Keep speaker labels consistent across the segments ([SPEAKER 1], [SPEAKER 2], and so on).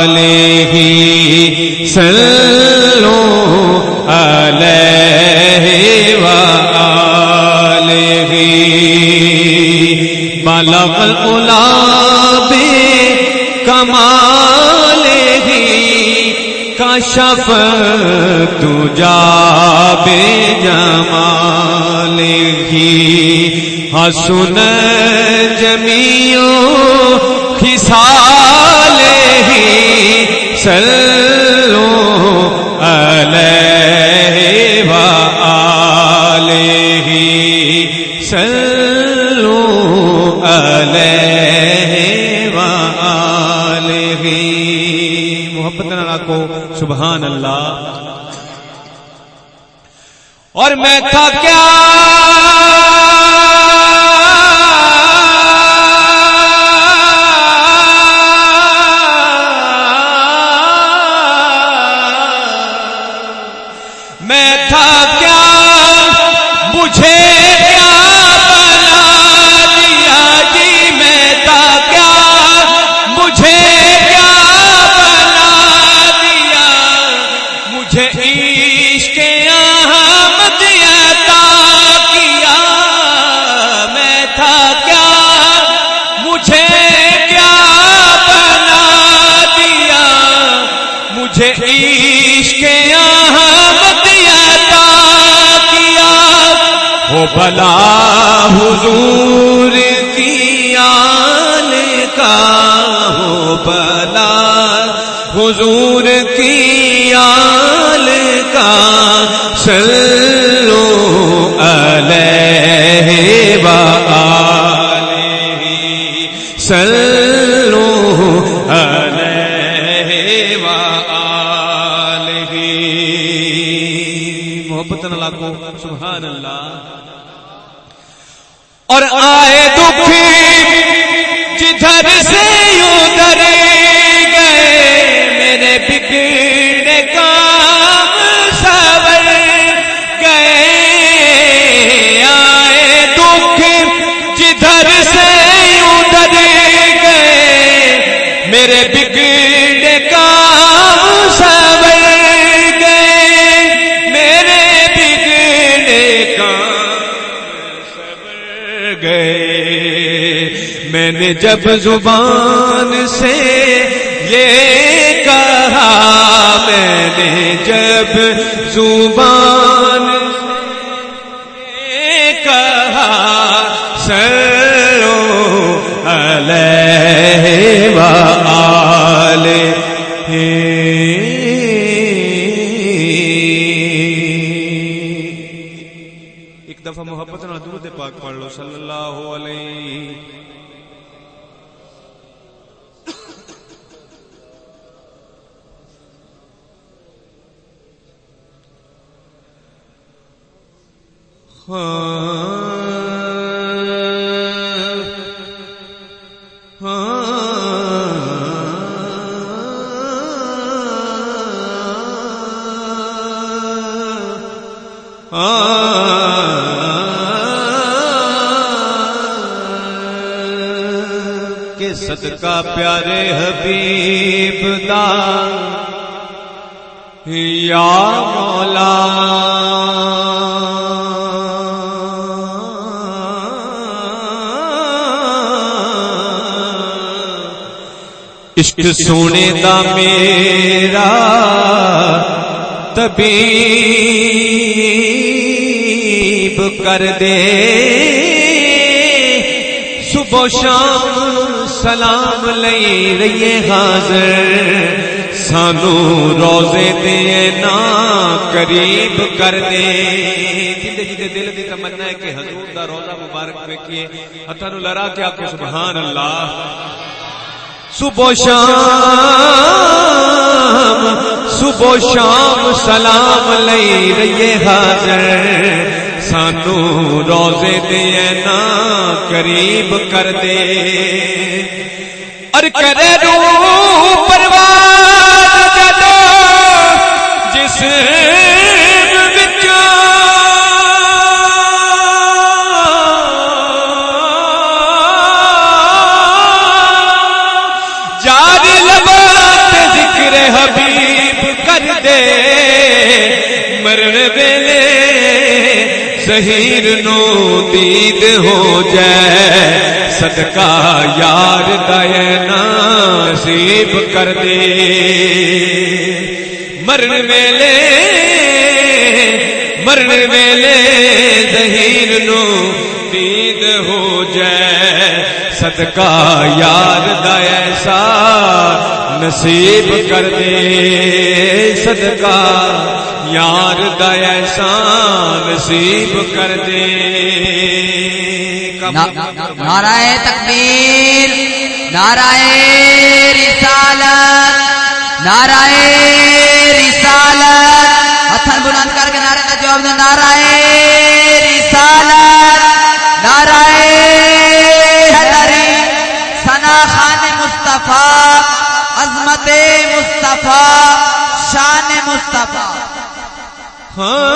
[SPEAKER 1] علیہ سلو علیہ وآلہ بلغ الغلاب کمال ہی کشف تجا بے جمال ہی۔ حسن جمیو خسال ہی سلو علیہ وآلہ۔ سلو علیہ وآلہ۔ محبت نہ رکھو سبحان اللہ۔ اور میں تھا کیا؟ ہو بلا حضور کی آل کا ہو بلا حضور کی آل کا سلو علیہ وآلہ سلو علیہ وآلہ محبت نہ لاکھو سبحان اللہ اور آئے میں جب زبان سے یہ کہا میں نے جب زبان عشق سونے دا میرا طبیب کر دے۔ صبح و شام سلام لئی رہیے حاضر۔ سانو روزے دے نا قریب کر دے۔ جدے جدے دل دی تمنا ہے کہ حضور دا روزہ مبارک ویکھیے۔ ہتھاں نو لڑا کے آکھو، سبحان اللہ۔ صبح شام صبح شام سلام لئی رہیے حاضر۔ سانو روزے دے نا، قریب کر دے۔ اور کرے رو زہیر نو دید ہو جائے، صدقہ یار دے نصیب کر دے۔ مرن ویلے مرن ویلے زہیر نو دید ہو جائے، صدقہ یار ایسا نصیب کر دے۔ صدقہ یار ایسا نصیب کر دے۔
[SPEAKER 2] نعرہ تکبیر نعرہ رسالت نعرہ رسالت۔ ہاتھ بلند کر کے نعرے کا جواب دے نعرہ رسالت نعرہ حیدری سنا خان مصطفیٰ عظمت مصطفیٰ شان مصطفیٰ۔
[SPEAKER 1] ہاں ہاں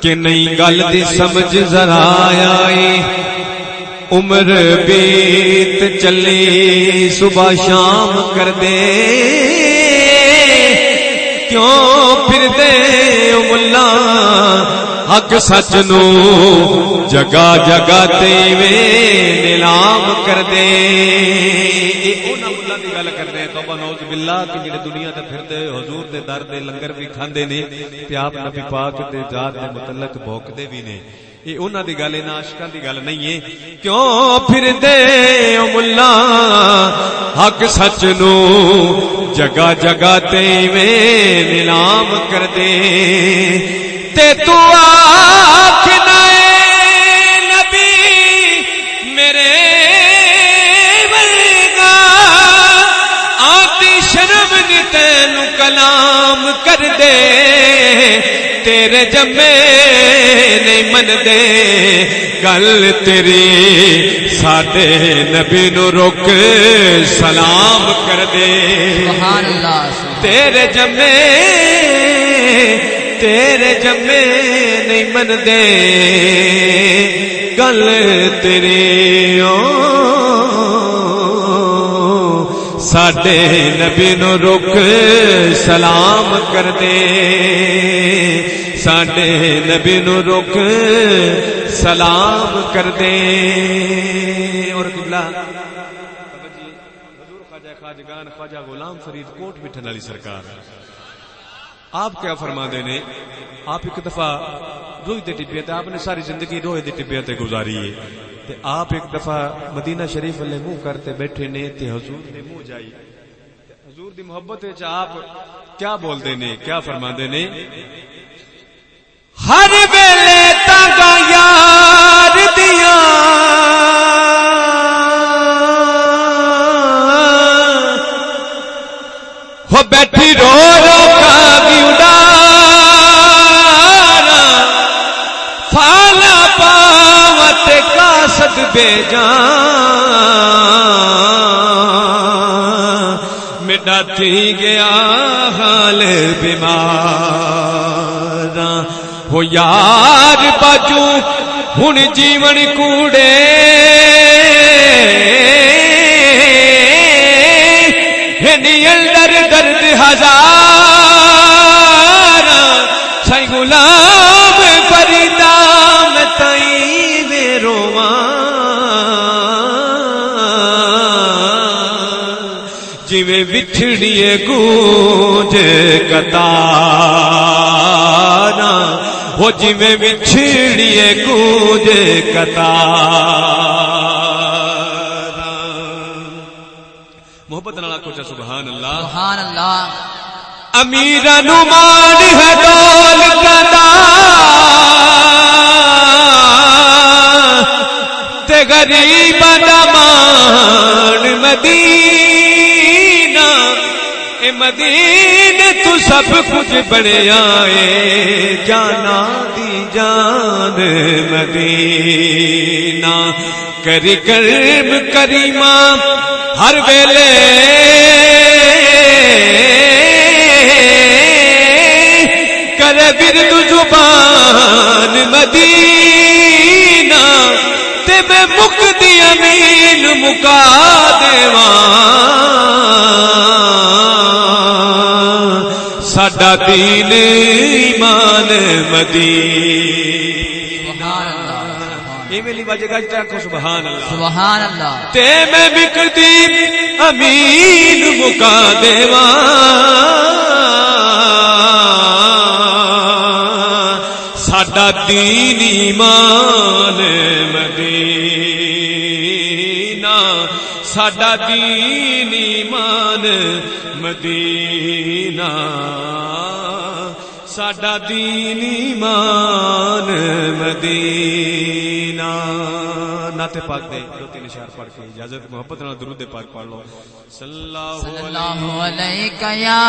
[SPEAKER 1] کہ نہیں گل دی سمجھ ذرا آئی عمر بیت چلی صبح شام کر دے۔ کیوں پھر دے ملا؟ حق سچ نو جگہ جگہ تے نیلام کر دے۔ گل کرتے ہیں، توبہ نوز باللہ کہ جڑے دنیا تے پھردے حضور دے در دے لنگر بھی کھاندے نے، تے آپ نبی پاک تے ذات دے متعلق بھوکدے بھی نے۔ یہ انہاں دی گل ہے عاشقاں دی گل نہیں ہے۔ کیوں پھر دے او مولا حق سچ نو جگہ جگہ تے میں نیلام کر دے تے تو آکھنا تیرے جمے نہیں من دے گل تیری ساڈے نبی نو روک سلام کر دے۔ تیرے جمے تیرے جمے نہیں من دے گل تیری ساڈے نبی نو رک سلام کر دے۔ ساڈے نبی نو رک سلام کر دے۔ اور قبلہ جی، خواجگان خواجہ غلام فرید کوٹ مٹھن والی سرکار۔ آپ کیا فرما دے نے؟ آپ ایک دفعہ روئی دے ٹپیا تے، آپ نے ساری زندگی روئے دے ٹپیا تے گزاری ہے۔ تے آپ ایک دفعہ مدینہ شریف والے منہ کرتے بیٹھے نے تے حضور دے منہ جائی۔ حضور دی محبت وچ آپ کیا بول دے نے، کیا فرما دے نے؟ ہر ویلے تاگا یار دیاں۔ ہو بیٹھی سد بے جان مٹا تھی گیا حال بیمار۔ ہو یار باجو ہوں جیون کوڑے۔ در جی بچھڑیے گونج کتار وہ جی بچھڑیے گونج کتار محبت نالا کچھ سبحان اللہ
[SPEAKER 2] سبحان اللہ
[SPEAKER 1] امیر نمان ہے دول کدا تے غریب دمان مدینہ اے مدینہ تو سب کچھ بڑے آئے۔ جانا دی جان مدینہ۔ کری کرم کریمہ ہر ویلے۔ کر برد زبان مدینہ۔ تے میں مک امین مکا دیواں۔ ساڈا دین ایمان یہ میری وجہ گا چاکو سبحان اللہ
[SPEAKER 2] سبحان اللہ
[SPEAKER 1] تے میں بکتی امین مکا دیوا ساڈا دین ایمان مدینہ ساڈا دین ایمان مدینہ ساڈا دین ایمان مدینہ۔ ناتے پاک دے دو تین اشار پڑھ کے اجازت، محبت نال درود پاک پڑھ لو۔ صلی اللہ
[SPEAKER 2] اللہ علیہ یا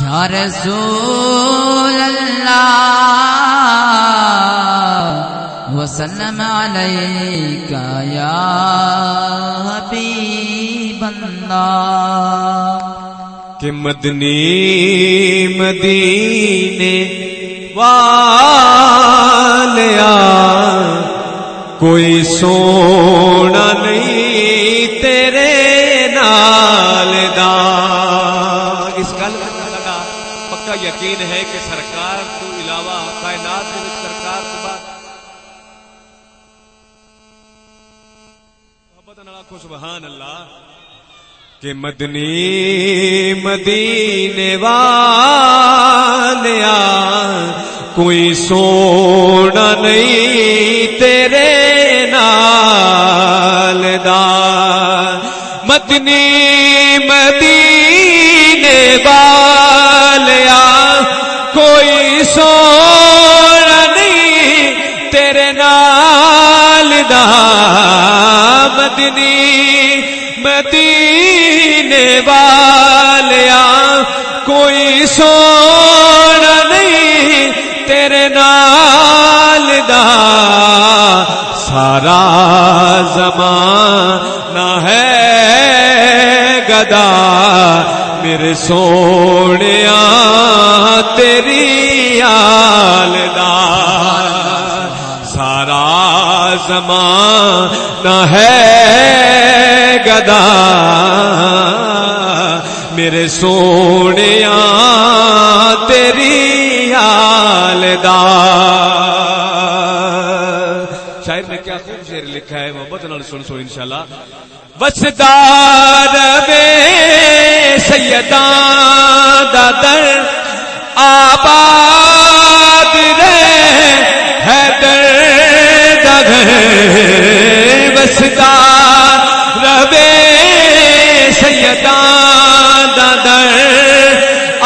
[SPEAKER 2] یا رسول اللہ، وسلم علیک یا حبیب اللہ۔
[SPEAKER 1] کہ مدنی مدینے والیا کوئی سونا نہیں تیرے نال دا۔ اس گل لگا پکا یقین ہے کہ سرکار تو علاوہ کائنات کے وچ سرکار تو بعد محبت نال آکھو سبحان اللہ کہ مدنی مدینے والیا، کوئی سونا نہیں تیرے نال دا۔ مدنی مدینے والیا، کوئی سونا نہیں تیرے نال دا۔ مدنی مدینے والیا کوئی سونا نہیں تیرے نال دا۔ سارا زمانہ ہے گدا، میرے سونے تیری آل دا۔ سارا زمانہ ہے گدا میرے سونے تیری آل دا شاعر نے کیا خوب شعر لکھا ہے، محبت نال سن سو انشاءاللہ۔ وسدار بے سیداں دا در آباد رے حیدر دا گھر۔ وسدار ربے سیداں دا در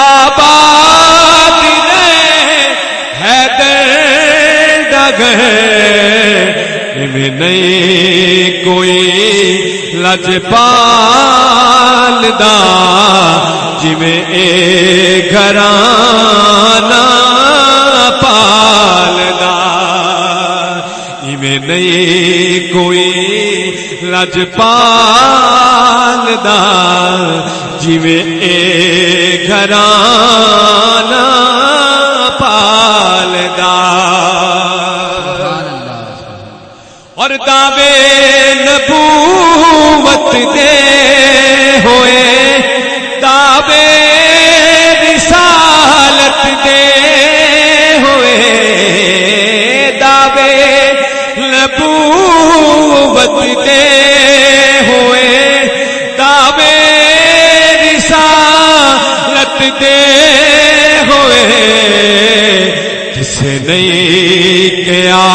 [SPEAKER 1] آباد رے حیدر دا گھر میں نہیں کوئی لج پال دا جی میں اے گھرانا پال دا میں نہیں لج پال جی اے گھرانا پال اور دعوے نبوت دے ہوئے دعوے رسالت دے ہوئے دعوے نبوت دے دے ہوئے۔ کسے نہیں کیا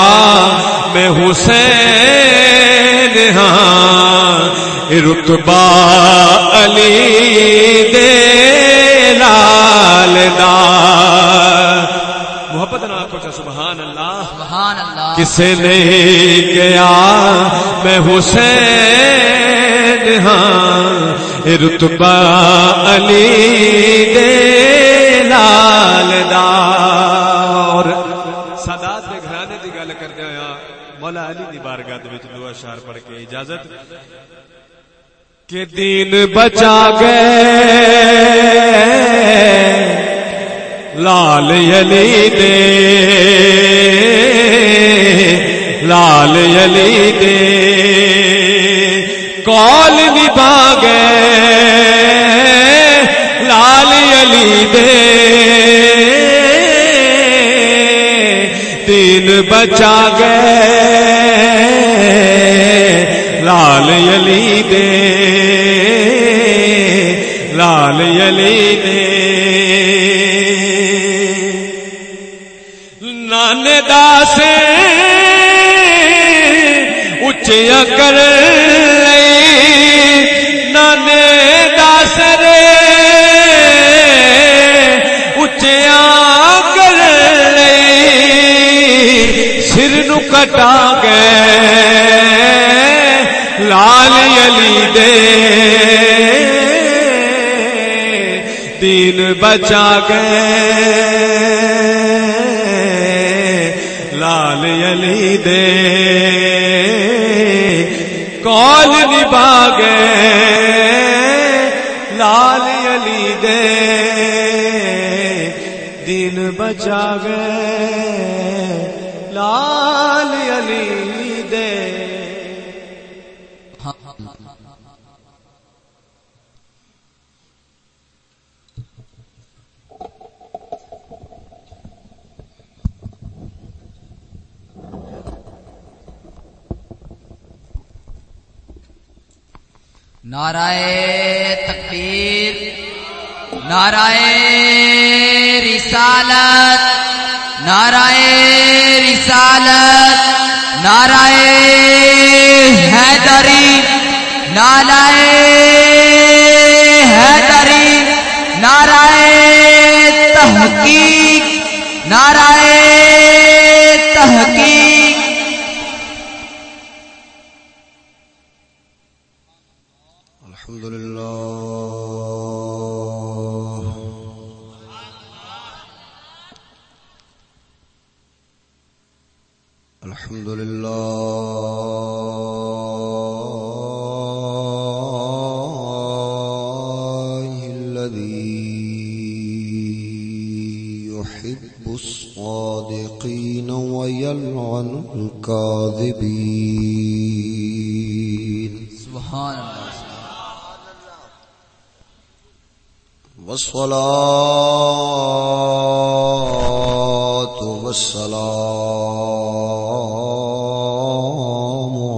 [SPEAKER 1] میں حسین ہاں۔ رتبہ علی دے لال دا۔ محبت نہ کچھ سبحان اللہ۔
[SPEAKER 2] سبحان اللہ۔
[SPEAKER 1] کسے نہیں گیا میں حسین ہاں۔ رتبہ علی دے لال دا اور سادات کے گھرانے کی گل کردے ہوا مولا علی دی بارگاہ دے وچ دو اشعار پڑھ کے اجازت۔ کہ دین بچا گئے۔ لال علی دے۔ لال علی دے۔ دے دین بچا گئے۔ لال علی دے لال علی دے نان داس اچیا کر کٹا گئے لال علی دے۔ دین بچا گئے لال علی دے۔ کال نبا گئے لال علی دے۔ دین بچا گئے لال علی دے۔
[SPEAKER 2] نعرہ تکبیر نعرہ رسالت۔ نعرہ رسالت نعرہ حیدری نعرہ حیدری نعرہ تحقیق نعرہ
[SPEAKER 3] والصلاة والسلام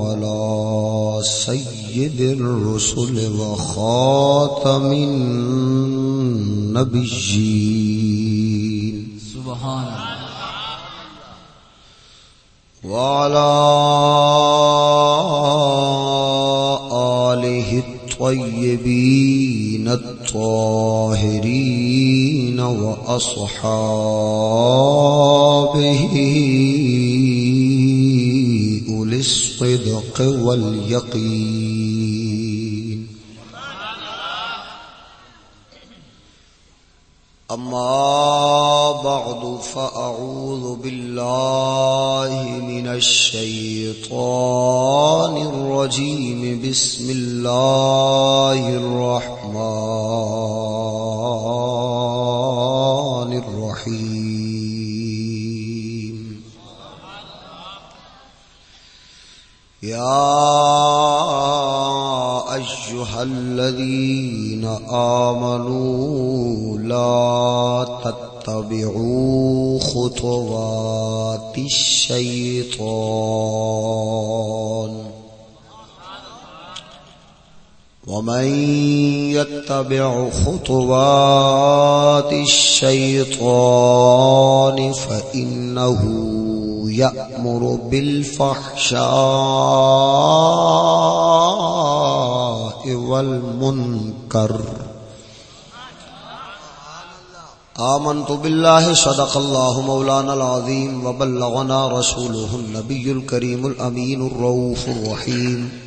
[SPEAKER 3] على سيد الرسل وخاتم النبيين.
[SPEAKER 2] سبحان اللہ
[SPEAKER 3] وعلى وأصحابه أولي الصدق واليقين يتبع خطوات الشيطان فإنه يأمر بالفحشاء والمنكر. آمنت بالله، صدق الله مولانا العظيم، وبلغنا رسوله النبي الكريم الأمين الروف الرحيم.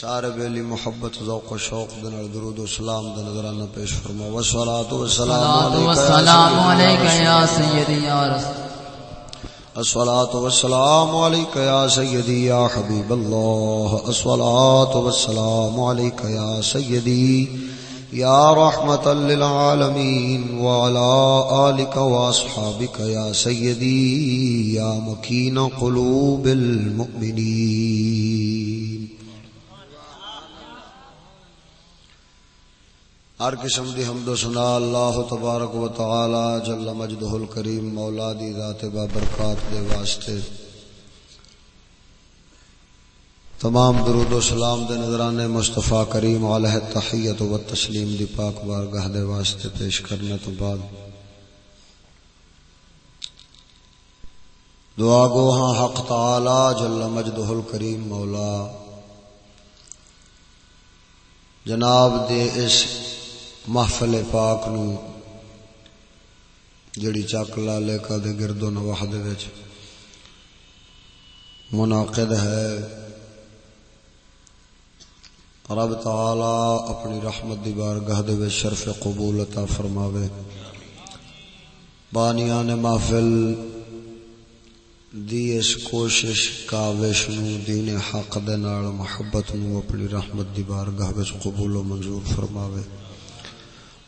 [SPEAKER 3] سارے بیلی محبت ذوق و شوق دن درود و سلام دن نظرانہ پیش فرما. والصلاة والسلام
[SPEAKER 2] عليك يا سيدي يا رسول
[SPEAKER 3] الصلاة والسلام عليك يا سيدي يا حبيب الله الصلاة والسلام عليك يا سيدي يا رحمة للعالمين وعلى آلك وأصحابك يا سيدي يا مكين قلوب المؤمنين ہر قسم دی حمد و سنا اللہ تبارک و تعالی جل مجدہ الکریم مولا دی ذات بابرکات دے واسطے۔ تمام درود و سلام دے نظرانے مصطفیٰ کریم علیہ تحیت و تسلیم دی پاک بارگاہ دے واسطے پیش کرنے تو بعد۔ دعا گو ہاں حق تعالی جل مجدہ الکریم مولا۔ جناب دے اس محفل پاک نو جڑی چک لالے کا دے گرد و نواح دے وچ منعقد ہے۔ رب تعالی اپنی رحمت دی بارگاہ دے وچ شرف قبول عطا فرماوے۔ بانیان محفل دی اس کوشش کاوش نو، دین حق دے نال محبت نو اپنی رحمت دی بارگاہ وچ قبول و منظور فرماوے۔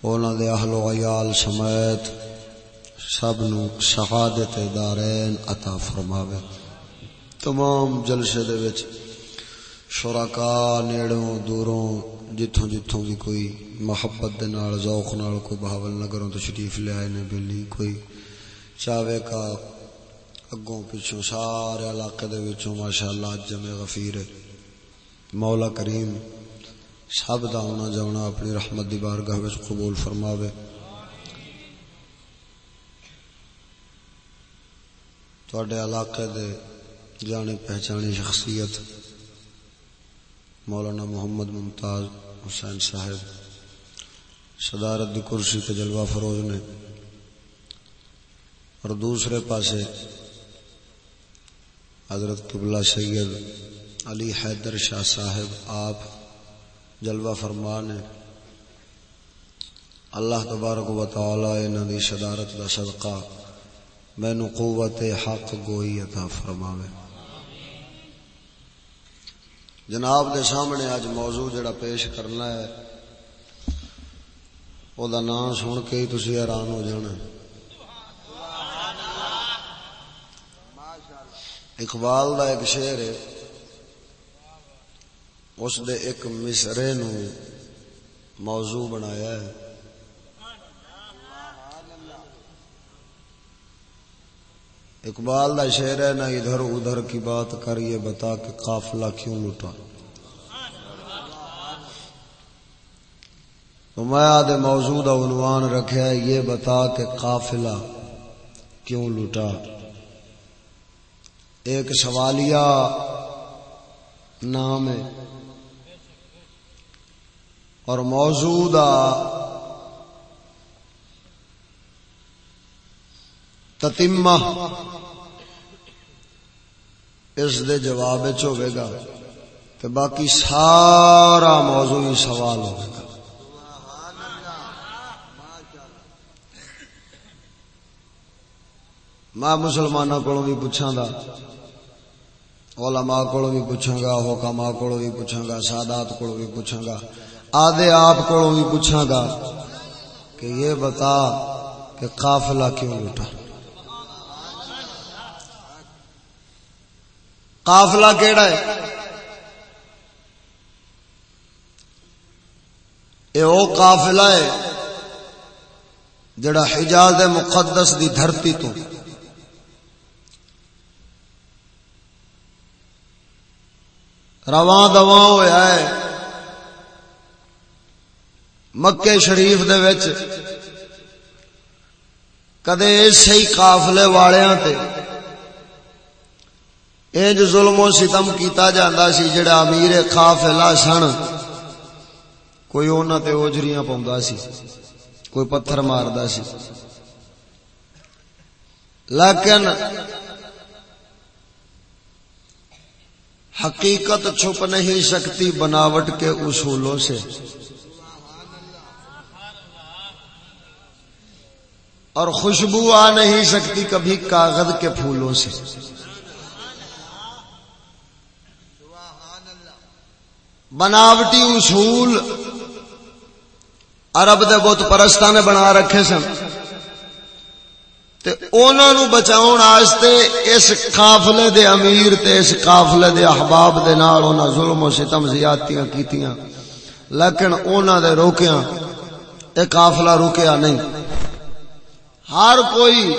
[SPEAKER 3] اونا دے اہل و عیال سمیت سب نو شہادت دارین عطا فرماوے تمام جلسے دے وچ شرکا نیڑوں دوروں جتھوں جتھوں بھی کوئی محبت دے نال ذوق نال کوئی بہاول نگروں تشریف لے آئے نے بلی کوئی چاوے کا اگوں پیچھوں سارے علاقے دے وچوں ماشاءاللہ جمع غفیر ہے مولا کریم سب دا ہونا جانا اپنی رحمت دی بارگاہ وچ قبول فرماوے۔ تواڈے علاقے دے جانے پہچانی شخصیت مولانا محمد ممتاز حسین صاحب، صدارت دی کرسی تے جلوہ فروز نے۔ اور دوسرے پاسے حضرت قبلہ سید علی حیدر شاہ صاحب، آپ جلوہ فرمان ہے۔ اللہ تبارک و تعالی انہاں دی صدارت دا صدقہ مینوں قوت حق گوئی عطا فرماوے۔ جناب دے سامنے اج موضوع جڑا پیش کرنا ہے، او دا نام سن کے ہی تسی حیران ہو جانا اقبال دا ایک شعر ہے۔ اس دے ایک مصرے نو موضوع بنایا ہے۔ اقبال دا شعر ہے، نہ ادھر ادھر کی بات کر یہ بتا کہ قافلہ کیوں لٹا تو میں آدھے موضوع دا عنوان رکھا ہے، یہ بتا کہ قافلہ کیوں لٹا ایک سوالیہ نام ہے۔ اور موجودہ تتیمہ اس دے جواب ہوئے گا تو باقی سارا موضوعی سوال ہوئے گا۔ میں مسلمانوں کو بھی پوچھا گا، علماء کو بھی پوچھاں گا حکما کو بھی پوچھاں گا، سادات کو بھی پوچھاں گا۔ آدھے آپ کو بھی پوچھاں گا کہ یہ بتا کہ قافلہ کیوں لٹا قافلہ کیڑا ہے؟ یہ وہ قافلہ ہے جڑا حجاز مقدس دی دھرتی تو۔ رواں دواں ہوا ہے۔ مکے شریف دے وچ کدے صحیح قافلے والیاں تے انج ظلم و ستم کیتا جاندا سی جڑا امیر قافلہ سن، کوئی انہاں تے اوجریاں پوندا سی، کوئی پتھر ماردا سی۔ لیکن حقیقت چھپ نہیں سکتی بناوٹ کے اصولوں سے۔ اور خوشبو آ نہیں سکتی کبھی کاغذ کے پھولوں سے۔ بناوٹی اصول عرب دے بت پرستاں نے بنا رکھے سن۔ تے انہاں نو واسطے اس قافلے دے امیر تے اس قافلے دے احباب دے نال انہاں ظلم و ستم زیادتیاں کیتیاں۔ لیکن انہاں دے روکیاں اے قافلہ رکیا نہیں۔ ہر کوئی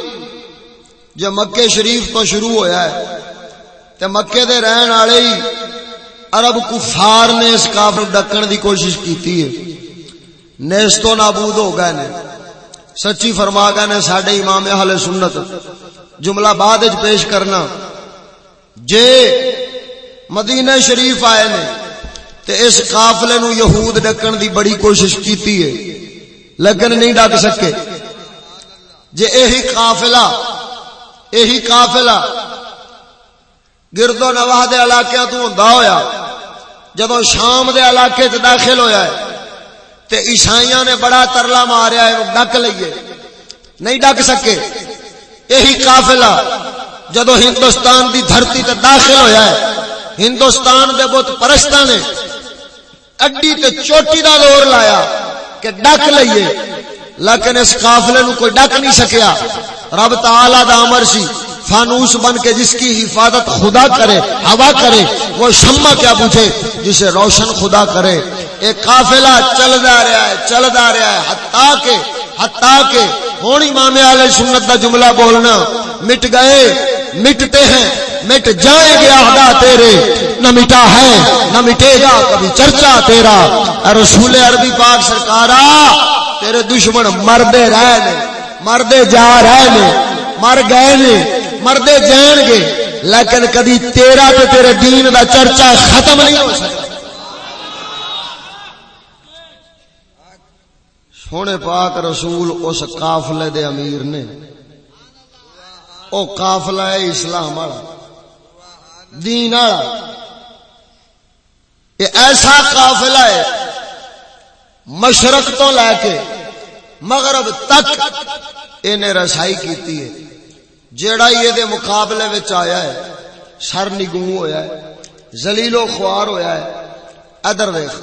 [SPEAKER 3] جو مکے شریف تو شروع ہویا ہے تے مکے دے رہن والے ہی عرب کفار نے اس کافر ڈکن دی کوشش کیتی ہے۔ نیستو نابود ہو گئے نے۔ سچی فرما گئے نے ساڈے امام اہل سنت۔ جملہ بعد وچ پیش کرنا۔ جے مدینہ شریف آئے نے تے اس قافلے نو یہود ڈکن دی بڑی کوشش کیتی ہے۔ لیکن نہیں ڈک سکے۔ جے یہی قافلہ یہی قافلہ۔ گرد و نواح دے علاقے تو ہوندا ہویا جدو شام دے علاقے چ داخل ہویا ہے، تے عیسائیاں نے بڑا ترلا ماریا ہے، ڈک لئیے۔ نہیں ڈک سکے۔ یہی قافلہ جدو ہندوستان دی دھرتی تے داخل ہویا ہے، ہندوستان دے بت پرستاں نے اڈی تے چوٹی دا دور لایا کہ ڈک لئیے۔ لیکن اس قافلے نو کوئی ڈک نہیں سکیا۔ رب تعالی دا امر سی۔ فانوس بن کے جس کی حفاظت خدا کرے، ہوا کرے، وہ شمع کیا پوچھے، جسے روشن خدا کرے۔ ایک قافلہ چلدا رہا ہے، چلدا رہا ہے۔ حتا کہ حتا کہ ہن امام علیہ سنت دا جملہ بولنا۔ مٹ گئے، مٹتے ہیں۔ مٹ جائیں گے اہدا تیرے۔ نہ مٹا ہے، نہ مٹے گا، کبھی چرچا تیرا۔ اے رسول عربی پاک سرکارا تیرے دشمن مردے رہے نے مردے جا رہے نے مر گئے نے مردے جان گے۔ لیکن کدی تیرا تے تیرے دین دا چرچا ختم نہیں ہو سکتا۔ سونے پاک رسول اس قافلے دے امیر نے، او قافلہ ہے اسلام والا، دین والا۔ یہ ایسا قافلہ ہے مشرق تو لے کے مغرب تک انہیں رسائی کیتی ہے۔ جیڑا یہ دے مقابلے وچ آیا ہے، سر نگوں ہویا ہے، ذلیل و خوار ہویا ہے۔ ادھر ویکھ،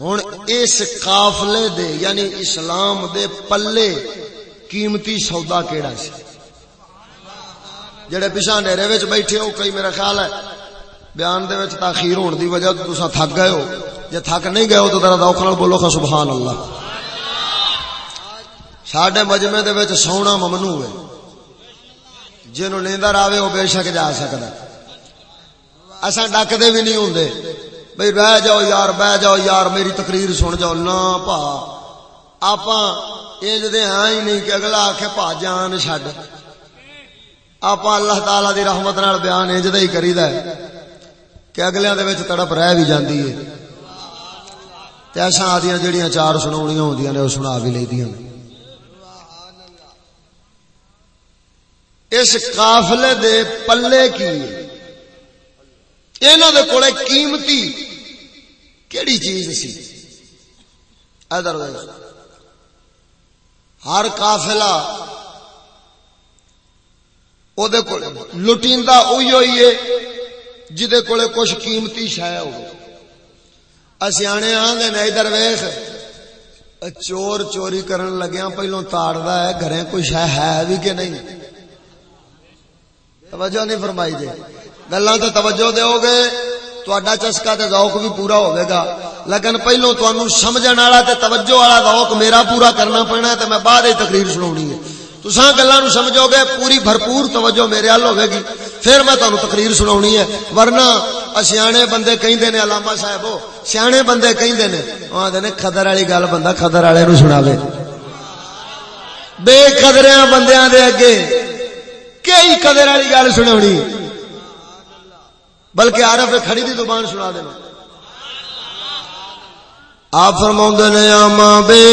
[SPEAKER 3] ہن اس قافلے دے یعنی اسلام دے پلے قیمتی سودا کیڑا سی؟ جڑے پیچھے نیرے وچ بیٹھے ہو، کئی میرا خیال ہے، بیان دے وچ تاخیر ہون دی وجہ تو تساں تھک گئے ہو۔ جے تھک نہیں گئے ہو تو ذرا ذوق نال بولو سبحان اللہ۔ ساڈے مجمع دے وچ سونا ممنوع ہے۔ جنوں نیندر آوے وہ بے شک جا سکدا اساں ڈکدے بھی نہیں ہوندے۔ بھئی بہ جاؤ یار، بہ جاؤ یار، میری تقریر سن جاؤ۔ نا پا۔ آپاں انج دے ہاں ہی نہیں کہ اگلا آکھے پا جان چھڈ۔ آپاں اللہ تعالی دی رحمت نال بیان انج ہی کریدا ہے کہ اگلیاں دے وچ تڑپ رہ بھی جاندی ہے۔ تے اساں آدیاں جڑیاں چار سناونیاں ہوندیاں نے او سنا بھی لیندیاں نے۔ اس قافلے دے پلے کی؟ انہوں دے کولے قیمتی کیڑی چیز سی؟ ادھر ہر قافلہ او دے کولے لٹیندا اوہی ہوئی ہے جدے کولے کچھ قیمتی شے ہو اسیانے آندے نے ادھر ویکھ چور چوری کرن لگیاں پہلوں تاڑدا ہے گھریں کوئی شے ہے بھی کہ نہیں توجہ نہیں فرمائی جی گلا تو توجہ دو گے تا چسکا تے ذوق بھی پورا ہوئے گا لیکن پہلو تمہیں سمجھن والا تے توجہ والا ذوق میرا پورا کرنا پینا ہے تے میں بعد ہی تقریر سناونی ہے تساں گلاں نو سمجھو گے پوری بھرپور توجہ میرے حل ہوے گی پھر میں تانوں تقریر سناونی ہے۔ ورنہ سیانے بندے کہندے نے، علامہ صاحب سیانے بندے کہندے نے، او نے خضر والی گل بندہ خضر والے نو سناوے۔ بے قدریاں بندیاں دے اگے کئی قدر والی گل سنونی بلکہ عارف کھڑی دی زبان سنا دینا آپ فرما نے، آما بے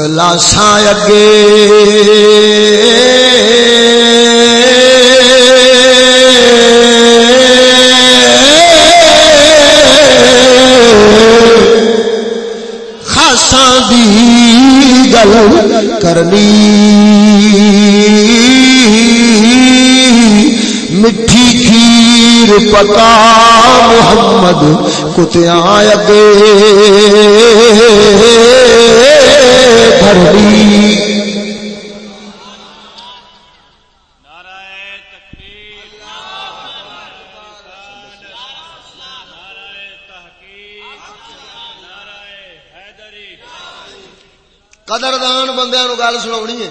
[SPEAKER 3] اخلاصاں اگے۔ گل کرنی۔ مٹھی کھیر پکا محمد کتیا اگے بھرنی قدردان بندے نو گل سناونی ہے۔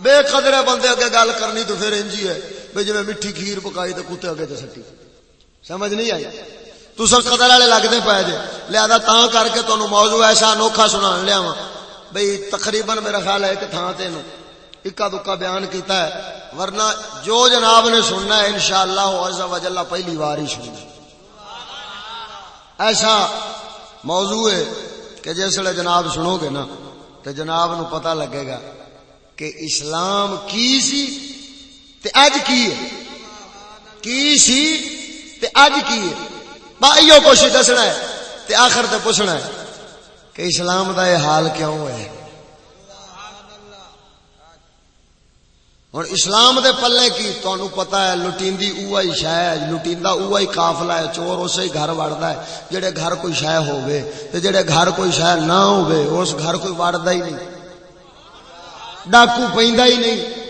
[SPEAKER 3] بے قدرے بندے اگے گل کرنی تو پھر انجی ہے۔ بھئی جویں میٹھی کھیر پکائی تے کتے اگے تے سٹی۔ سمجھ نہیں آئی؟ تساں قدر والے لگدے پے جے۔ لہذا تاں کر کے تانوں موضوع ایسا انوکھا سنان لیا وا بھئی تقریباً میرا خیال ہے ایک تھاں تے نو اکا دکا بیان کیتا ہے۔ ورنہ جو جناب نے سننا ہے، انشاءاللہ عز و جل پہلی بار ہی سننا ایسا موضوع ہے کہ جس ویلے جناب سنو گے نا تو جناب نو پتہ لگے گا کہ اسلام کی سی تے اج کی ہے۔ کی سی تے اج کی ہے۔ با ایو کچھ دسنا ہے تے آخر تے پوچھنا ہے کہ اسلام دا یہ حال کیوں ہے؟ ہوں اسلام دے پلے کی تہن پتا ہے لٹیندی اوہ ہی شہ ہے لٹیندا اوہ ہی قافلہ ہے، چور اسے ہی گھر وڑدا ہے، جڑے گھر کوئی شہ ہوے تے جڑے گھر کوئی شہ نہ ہوے اس گھر کوئی وڑدا ہی نہیں۔ ڈاکو پیندا ہی نہیں۔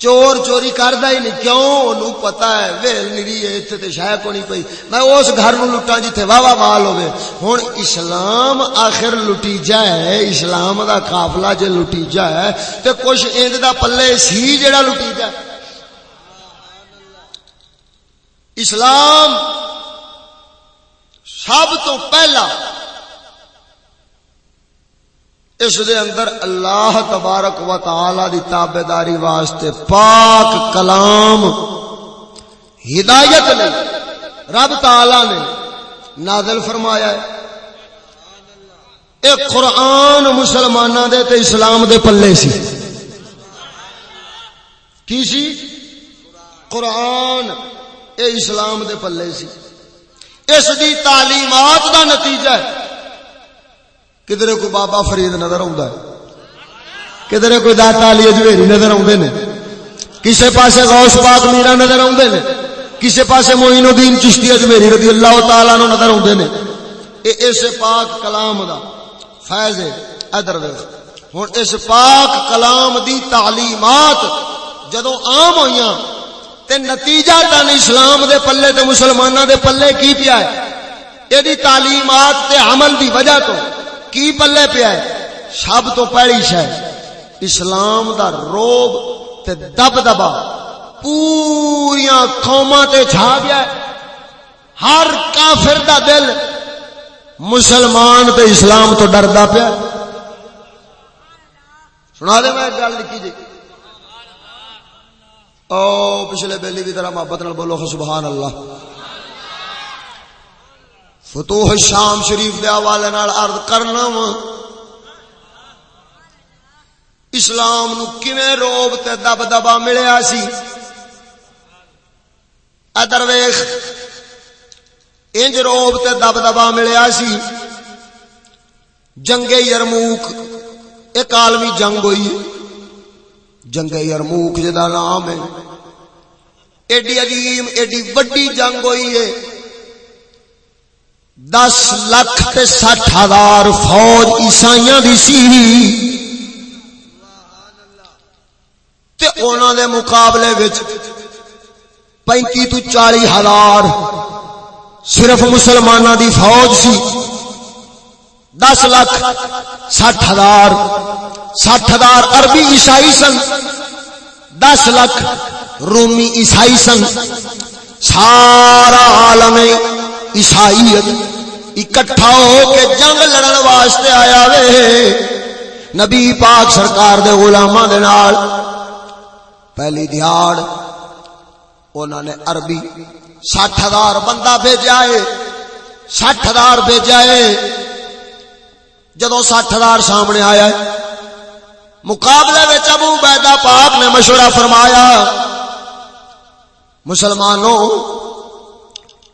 [SPEAKER 3] چور چوری کردا ہی نہیں۔ کیوں؟ اونوں پتہ ہے، ویل نری ہے ایتھے تے شے کو نہیں پئی۔ میں اس گھر نو لٹاں جتھے واہ واہ مال ہوے ہن اسلام آخر لٹی جائے، اسلام دا قافلہ جے لٹی جائے، تے کچھ اینج دا پلے سی جڑا لٹی جائے۔ اسلام سب تو پہلا اس دے اندر اللہ تبارک و تعالی دی تابے داری واسطے پاک کلام، ہدایت نے، رب تعالی نے نازل فرمایا ہے۔ ایک قرآن مسلمانوں دے تے اسلام دے پلے سی۔ کی سی؟ قرآن اے اسلام دے پلے سی۔ اس دی تعلیمات دا نتیجہ ہے۔ کدھر کوئی بابا فرید نظر آتا ہے کدھر کوئی داتا علی اجویری نظر آتے ہیں کسے پاسے غوث پاک میرا نظر آتے ہیں کسے پاسے موین الدین چشتی اجمیری رضی اللہ تعالیٰ نو نظر آتے ہیں اے اس پاک کلام دا فیض ہے ادھر ہوں اس پاک کلام دی تعلیمات جدو عام ہوئی تے نتیجہ تن اسلام دے پلے تے مسلمانوں دے پلے کی پیا ہے یہ تعلیمات تے عمل دی وجہ تو کی پلے پیا ہے؟ سب تو پہلی شہ اسلام دا روب تے دب دبا۔ پوریا قوما تے چھا گیا ہے۔ ہر کافر دا دل مسلمان تے اسلام تو ڈردا پیا سنا دے میں گل لکھی جی۔ او، پچھلے بیلی بھی طرح محبت نال بولو، سبحان اللہ۔ فتوح شام شریف دے حوالے نال عرض کرنا وا۔ اسلام نو کیویں روب تے دب دبا ملیا سی؟ ادر ویخ انج روب تے دب دبا ملیا سی؟ جنگ یرموک، ایک عالمی جنگ ہوئی۔ جنگ یرموک جدا نام ہے۔ ایڈی عظیم ایڈی وڈی جنگ ہوئی ہے۔ دس لاکھ تے سٹھ ہزار فوج عیسائی دی سی۔ تے انہوں دے مقابلے وچ پینتی تو چالی ہزار صرف مسلمانوں دی فوج سی۔ دس لاکھ سٹھ ہزار سٹھ ہزار عربی عیسائی سن۔ دس لاکھ رومی عیسائی سن۔ سارا عالم عیسائیت اکٹھا ہو کے جنگ لڑن واسطے آیا وے۔ نبی پاک سرکار دے غلاماں دے نال پہلی دیہاڑ انہوں نے عربی سٹھ ہزار بندہ بھیجا ہے۔ سٹھ ہزار بھیجا ہے۔ جدو سٹھ ہزار سامنے آیا ہے، مقابلے میں ابو بیدا پاک نے مشورہ فرمایا، مسلمانوں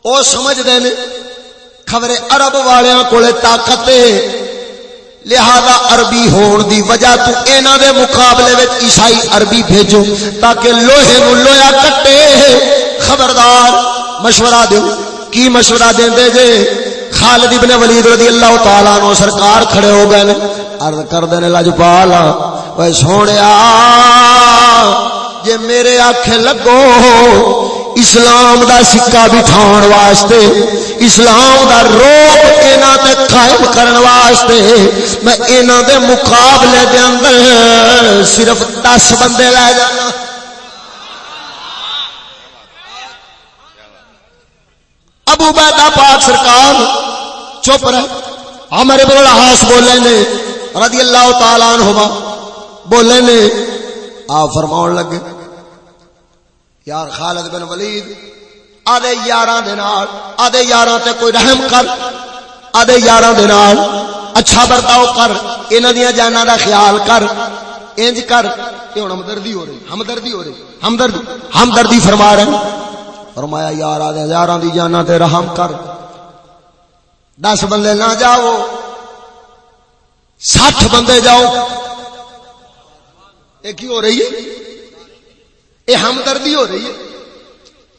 [SPEAKER 3] وہ سمجھتے ہیں خبر عرب والوں کو طاقت لہذا عربی ہون دی وجہ تو اینا دے مقابلے وچ عیسائی عربی بھیجو تاکہ لوہے نو لویا کٹے۔ خبردار، مشورہ دیو۔ کی مشورہ دین دے جے؟ خالد ابن ولید رضی اللہ تعالیٰ عنہ سرکار کھڑے ہو گئے۔ عرض کر دینے لجپالا وہ سونیا، جے میرے آنکھیں لگو۔ اسلام دا سکہ بٹھان واسطے، اسلام دا روپ اینا تے قائم کرن واسطے، میں اینا دے مقابلے دے اندر صرف دس بندے لے جانا۔ ابو بیدہ پاک سرکار چپ رہے ہمارے بول ہاس بولے نے، رضی اللہ تعالیٰ عنہما بولے نے، آپ فرماؤں لگے۔ یار خالد بن ولید، آدھے یاراں دے نال، آدھے یاراں تے کوئی رحم کر، آدھے یاراں دے نال اچھا برتاؤ کر، انہاں دیاں جاناں دا خیال کر، انج کر، یہ ہن ہمدردی ہو رہی، ہمدردی ہو رہی ہمدردی ہمدردی فرما رہے ہیں۔ فرمایا، یار آدھے یاراں دی جاناں تے رحم کر۔ دس بندے نہ جاؤ سٹھ بندے جاؤ۔ یہ کی ہو رہی ہے؟ یہ ہمدردی ہو رہی ہے۔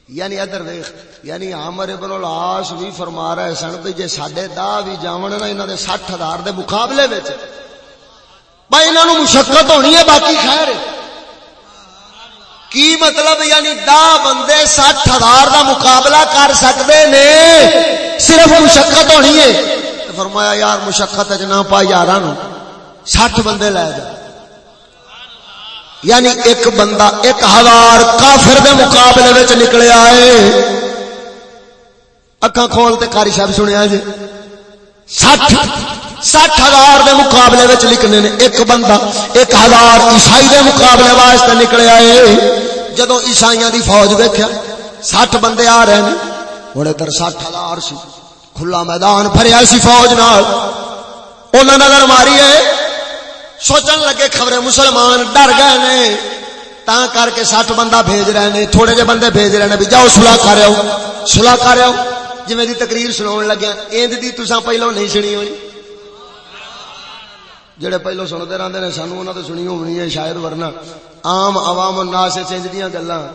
[SPEAKER 3] یعنی ادھر دیکھ یعنی عامر ابن العاص بھی فرما رہے سن بھی جے ساڈے دا بھی جاون نا، انہاں دے 60000 دے مقابلے وچ۔ بھائی انہاں نو مشقت ہونی ہے، باقی خیر ہے۔ کی مطلب؟ یعنی دا بندے 60000 دا مقابلہ کر سکدے نے، صرف مشقت ہونی ہے۔ فرمایا، یار مشقت وچ نہ پا یاراں نو 60 بندے لے جا۔ یعنی ایک بندہ ایک ہزار کافر دے مقابلے وچ نکلے آئے۔ اکھاں کھول تے کاری صاحب سنیا جی۔ سٹھ سٹھ ہزار دے مقابلے وچ لکھنے نے ایک بندہ ایک ہزار عیسائی دے مقابلے واسطے نکلے آئے۔ جدو عیسائیاں دی فوج ویکھیا، سٹھ بندے آ رہے ہیں ہن ادھر سٹھ ہزار سی، کھلا میدان بھریا سی فوج نال۔ انہاں نظر ماری ہے سوچن لگے خبریں مسلمان ڈر گئے نے۔ تا کر کے سٹ بندہ بھیج رہے نے، تھوڑے جے بندے بھیج رہے نے بھی۔ جاؤ سلاح کر آؤ سلاح کر آؤ۔ جی دی تقریر سنا لگیا ایند دی تسا پہلو نہیں سنی ہونی جڑے پہلو سنتے رہتے ہیں سانو انہوں نے سنی ہونی ہے شاید، ورنہ عام عوام الناس چنج دیا گلا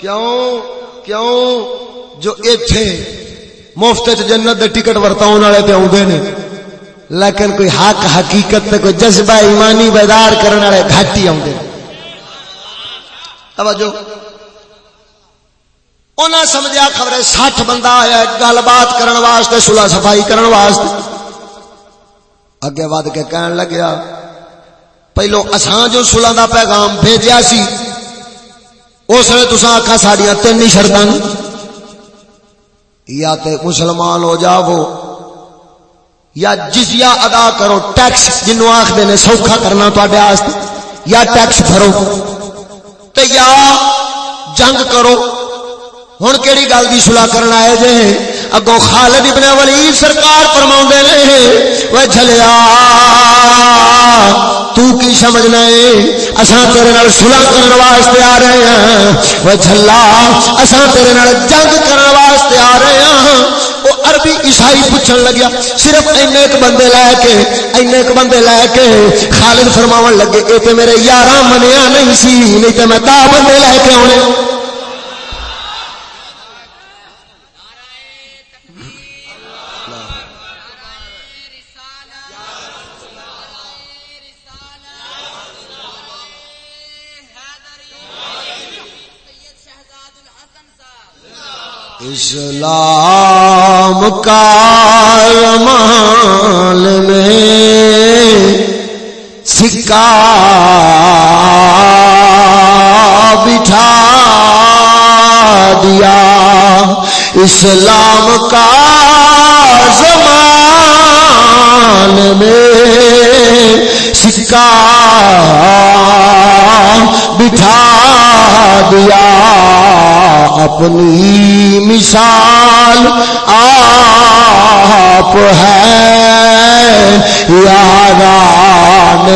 [SPEAKER 3] کیوں؟ کیوں؟ جو ایتھے مفت جنت دے ٹکٹ ورتاؤ والے پہ آدھے نے۔ لیکن کوئی حق حقیقت تے کوئی جذبہ ایمانی بیدار کرنے والے گھٹ ہی آتے توجہ۔ انہاں سمجھا خبر سٹھ بندہ آیا گل بات کرن واسطے سلا صفائی کرن واسطے۔ اگے ود کے کہن لگیا، پہلو اساں جو سلا دا پیغام بھیجیا سی، اس نے تسا آخا ساڈیاں تین ہی شرطاں یا تے مسلمان ہو جاؤ یا جزیہ ادا کرو ٹیکس جنوں آخر نے سوکھا کرنا تے یا ٹیکس بھرو۔ تے یا جنگ کرو۔ ہوں کہڑی گل کی سلاح کرنا ہے جی اگوں خالد ابن ولید سرکار فرما نے وہ چلیا تو کی سمجھنا ہے؟ اساں تیرے نال صلح کرن واسطے آ رہے ہیں وہ جھلا، اساں تیرے نال جنگ کرن واسطے آ رہے ہیں ہاں۔ وہ عربی عیسائی پوچھن لگیا، صرف اینے ایک بندے لے کے اینے ایک بندے لے کے خالد فرماون لگے، اے تے میرے یاراں منیا نہیں سی، نہیں تے میں تا بندے لے کے آنے اسلام کا مال میں سکا بٹھا دیا۔ اسلام کا زمان میں سکا بٹھا دیا اپنی مثال آپ ہے یاران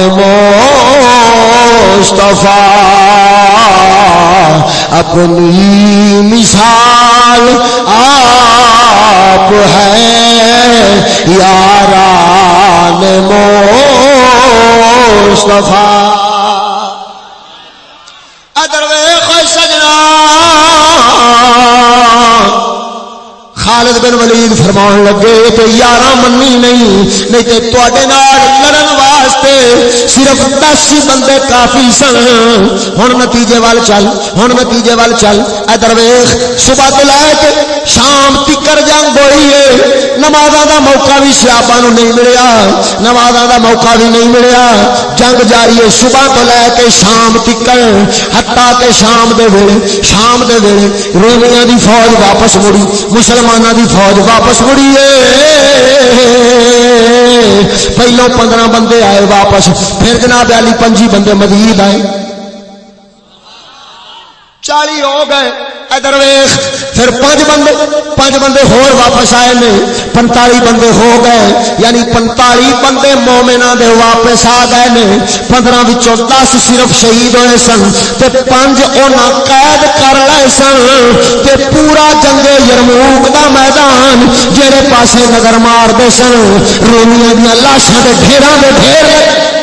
[SPEAKER 3] مصطفیٰ اپنی مثال آپ ہے یاران مصطفیٰ مصطفیٰ ادر ویخ سجنا خالد بن ولید فرمان لگے تے یارہ منی نہیں نہیں تے تواڈے نال واسطے صرف 10 بندے کافی سن۔ ہن نتیجے وال چل، ہن نتیجے وال چل۔ ادھر ویکھ صبح تو لے کے شام تکر جنگ ہوئی ہے۔ نمازاں دا موقع بھی صحابہ نو نہیں ملیا۔ نمازاں دا موقع بھی نہیں ملیا۔ جنگ جاری ہے، صبح تو لے کے شام تکر۔ حتا کہ شام دے ویلے، شام دے ویلے رومیاں دی فوج واپس مڑی مسلمان دی فوج واپس مڑی ہے۔ پہلو پندرہ بندے آئے واپس پھر جناب علی پنجی بندے مزید آئے چالی ہو گئے۔ ادھر ویخ پھر پانچ بندے پانچ بندے ہور واپس آئے نے۔ پنتالی بندے ہو گئے۔ یعنی پنتالی بندے مومنا دے واپس آ گئے نے۔ پندرہ بچوں دس صرف شہید ہوئے سن۔ تے پانچ اونا قید کر لائے سن۔ تے پورا جنگ یرموک دا میدان جیرے پاسے نظر مار دے سن۔ رومیاں دیا لاشاں دے ڈھیران دے ڈھیر۔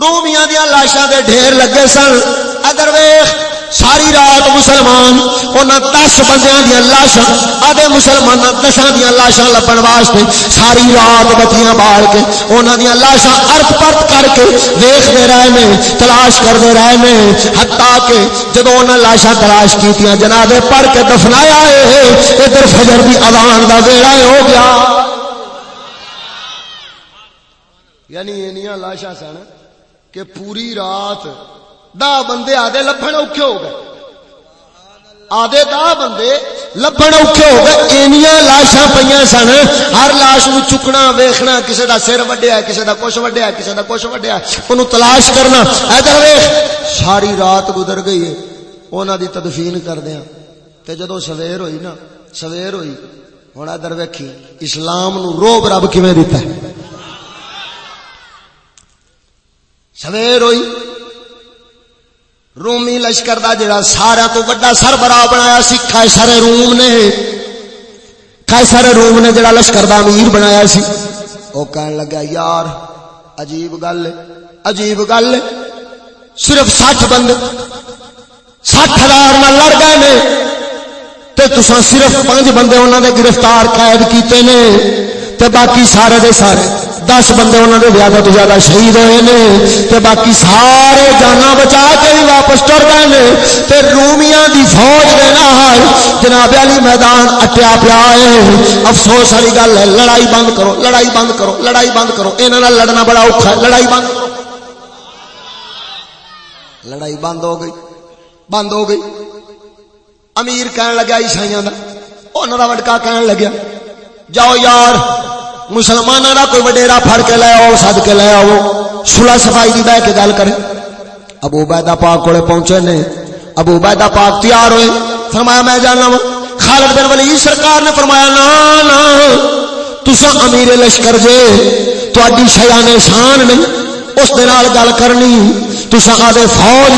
[SPEAKER 3] رومیاں دیا لاشاں دے ڈھیر لگے سن۔ اگر ویخ ساری رات مسلمان، انہاں دس بندیاں دیا لاشاں، آدھے مسلمان دساں دیا لاشاں لبن واسطے ساری رات بتیاں بال کے انہاں دیا لاشاں ارت پرت کر کے دیکھ دے رہے میں، تلاش کر دے رہے میں۔ حتیٰ کہ جدو انہاں لاشاں تلاش کیتیاں جنابے پڑھ کے دفنایا ہے، ادھر فجر دی اذان دا ویڑا ہو گیا۔ یعنی انیاں لاشاں سن۔ کہ پوری رات دا بندے آدھے لبن اوکھے ہو گئے۔ آدھے دا بندے لبن اوکھے ہو گئے۔ اینیاں لاشاں پہ سن۔ ہر لاش نو چکنا، ویخنا کسی دا سر وڈیا کسی دا کچھ وڈیا کسی دا کچھ وڈیا انہوں تلاش کرنا۔ ادھر ویخ، ساری رات گزر گئی ہے۔ انہوں دی تدفین کر دیا تے جدو سویر ہوئی نا، سویر ہوئی ہوں ادھر ویکھی، اسلام نو روب رب کیویں دیتا ہے؟ سویر ہوئی۔ رومی لشکر دا جڑا سارا تو بڑا سربراہ بنایا سی، قیصر روم نے۔ قیصر روم نے جڑا لشکر دا امیر بنایا سی۔ او کہن لگا، یار، عجیب گل عجیب گل۔ صرف سٹھ بند سٹھ ہزار نہ لڑ گئے نے۔ تے تساں صرف پانچ بندے انہوں نے گرفتار قید کیتے نے۔ تے باقی سارے دے سارے۔ دس بندے انہوں نے زیادہ تو زیادہ شہید ہوئے نے، تے باقی سارے جانا بچا کے بھی واپس ٹر گئے نے۔ تے رومیاں دی فوج دے نال جناب علی میدان اٹیا پیا ہے۔ افسوس والی گل ہے، لڑائی بند کرو، لڑائی بند کرو، لڑائی بند کرو۔ انہاں نال لڑنا بڑا اوکھا ہے، لڑائی بند کرو۔ لڑائی بند ہو گئی، بند ہو گئی۔ امیر کہن لگا عیسائیاں دا، انہاں دا وڈکا کہن لگیا، جاؤ یار۔ مسلمانوں کا کوئی وڈیرا پھڑ کے لے آؤ، سد کے لے آؤ۔ سلا صفائی کی بہ کے گل کرے ابو بیدا پاک کو پہنچے نے۔ ابو بیدا پاک تیار ہوئے۔ فرمایا، میں جانا وا خالد بن ولی سرکار نے فرمایا، نا نا تسا امیر لشکر جے تھی شیان شان نہیں اس گل کرنی۔ تسا آدھے فوج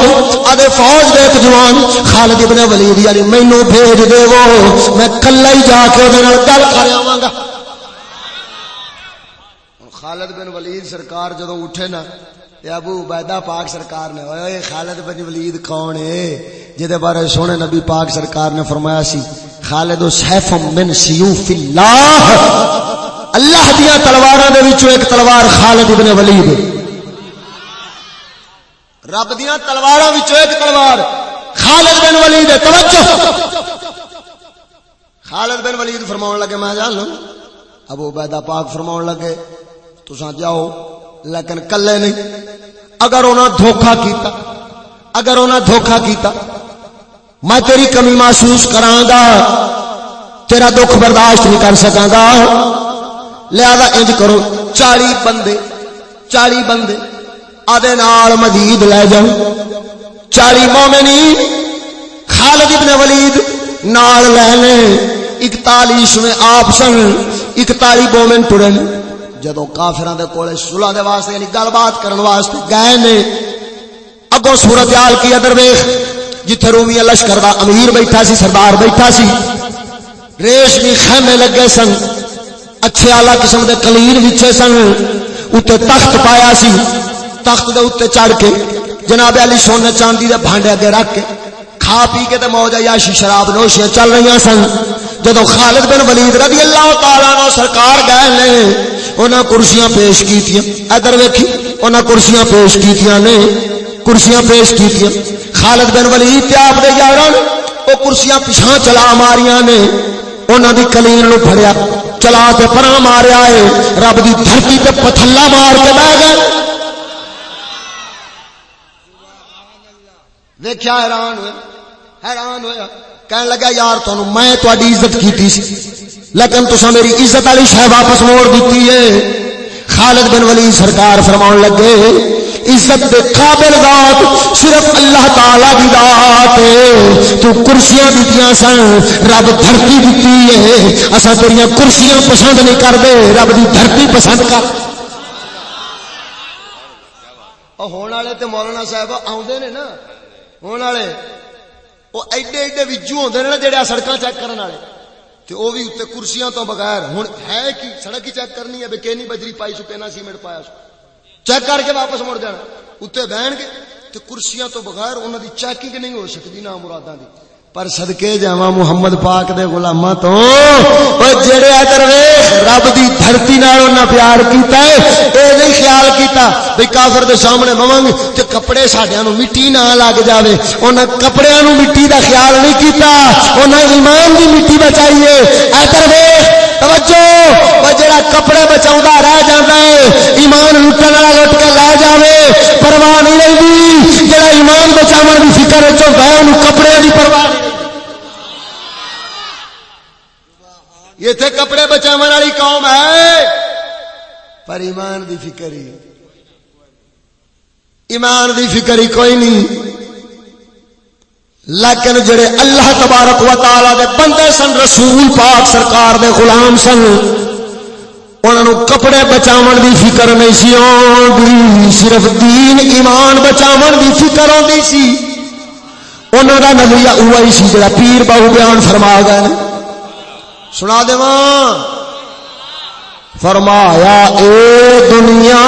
[SPEAKER 3] آدھے فوج دے ایک جوان خالد ابن ولید یعنی مینو بھیج دے وہ میں کلا ہی جا کے گل کر آواں گا۔ خالد بن ولید سرکار جدو اٹھے نا ابو عبیدہ پاک سرکار نے اوے خالد بن ولید کون ہے؟ جدے بارے سونے نبی پاک سرکار نے فرمایا سی، خالد سیف من سیوف اللہ. اللہ دیا تلواراں دے وچوں ایک تلوار خالد ابن ولید۔ رب دیا تلواراں وچوں ایک تلوار خالد بن ولید۔ توجہ! خالد بن ولید فرماون لگے، میں جان لوں. ابو عبیدہ پاک فرماون لگے تسا جاؤ، لیکن کلے نہیں۔ اگر انہاں دھوکا کیتا، اگر انہاں دھوکا کیتا، میں تیری کمی محسوس کراں گا تیرا دکھ برداشت نہیں کر سکاں گا لہذا انج کرو، چالی بندے چالی بندے، آدھے نال مزید لے جاؤ۔ چالی مومنی، خالد ابن ولید نال لینے اکتالیس میں آپ سن اکتالی مومن ٹرن جدو کافران دے کولے صلح دے واسطے یعنی گل بات کرن واسطے گئے نے، اگوں صورت حال کی ادھر ویکھ، جتھے رومی لشکر دا امیر بیٹھا سی سردار بیٹھا سی۔ ریشمی خیمے لگے سن، اچھے آلہ قسم دے کلیل وچے سن اتنے تخت پایا سی۔ تخت دے اتنے چڑھ کے جناب علی سونے چاندی دے بھانڈے اگے رکھ کے کھا پی کے تے موج عیاشی شراب نوشیاں چل رہی سن۔ جدو خالد بن ولید رضی اللہ تعالیٰ نو سرکار گئے نے، انہاں کرسیاں پیش کیتیاں۔ ادھر ویکھی، انہاں کرسیاں پیش کیتیاں نے، کرسیاں پیش کیتیاں۔ خالد بن ولید تے آپ دے یاراں او کرسیاں پیچھے چلا ماریاں نے۔ انہاں دی کلین نو پھڑیا چلا تے پراں ماریا ہے۔ رب دی دھرتی تے پتھلا مار کے بیٹھ گئے۔ دیکھا حیران ہوئے، حیران ہوا کہنے لگا، یار تمہیں میں تاری عزت کی سی۔ لیکن تصا میری عزت والی شہ واپس موڑ دیتی ہے؟ خالد بن ولی سرکار فرما لگے، عزت دے قابل ذات صرف اللہ تعالی دی ذات ہے۔ تو کرسیاں دیتیاں سن، رب دھرتی دیتی ہے۔ اسا تیریاں کرسیاں پسند نہیں کرتے، رب دی دھرتی پسند کر۔ ہونے والے تو مولانا صاحب آدھے نے نا؟ ہونے والے؟ وہ ایڈے ایڈے ویجو ہوتے ہیں نا جہاں سڑکاں چیک کرنے والے۔ تو وہ بھی اتنے کرسیاں تو بغیر ہوں ہے کہ سڑک ہی چیک کرنی ہے بے کینی بجری پائی سو کہنا سیمنٹ پایا سو۔ چیک کر کے واپس مڑ جانا۔ اتنے بہن گے تو کرسیاں تو بغیر انہوں کی چیکنگ نہیں ہو سکتی نہ مرادہ کی پر صدقے جاوا محمد پاک دے غلاماں تو۔ او جڑے درویش رب دی دھرتی نال انہاں پیار کیتا ہے، اے نہیں خیال کیتا بھئی کافر دے سامنے مونگ تے کپڑے ساڈیاں نو مٹی نہ لگ جاوے۔ انہاں کپڑیاں نو مٹی دا خیال نہیں کیتا، انہاں ایمان دی مٹی بچائیے۔ اے درویش توجہ! او جڑا کپڑے بچاوندا رہ جاندا ہے، ایمان لٹن والا لٹ کے لے جاوے، پرواہ نہیں رہندی۔ جڑا ایمان بچاون دی فکر وچ ہے اونوں کپڑے دی پرواہ نہیں یہ تھے کپڑے بچا والی قوم ہے، پر ایمان دی فکر ہی ایمان دی فکر ہی کوئی نہیں۔ لیکن جڑے اللہ تبارک و تعالی دے بندے سن، رسول پاک سرکار دے غلام سن انہوں کپڑے بچاون دی فکر نہیں سی آدھی صرف دین ایمان بچاون دی فکر آتی سی۔ انہوں کا نظریہ وہی سی جڑا پیر بہو بیان فرما گئے سنا دے فرمایا، اے دنیا،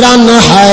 [SPEAKER 3] رن ہے۔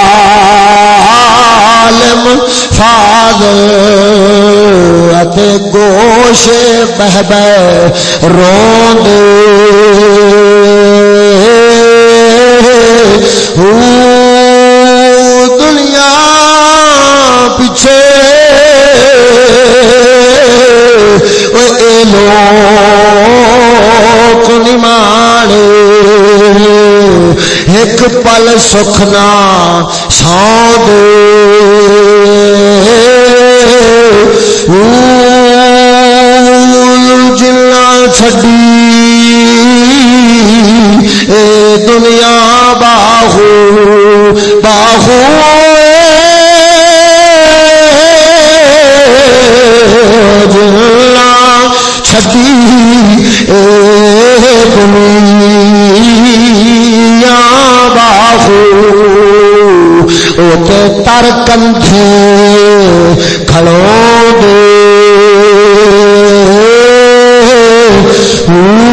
[SPEAKER 3] عالم فاضل گوش بہ بہ روند۔ دنیا پیچھے لوگ نمانے ایک پل سکھنا سو دے جنا چڈی اے دنیا باہو باہو جنا چڈی اے دنیا تر کنٹھے کھڑو دے Mm-hmm.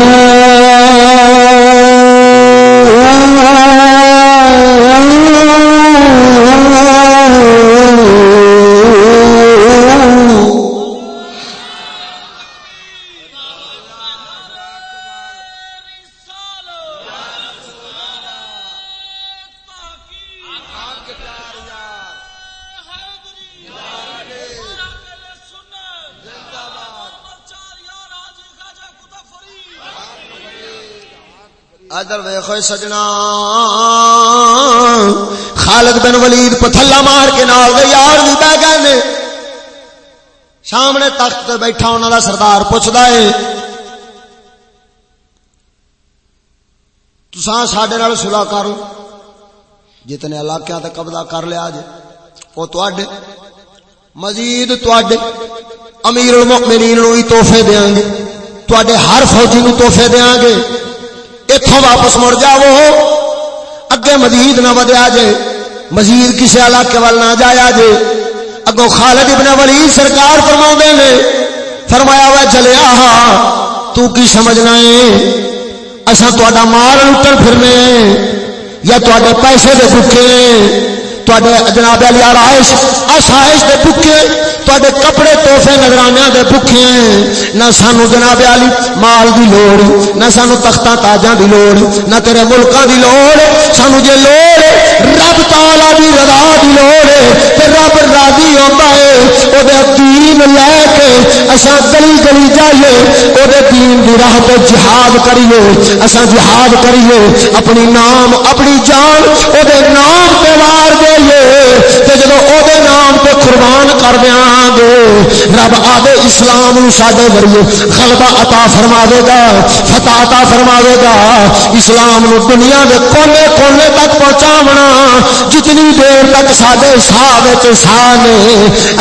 [SPEAKER 3] ادھر ویخو سجنا۔ خالد بن ولید پتھلا مار کے نال دے یار بھی بہ گئے سامنے تخت تے بیٹھا انہوں کا سردار پوچھتا ہے تسان سڈے سلا کرو۔ جتنے علاقوں تے قبضہ کر لیا جے وہ تواڈے۔ مزید تواڈے۔ امیر المؤمنین نو بھی تحفے دیاں گے۔ تواڈے ہر فوجی نو تحفے دیاں گے۔ اتوں واپس مڑ جاؤ۔ اگے مزید نہ ودیا جے، مزید کسی علاقے وال نہ جایا جے۔ اگوں خالد ابن ولید سرکار فرما نے، فرمایا ہوا چلیا تو کی سمجھنا ہے؟ اصا تا مال لٹن پھرنے یا تے پیسے دے بکے تواڈے جناب علی آرائش آسائش دے بکے تے کپڑے توحفے نظرانیاں دے بھوکے ہیں نہ سانو جناب علی مال دی لوڑ نہ سانو تختاں تاجاں دی لوڑ نہ تیرے ملکاں دی لوڑ سانو جے لوڑ رب تعالی دی رضا دی لوڑ تے رب راضی ہوندا ہے۔ او دے دین لے کے اساں گلی گلی جائیے او دے دین دی راہ تے جہاد کریے۔ اساں جہاد کریے، اپنی نام، اپنی جان او دے نام تے وار دے جب وہ نام تو قربان کر دیا گے، رب آدھے اسلام سڈے ذریعے خلبا عطا فرما دے گا، فتح عطا فرما دے گا۔ اسلام نو دنیا کے کونے کونے تک پہنچا جتنی دیر تک سڈے سا سا نے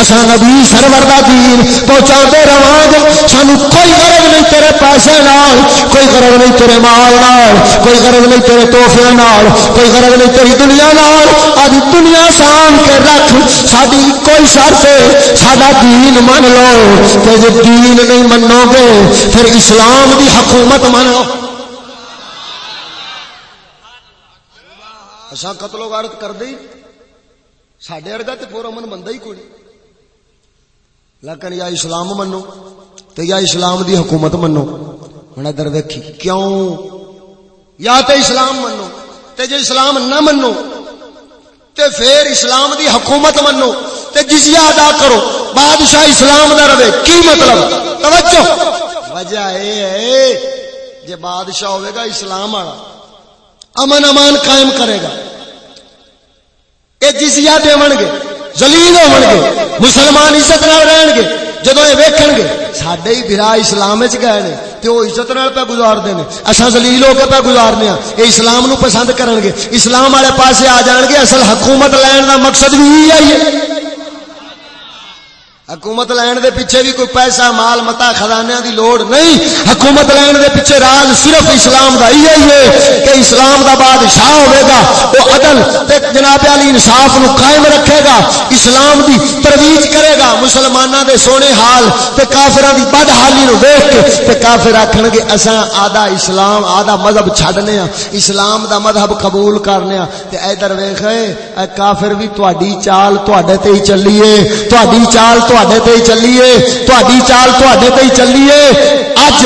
[SPEAKER 3] اصا نبی سرور کا دین پہنچا رہا گے۔ سانو کوئی غرض نہیں تیرے پیسے نال، کوئی غرض نہیں تیرے مال نال، کوئی غرض نہیں تیرے توحفے نال، کوئی غرض نہیں تیری دنیا نال۔ آج دنیا دنیا سام کے رکھ ساری کوئی شرط سڈا دین من لو۔ کہ جب دین نہیں منو گے، پھر اسلام دی حکومت منو اصا قتل و غارت کر دئی سڈے ارگا تو پورا من بنتا ہی کوئی لیکن یا اسلام منو تو یا اسلام دی حکومت منو ہوں ادھر ویکھی کیوں یا تو اسلام منو تے جے اسلام نہ منو تے پھر اسلام دی حکومت منو تے جزیہ ادا کرو بادشاہ اسلام دا رہے کی مطلب توجہ وجہ اے ہے جے بادشاہ ہوئے گا اسلام والا امن امان قائم کرے گا۔ اے جزیہ دیون گے، ذلیل ہون گے، مسلمان عزت نال رہن گے جدو یہ ویکھن گے سڈے ہی برا اسلام گئے نے تو وہ عزت نال پہ گزارتے ہیں اصا زلیل ہو کے پہ گزارنے ہاں یہ اسلام نو پسند کرن گے۔ اسلام والے پاسے آ جان گے، اصل حکومت لین کا مقصد بھی یہی ہے۔ حکومت لین دے پیچھے بھی کوئی پیسہ، مال، متا خزانے دی لوڑ نہیں۔ حکومت لین دے پیچھے راز صرف اسلام دا ہی ہے کہ اسلام دا بادشاہ ہوئے گا، وہ عدل تے جناب علی انصاف نو قائم رکھے گا۔ اسلام دی ترویج کرے گا، مسلماناں دے سونے حال تے کافراں دی بد حالی نو دیکھ کے تے کافر آکھن گے، اساں آدھا اسلام، آدھا مذہب چھڈنے ہاں۔ اسلام دا مذہب قبول کرنے ہاں۔ تے ادھر ویکھ، اے کافر بھی تہاڈی چال تواڈے تے ہی چلیے تہاڈی چال تو تواڈے تے چلیے تہاڈی چال تواڈے تے چلیے اج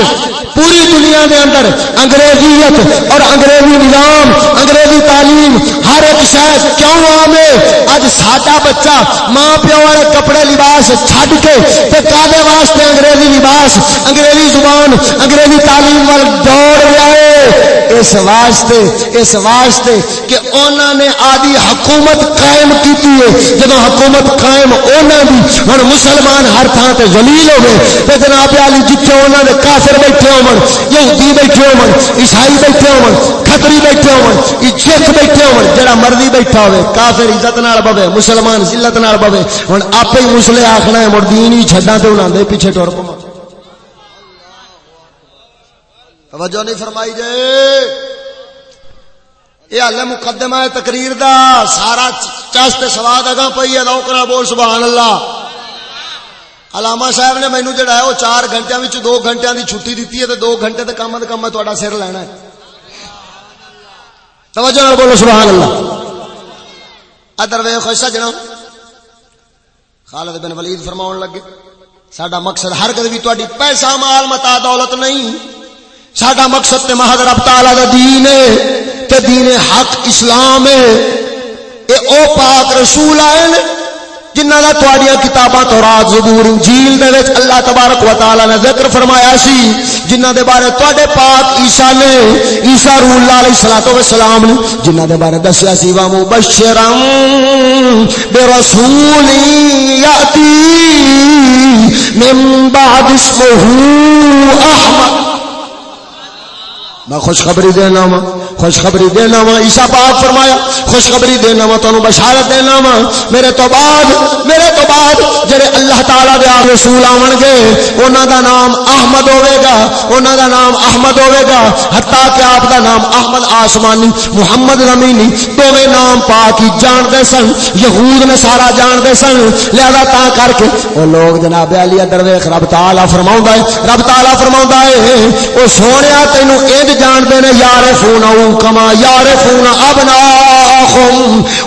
[SPEAKER 3] پوری دنیا دے اندر انگریزیت اور انگریزی نظام انگریزی تعلیم ہر ایک شہر کیوں عام ہے اج ساڈا بچہ ماں پیو والے کپڑے لباس چھڈ کے تے کادے واسطے انگریزی لباس انگریزی زبان انگریزی تعلیم وال دوڑ رہا ہے اس واسطے اس واسطے کہ انہوں نے آدھی حکومت قائم کی ہے۔ جب حکومت قائم انہوں دی، ہن مسلمان ہر تھان تے ذلیل ہوے تے جناب علی جتھے انہوں نے کافر بیٹھے ہون، یہودی بیٹھے ہون، عیسائی بیٹھے ہون، کھتری بیٹھے ہون سکھ بیٹھے ہون، جڑا مرضی بیٹھا ہوے کافر عزت نال بوے مسلمان ذلت نال بوے ہن اپے ہی مسلے آکھنا ہے، مڑ دین ہی چھڈاں تے انہاں دے پیچھے ٹر پواں توجہ نہیں فرمائی جائے یہ حل مقدمہ ہے تقریر دا سارا چست سواد اگاں پئی ہے لوکرا بول، سبحان اللہ۔ علامہ صاحب نے مینو جڑا ہے، وہ چار گھنٹے دو گھنٹے کی چھٹی دیتی ہے تو دو گھنٹے تو کم کم میں سر لینا ہے۔ توجہ بولو، سبحان اللہ۔ ادر وے خوشا جنا خالد بن ولید فرماؤ لگے سڈا مقصد ہر کدی بھی تاری پیسہ، مال، متا، دولت نہیں۔ سڈا مقصد تے محض رب تعالی دا دین ہے تے دین حق اسلام ہے۔ اے او پاک رسول آئے نے جنہ کا تھوڑیاں کتاباں تو رات زبور انجیل دے وچ اللہ تبارک و تعالی نے ذکر فرمایا سی جنہ دے بارے تواڈے پاک عیسی نے، عیسی روح اللہ علیہ الصلوۃ والسلام نے جنہ دے بارے دسیا سی وا مبشرا برسول یاتی من بعد اسمه احمد۔ میں خوشخبری دینا وا خوشخبری دینا وا عیسا پاک فرمایا، خوشخبری دینا وا تمہیں بشارت دینا وا۔ میرے تو بعد، میرے تو بعد جڑے اللہ تعالی دے رسول آون گے، انہاں دا نام احمد ہوے گا، انہاں دا نام احمد ہوے گا۔ حتا کہ آپ دا نام احمد آسمانی، محمد زمینی دوویں نام پاک ہی جان دے سن، یہود نے سارا جان دے سن۔ لہذا تا کر کے او لوگ جناب علی درویش رب تعالی فرماوندا ہے، رب تعالی فرماوندا ہے، او سونیا تینو اینج جان دے نے، یار فون او کما یار فون ابنا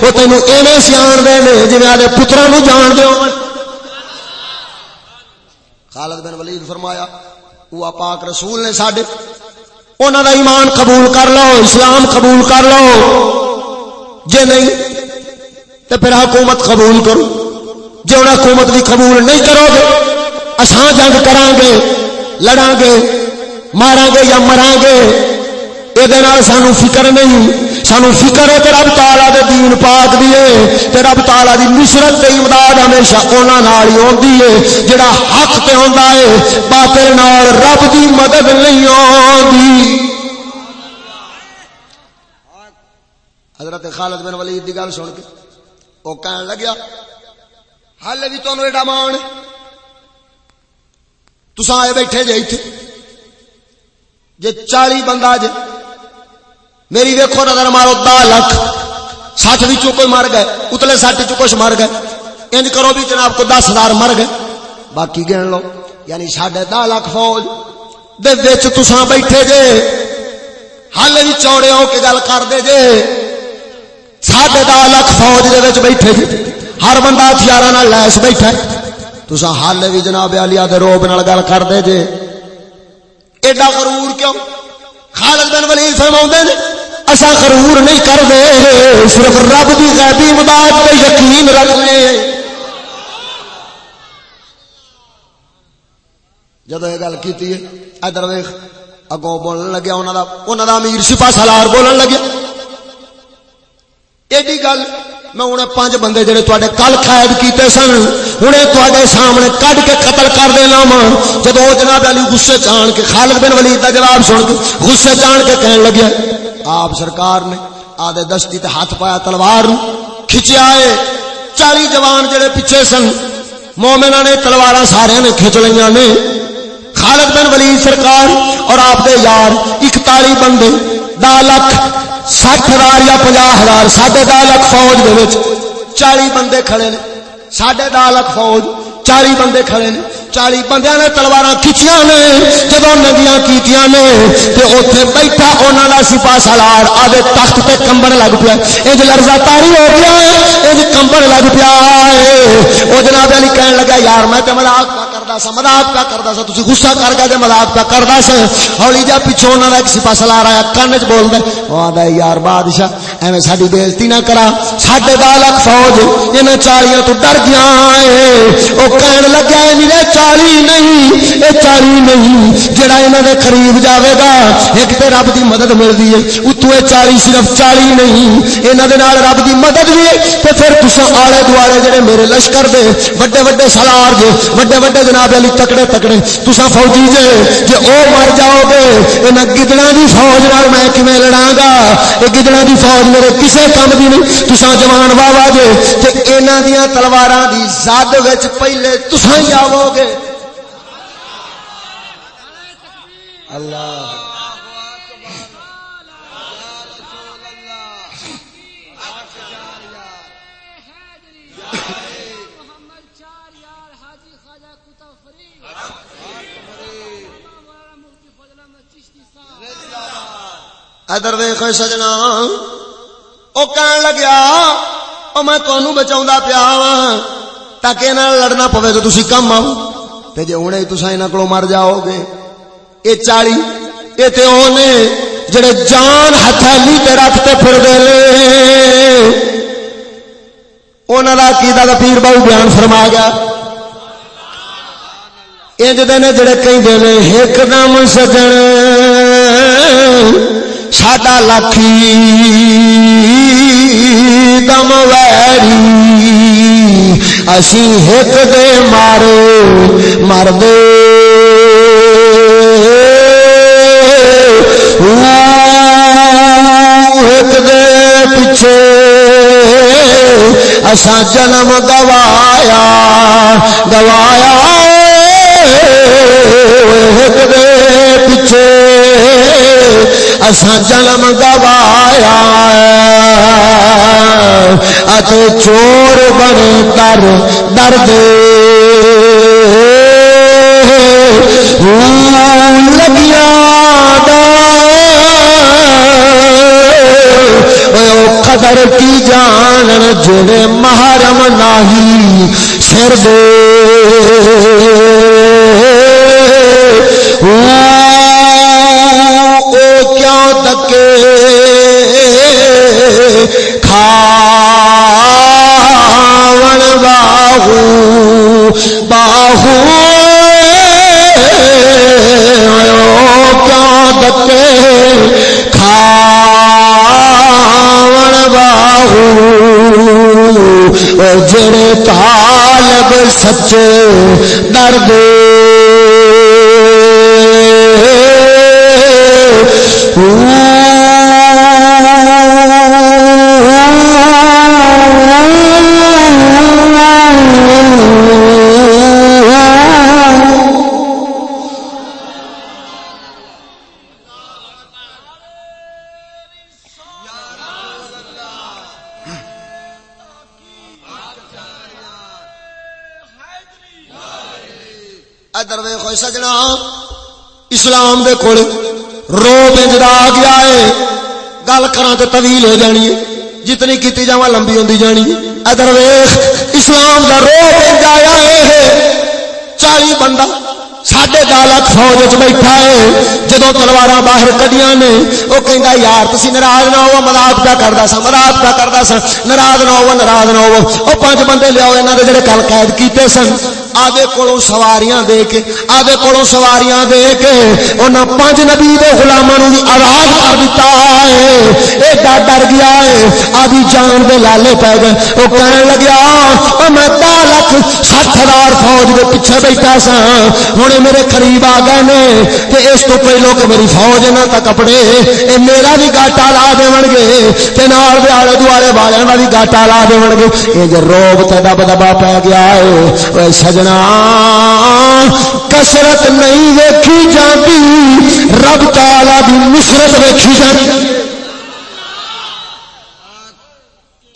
[SPEAKER 3] او تینو ایویں سیان دے نے جویں آدے پتراں نو جان دے خالد بن ولید فرمایا وہ پاک رسول نے ساڈے، انہاں دا ایمان قبول کر لو، اسلام قبول کر لو۔ جے نہیں، تے پھر حکومت قبول کرو۔ جے انہاں حکومت بھی قبول نہیں کرو گے، اساں جنگ کران گے لڑاں گے ماراں گے یا مراں گے یہ سانو فکر نہیں سانو فکر ہے کہ رب تالا دے دین پاک دیے تے رب تالا دی نصرت تے امداد ہمیشہ انہاں نال ہی ہوندی ہے جڑا حق تے ہوندا ہے باطل نال رب دی مدد نہیں ہوندی حضرت خالد بن ولید دی گل سن کے او کہن لگیا حال بھی تانوں ایڈا مان تساں آئے بیٹھے جے ایتھے جے چالی بندہ جے میری ویکو نظر مارو دا لکھ۔ سٹھ بچوں کوئی مر گئے، اتلے سٹھ چ کچھ مر گئے۔ انج کرو بھی جناب کو دس ہزار مر گئے۔ باقی گن لو یعنی ساڈے دہ لاکھ فوج۔ دے وچ تساں بیٹھے جے۔ ہل بھی چوڑے ہو کے گل کر دے جے۔ ساڈے دہ لاکھ فوج دے وچ بیٹھے جے۔ ہر بندہ ہتھیار لیس بیٹھا تساں ہل بھی جناب علیہ دے روب نال گل کر دے جے۔ ایڈا غرور کیوں؟ خالد بن ولید فرماؤں نے اسا غرور نہیں کر دے صرف رب دی غیبی امداد پہ یقین رکھ لے جدو یہ گل کی ادھر ویخ اگوں بولن لگیا انہوں دا انہوں دا امیر سپا سالار بولن لگیا۔ ایڈی گل، میں انہیں پانچ بندے جڑے تے کل قید کیتے سن انہیں تے سامنے کڈ کے قتل کر دینا وا۔ جب جناب علی غصے چان کے، خالد بن ولید کا جواب سن کے، غصے چان کے کہن لگیا۔ آپ سرکار نے آدھے دستی تے ہاتھ پایا تلوار کھچیا ہے چالی جوان جڑے پیچھے سن مومنا نے تلوار سارے نے کھچ لیا نے۔ خالد بن ولید سرکار اور آپ دے یار اکتالی بندے دا لکھ سٹھ ہزار یا پناہ ہزار، ساڈے دہ لاکھ فوج دے چالی بندے کھڑے نے۔ ساڈے دہ لاکھ فوج چالی بندے کھڑے نے، چالی بندے نے تلوار کھچیا نے جدو ندیاں کیتیاں نے، تے اوتھے بیٹھا انہاں دا سپا سالار، آدھے تخت تے کمبن لگ پیا انج لرزا تاری ہو گیا انج کمبن لگ پیا او جناب علی کہن لگا، یار میں تے مذاق کردا سا مذاق پا کردا سا، تسی غصہ کر گئے تے مذاق پا کردا سا۔ ہولی جا پیچھے انہاں دا ایک سپا سالار آیا کن وچ بول دے او آندا یار بادشاہ، ایویں ساڈی بے عزتی نہ کرا۔ ساڈے 10 لاکھ فوج، انہاں چالیاں تو ڈر گیا اے او کہن لگا اے میرے چالی نہیں، اے چالی نہیں، جڑا انہاں دے قریب جاوے گا، ایک تے رب دی مدد ملدی ہے۔ اتو اے چالی صرف چالی نہیں، انہاں دے نال رب دی مدد بھی ہے۔ تے پھر تساں آلے دوالے جڑے میرے لشکر دے بڑے بڑے سالار جے بڑے بڑے جناب علی تکڑے تکڑے تسا فوجی جے جے او مر جاؤ گے انہاں گدڑاں دی فوج نال میں کیویں لڑاں گا اے گدڑاں دی فوج میرے کسے کم دی نہیں تسا جوان واہ واہ جے تے انہاں دیاں تلواراں دی زد وچ پہلے تسا ہی آو گے اللہ ادر ویخ سجنا۔ وہ کہن لگیا وہ میں تمہوں بچا پیا وا تاکہ یہاں لڑنا پوے تو تھی کم آؤ۔ تے جی ہوں تصا یہاں کو مر جاؤ گے یہ چالی یہ تو نے جڑے جان ہتھیلی تے رکھتے پھر دے انہوں کا کی پیر بہو بیان فرما گیا۔ انج دے نے جڑے کہیں دے ایک دم سجن۔ ساڈا لکھی دم ویری اسی ایک دے مارے مر دے ایک دے پیچھے اسا جنم گوایا گوایا دے پیچھے جنم گوایا اتے چور بنے در در دے لگیا قدر کی جان جڑے محرم نہیں سر دے او کیا دکے کھاون باہو باہو۔ کیا دکے کھاون باہو۔ جڑے طالب سچے درد ادر ویخو سجنا اسلام دے کول رو بجدا آ گیا ہے۔ گل کراں تے طویل ہو جانی ہے۔ جتنی کیتی جاواں لمبی ہوندی جانی ہے۔ ادھر ویکھ، اسلام دا رو بنج آیا ہے۔ چالی بندہ ساڈے دالت فوج چ بیٹھا ہے جدو تلوار باہر کڈیاں نے وہ کہندا یار تسی ناراض نہ ہو مذاق پیا کردا سا مذاق پیا کردا سا ناراض نہ ہو ناراض نہ ہو او پانچ بندے لیاؤ انہاں دے جڑے کل قید کیتے سن آدھے کولوں سواریاں دے کے آدھے کولوں سواریاں دے کے انہاں پانچ نبی دے غلاماں نوں بھی آزاد کر دتا ہے اے ڈر ڈر گیا ہے آدھی جان دے لالے پے گئے او کہن لگیا او میں 10 لاکھ 60 ہزار فوج دے پیچھے بیٹھا سا ہن کپڑے میرے قریب آ گئے نے تے اس تو پہلو کہ میری فوج نہ تک اپنے اے میرا بھی گاٹا لا دیون گے، تے نال دے آلے دوالے والے دا بھی گاٹا لا دیون گے۔ اے جو روب تے دب دبا پے گیا ہے اوے سجنا کسرت نہیں ویکھی جاتی رب تعالی دی نصرت ویکھی جاتی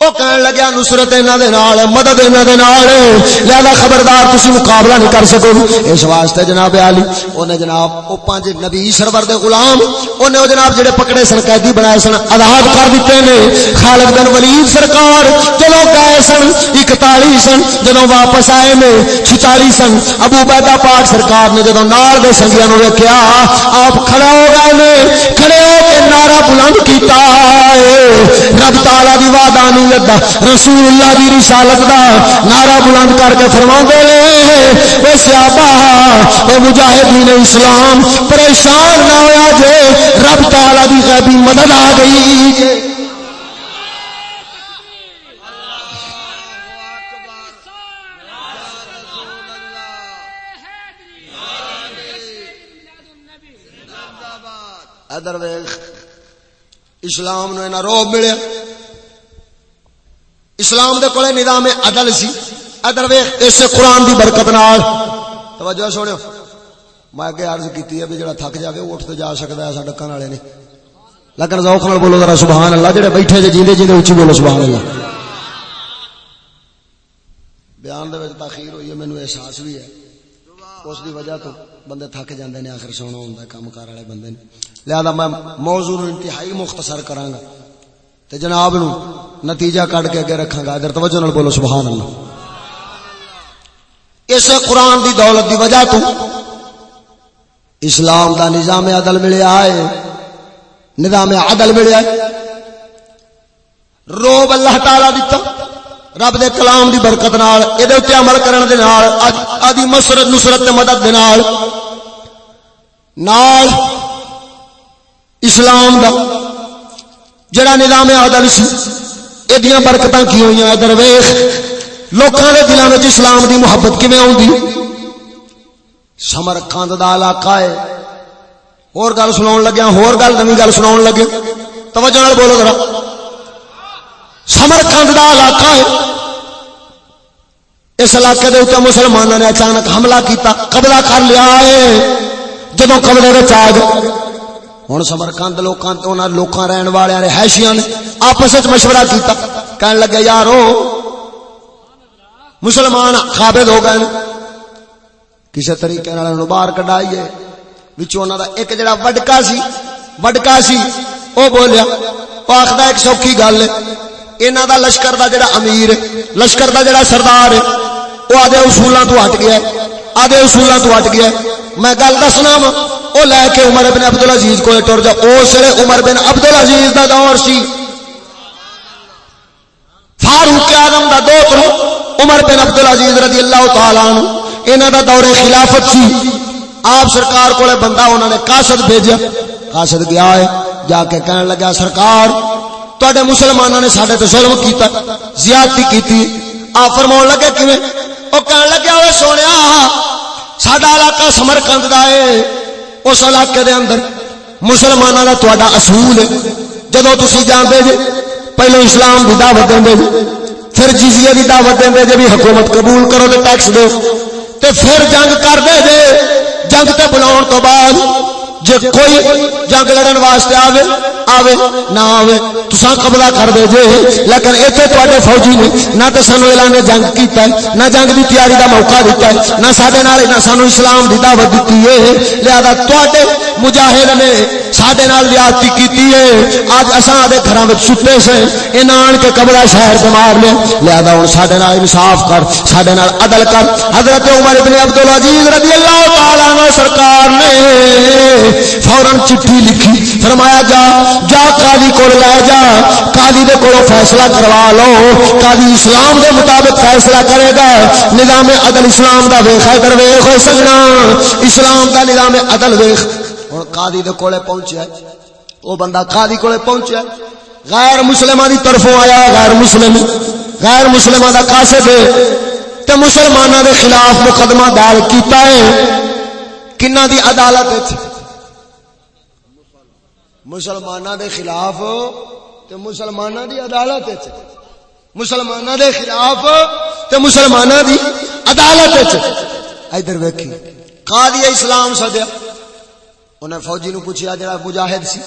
[SPEAKER 3] وہ کہن لگیا نصرت انہاں دے نال مدد انہاں دے نال لہذا خبردار تسی مقابلہ نہیں کر سکو اس واسطے جناب علی اونے جناب او پانچ نبی سرور دے غلام اونے او جناب جڑے پکڑے سن قیدی بنائے سن آزاد کر دتے نے خالد بن ولید سرکار چلو گئے سن 41 سن جدوں واپس آئے نے 46 سن ابو بیدا پاک سرکار نے جدوں نال دے سنگیاں نو ویکھیا آپ کھڑے ہو گئے نے کھڑے ہو کے نعرہ بلند کیتا ہے رب تعالی دی وعدہ دا رسول اللہ دی رسالت دا نعرہ بلند کر کے فرما دے وہ سیابا وہ مجاہدین اسلام، پریشان نہ ہویا جے رب تعالی دی غیبی مدد آ گئی. ادر ویخ اسلام نو روب ملیا۔ اسلام دے کولے نظام عدل سی۔ ادر ویخ اس قرآن دی برکت نال۔ توجہ سنو میں اگے عرض کیتی ہے بھی جڑا تھک جاوے اٹھ تے جا سکدا ہے سا ڈکن والے نے۔ لیکن ذوق نال بولو ذرا، سبحان اللہ۔ جڑے بیٹھے جے، جیندے جیندے اونچی بولو، سبحان اللہ۔ بیان دے وچ تاخیر ہوئی ہے، مینوں احساس بھی ہے۔ اس دی وجہ تو بندے تھک جاندے نے، آخر سونا ہوندا کام کار والے بندے نے۔ لہذا میں موضوع انتہائی مختصر کراں گا۔ تے جناب نو نتیجہ کڈ کے اگے رکھاں گا۔ ادھر توجہ نال بولو سبحان اللہ اس قرآن دی دولت دی وجہ تو اسلام دا نظام عدل ملیا ہے۔ نظام عدل ملیا ہے۔ روب اللہ تعالی دیتا۔ رب دے کلام دی برکت نال، اے دے عمل کرن دے نال ادی مسرت نصرت تے مدد دے نال نال اسلام دا جڑا نظام عدل سی ایدیاں برکتاں کی ہوئیاں ادھر ویکھ لوکاں دے دلاں وچ اسلام دی محبت کیویں اوندی سمرقند دا علاقہ ہے۔ اور گل سناون لگیا ہور گل نویں گل سناون لگے۔ توجہ نال بولو ذرا۔ سمرکند دا علاقہ ہے۔ اس علاقے دے اتنے مسلمانوں نے اچانک حملہ کیتا، قبضہ کر لیا ہے۔ جدو قبضے آ گئے ہوں سمرکند لوکاں تے انہاں لوکاں رہن والے نے نے آپس مشورہ کیتا۔ کہن لگے، یارو، مسلمان قابض ہو گئے کسی طریقے باہر کڈائیے۔ وچوں انہاں دا ایک جڑا وڈکا سی وڈکا سی، او بولیا، او آکھدا ایک سوکھی گل ہے۔ انہاں دا لشکر دا جڑا امیر ہے، لشکر دا جڑا سردار ہے، او آدھے اصولاں تو ہٹ گیا ہے۔ آدھے اصولاں تو ہٹ گیا ہے۔ میں گل دسنا وا او لے کے عمر بن عبد العزیز کو ٹر جا اس ویلے عمر بن عبد العزیز دا دور سی۔ فاروق اعظم دا دوست عمر بن عبد العزیز رضی اللہ تعالی عنہ، انہاں دا دور خلافت سی۔ آپ سرکار کو بندہ انہوں نے قاصد بھیجا۔ قاصد گیا ہے، جا کے کہنے لگا، سرکار تے مسلمانوں نے سڈے تو ظلم کیتا، زیادتی کیتی۔ آپ فرما لگے، کیویں؟ وہ کہنے لگا وہ سونے سڈا علاقہ سمر کند کا ہے۔ اس علاقے دے اندر مسلمانوں کا تا اصول ہے۔ جدو تھی جانتے جی پہلو اسلام کی دعوت دیں جی پھر جزیے کی دعوت دیں جی بھی حکومت قبول کرو تو ٹیکس دو۔ تے پھر جنگ کر دے جے، جنگ تے بلاؤ تو بعد جے کوئی جنگ لڑن واسطے آوے آوے، نہ آوے، تساں قبضہ کر دے جے۔ لیکن ایتھے تواڈے فوجی نے نہ تے سانو اعلان جنگ کیتا ہے، نہ جنگ دی تیاری دا موقع دیتا ہے، نہ ساڈے نال، نہ سانو اسلام دی دعوت دتی ہے۔ لہذا تواڈے مجاہد نے ساڈے نال زیادتی کیتی ہے۔ اج اساں دے گھراں وچ ستے سے انہاں آن کے قبضہ شہر تے مار لیا۔ لہذا ہن ساڈے نال انصاف کر، ساڈے نال عدل کر۔ حضرت عمر ابن عبد العزیز رضی اللہ تعالی عنہ سرکار نے فورن چٹھی لکھی، فرمایا جا جا قاضی کو لے جا، قاضی دے کولوں فیصلہ کروا لو۔ قاضی اسلام دے مطابق فیصلہ کرے گا۔ نظام عدل اسلام دا ویکھ ادھر ویکھ ہوئے سجنا اسلام دا نظام عدل ویکھ ہن قاضی دے کولے پہنچیا او بندہ قاضی کولے پہنچیا غیر مسلماں دی طرفوں آیا، غیر مسلم۔ غیر مسلماں دا قاصد ہے۔ تے مسلماناں دے خلاف مقدمہ دائر کیتا ہے۔ کنہ دی عدالت وچ مسلمانہ دے خلاف تے مسلمانہ دی عدالت وچ۔ مسلمانہ دے خلاف تے مسلمانہ دی عدالت وچ۔ ادھر ویکھی۔ قاضی اسلام سدیا انہیں فوجی نو پوچھیا جڑا مجاہد سی،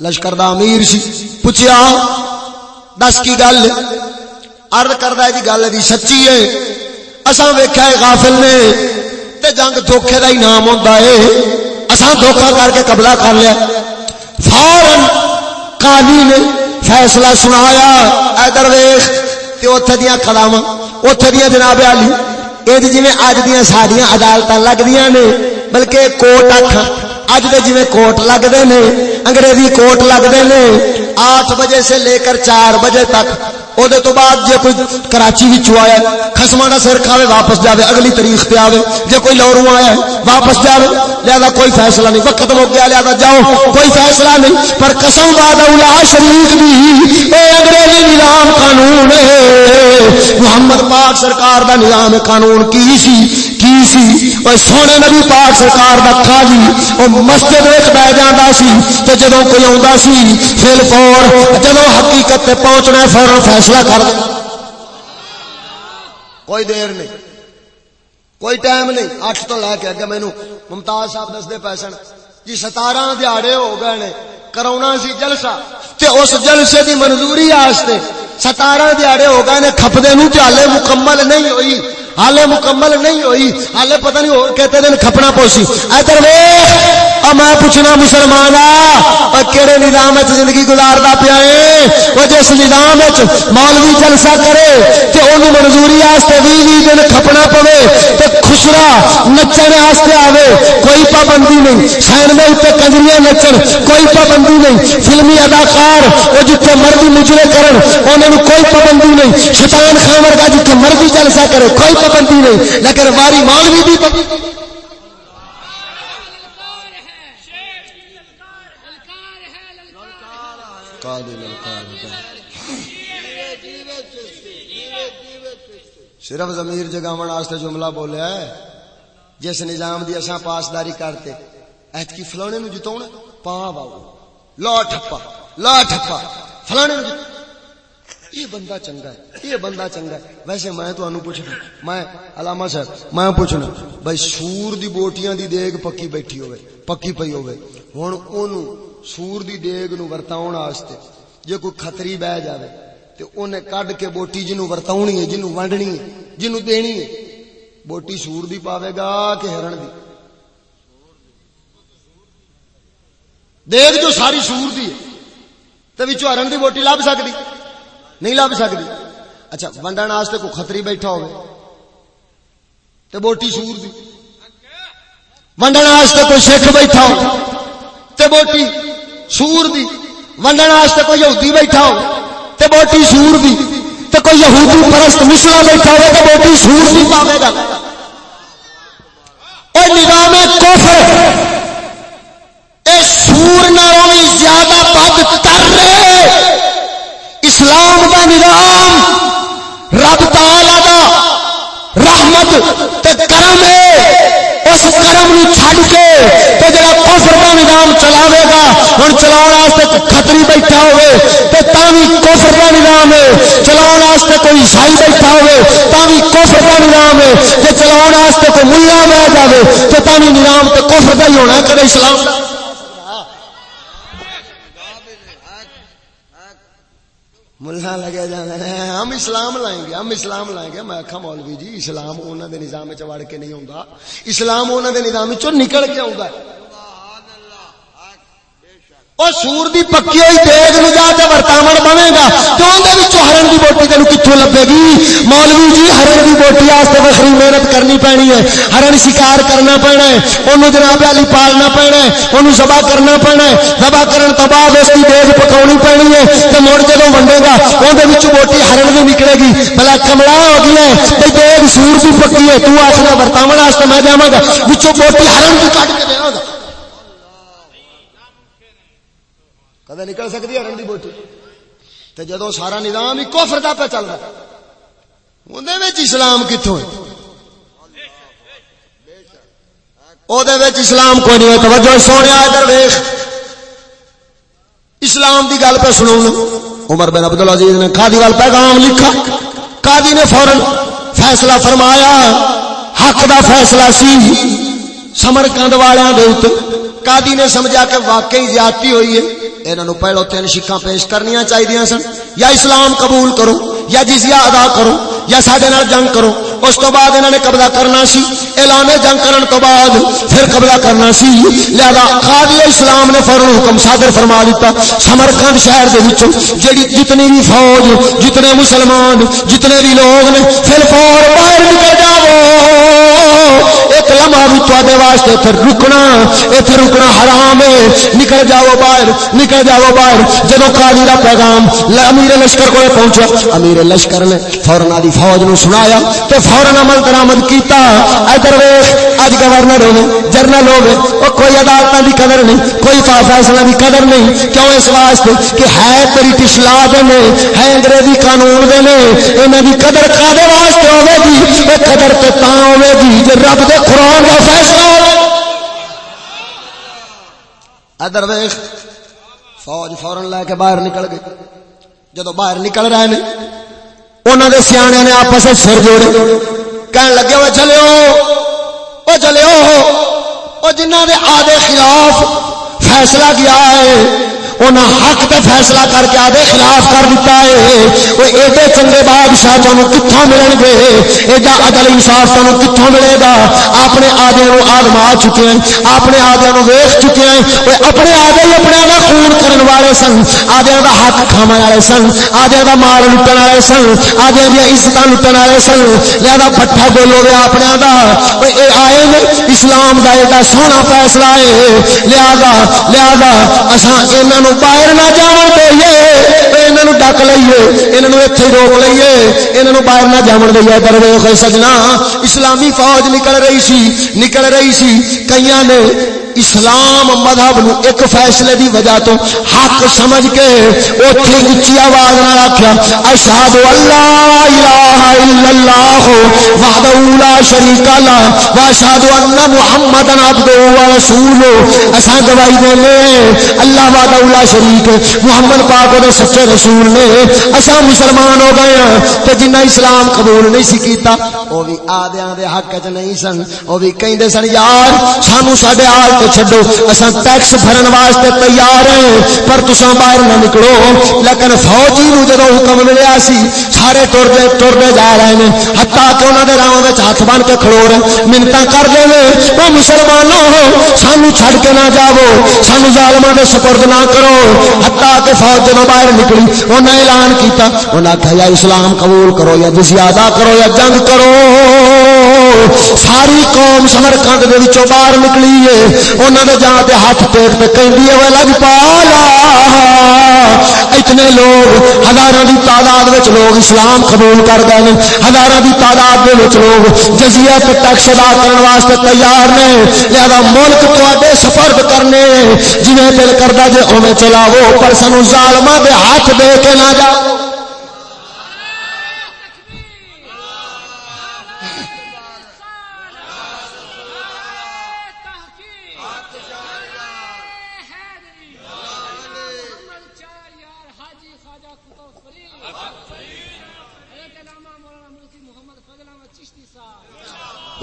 [SPEAKER 3] لشکر دا امیر سی۔ پوچھیا، دس کی گل؟ عرض کردا ہے جی گل دی سچی ہے۔ اساں ویکھیا ہے غافل نے۔ تے جنگ دھوکے دا ہی نام ہوندا ہے۔ اساں دھوکا کر کے قبضہ کر لیا۔ فوراً قاضی نے فیصلہ سنایا ادھر ویخ تے اوتھے دیاں کلاواں، اوتھے دیاں جناب علی، اے جویں اج دیاں ساڈیاں عدالتاں لگدیاں نے، بلکہ کوٹ اکھاں اج دے جویں کوٹ لگدے نے، انگریزی کوٹ لگدے نے آٹھ بجے سے لے کر چار بجے تک۔ او تو بعد جے کوئی کراچی وچوں آیا خصماں دا سر کھاوے، واپس جاوے، اگلی تاریخ تے آوے۔ جے کوئی لوروں آیا ہے واپس جاوے۔ لہذا کوئی فیصلہ نہیں، وقت ہو گیا، لہذا جاؤ۔ کوئی فیصلہ نہیں، پر قسم بعد اولا شریف دی۔ اے انگریزی نظام قانون ہے محمد پاک سرکار دا نظام قانون کی سی؟ کی سی۔ او سونے نبی پاک سرکار دا قاضی او مسجد وچ بیٹھ جاندا سی۔ تے جدوں کوئی آوندا سی فل فور جدوں حقیقت تے پہنچنا فوراً فیصلہ کر۔ کوئی دیر نہیں۔ کوئی ٹائم نہیں۔ اٹھ تو لے کے اگے مینو ممتاز صاحب دستے پیسے جی ستارہ دیہڑے ہو گئے نے، کرونا سی جلسہ۔ تے اس جلسے دی منظوری واسطے ستارہ دیہڑے ہو گئے نے، کھپدے نو تے حالے مکمل نہیں ہوئی۔ حالے مکمل نہیں ہوئی۔ حالے پتہ نہیں اور کہتے دن کھپنا پوسی ادھر ویکھ۔ او میں پوچھنا مسلمان او کیڑے نظام زندگی گزاردا پیا اے او جس نظام مولوی جلسہ کرے، تے اونوں منظوری واسطے 20 20 دن کھپنا پوے، تے خسرا نچن واسطے آوے۔ کوئی پابندی نہیں۔ سین دے اوتے کنجریاں نچن، کوئی پابندی نہیں۔ فلمی اداکار، او جتھے مرضی مجرے کرن انہاں نوں کوئی پابندی نہیں۔ شیطان خان ورگا جتھے مرضی جلسہ کرے، کوئی پابندی نہیں۔ لیکن واری مولوی دی پابندی صرف ضمیر جگاون واسطے جملہ بولیا ہے۔ جس نظام دی اساں پاسداری کرتے ایت کی فلانے نو جتونا پاں باو لو ٹھپا، لا ٹھپا۔ فلانے نو نے یہ بندہ چنگا ہے، یہ بندہ چنگا ہے۔ ویسے میں تو انو پوچھنا، میں علامہ صاحب، میں پوچھنا، بھائی سور دی بوٹیاں دی دیگ پکی بیٹھی ہوئے، پکی پئی ہوئے۔ ہن اونوں سور دی دیگ نو ورتاون واسطے، جے کوئی خطری بہ جاوے تے اونے کڈ کے بوٹی جنوں ورتاونی ہے جنوں ونڈنی ہے جنوں دینی ہے، بوٹی سور دی پاوے گا کہ ہرن دی۔ دیکھ جو ساری سور دی ہے، تے وچوں ہرن دی بوٹی لب سکدی، نہیں لب سکدی۔ اچھا ونڈن واسطے کوئی خطری بیٹھا ہوے تے بوٹی سور دی۔ ونڈن واسطے کوئی سکھ بیٹھا ہو تے بوٹی سور دی۔ ونڈن واسطے کوئی یہودی بیٹھا ہو تے بوٹی سور دی۔ تے کوئی یہودی پرست مسلا بیٹھا ہو تے بوٹی سور دی پاوے گا۔ اے نظام کفر۔ اے سور نالوں بھی زیادہ بد کر رہے۔ اسلام دا نظام رب تعالی دا رحمت تے کرم ہے۔ اس کرم نو چھڈ کے تے جڑا کفر دا نظام چلاوے گا، ہن چلاون واسطے کوئی کھتری بیٹھا ہوے تے تاں وی کفر دا نظام ہے۔ چلاون واسطے کوئی عیسائی بیٹھا ہوے تاں وی کفر دا نظام ہے۔ تے چلاون واسطے کوئی ملہ بیٹھ جاوے، تے تاں وی نظام تے کفر دا ہی ہونا کدے اسلام دا؟ ملا لگے جانا ہم اسلام لائیں گے، ہم اسلام لائیں گے۔ میں آخا مولوی جی اسلام انہوں دے نظام چ کے نہیں آتا اسلام انہوں دے نظام چ نکل کے آتا ہے۔ اور سور دی پکی ہوئی دیگ نو جا کے ورتاون بنے گا۔ تو اندر وچوں ہرن دی بوٹی تینوں کتھوں لبے گی؟ مولوی جی ہرن دی بوٹی واسطے وکھری محنت کرنی پینی ہے۔ ہرن شکار کرنا پینا ہے۔ اونوں جناب علی پالنا پینا ہے۔ اونوں ذبح کرنا پینا ہے۔ ذبح کرن تو بعد اس دی دیگ پکاونی پینی ہے۔ تے مڑ جدوں ونڈے گا اندر وچوں بوٹی ہرن دی نکلے گی۔ بلا کملا ہو گیا ہے۔ بھئی دیگ سور دی پکی ہے۔ تو آکھنا ورتاون واسطے میں جاواں گا۔ وچوں بوٹی ہرن دی کٹ کے دیواں گا۔ کدے نکل سکتی ہے رنڈی بوٹی؟ تے جدو سارا نظام ہی کفر دا پہ چل رہا اندر اسلام کتوں اسلام کوئی نہیں توجہ سونے ادھر ویخ اسلام دی گل پہ سنو عمر بن عبد العزیز نے قاضی وال پیغام لکھا۔ قاضی نے فورن فیصلہ فرمایا۔ حق دا فیصلہ سی۔ سمر کند والوں کے قاضی نے سمجھا کہ واقعی زیادتی ہوئی ہے۔ انہوں پہلو تین شکا پیش کرنی چاہیے سن۔ یا اسلام قبول کرو، یا جزیہ ادا کرو، یا سڈے جنگ کرو۔ اس تو بعد انہوں نے قبضہ کرنا سی۔ اعلان جنگ کرن تو بعد پھر قبضہ کرنا سی۔ لہذا قاضی اسلام نے فوراً حکم صادر فرما دیتا۔ سمرکند شہر دے وچوں جڑی جتنی بھی فوج، جتنے مسلمان، جتنے بھی لوگ نے پھر فور باہر نکل جاؤ ایک لمحہ بھی تے واسطے پھر رکنا اتنے رکنا حرام ہے۔ نکل جاؤ باہر، نکل جاؤ باہر۔ جب قاضی کا پیغام امیر لشکر کو پہنچا امیر لشکر نے فورن آدھی فوج نو سنایا تو فورن عمل درامد کیتا۔ ادھر ویخ اج گورنر ہوگی جرنل ہوگی وہ کوئی عدالتوں کی قدر نہیں، کوئی فیصلہ کی قدر نہیں۔ کیوں اس واسطے کہ ہے برٹش لا دے ہے انگریزی قانون دے انہوں کی قدر کادے واسطے ہوے گی؟ قدر تو ہوے گی۔ جی رب دے قرآن کا فیصلہ۔ ادھر ویخ، فوج فورن لے کے باہر نکل گئی جدو باہر نکل رہے ہیں انہوں نے سیانے نے آپس سر جوڑے۔ کہنے لگے وہ چلو وہ چلو وہ جنہ نے آدھے خلاف فیصلہ کیا ہے انہیں حق تے فیصلہ کر کے آدھے خلاف کر دیتا ہے۔ وہ ایڈے چنگے بادشاہ تمہیں کتوں ملن گے۔ ایڈا عدل انصاف تمہیں کتوں ملے گا۔ اپنے آدھے نو آدما چکے ہیں۔ اپنے آدھے ویخ چکے ہیں۔ وہ اپنے آدھے ہی اپنے کا خون کرن والے سن۔ آدھے کا حق کھاوا والے سن۔ آدھے کا مال لٹن والے سن۔ آدھے دیا عزت لٹن والے سن۔ لہذا پٹھا بولو گے اپنے کا آئے نے۔ اسلام کا ایڈا سونا فیصلہ ہے۔ لہذا لہذا اصا یہ باہر نہ جان دئیے یہ ڈک لئیے انہوں اتنے روک لئیے انہوں باہر نہ جان دئیے درویخ سجنا اسلامی فوج نکل رہی سی نکل رہی سی کئی نے اسلام مذہب نو ایک فیصلے دی وجہ تو حق سمجھ کے اوتھے اچھی آواز نال آکھیا اشہد اللہ الہ الا اللہ وحدہ لا شریک لا واشهد ان محمد عبده ورسوله اساں گواہی دینے اللہ وحدہ لا شریک، محمد پاک دے سچے رسول نے اساں مسلمان ہو گئے ہیں تے جنہ اسلام قبول نہیں سی کیتا، او بھی آدیاں دے حق وچ نہیں سن، او بھی کہندے سن، یار سانو ساڈے آل تے چھڈو۔ اساں ٹیکس بھرن واسطے تیار ہیں، پر تساں باہر نہ نکلو۔ لیکن فوجی نو جدوں حکم ملیا سی، سارے ٹر دے ٹر دے جا رہے ہیں۔ حتیٰ کہ انہاں دے راہوں وچ ہاتھ بن کے کھڑو رہے منتاں کر دے وے۔ او مسلمانوں، سانو چھڈ کے نہ جاؤ سانو ظالماں دے سپرد نہ کرو۔ حتیٰ کہ فوج جدوں باہر نکلی، انہاں اعلان کیتا، انہاں کہا یا اسلام قبول کرو یا جزیہ ادا کرو یا جنگ کرو۔ ساری قوم سمرکند دے وچوں باہر نکلی ہے۔ انہاں دے جہاں تے ہاتھ ٹیک تے کہندی ہے وے لج پالا! اتنے لوگ، ہزاراں دی تعداد وچ لوگ اسلام قبول کر گئے نے۔ ہزاراں دی تعداد دے وچ لوگ جزیہ تے ٹیکس ادا کرن واسطے تیار نے۔ لہذا ملک تواڈے سپرد کرنے، جویں دل کردا جے اوویں چلاو پر سانو ظالماں دے ہاتھ دے کے نہ جاؤ۔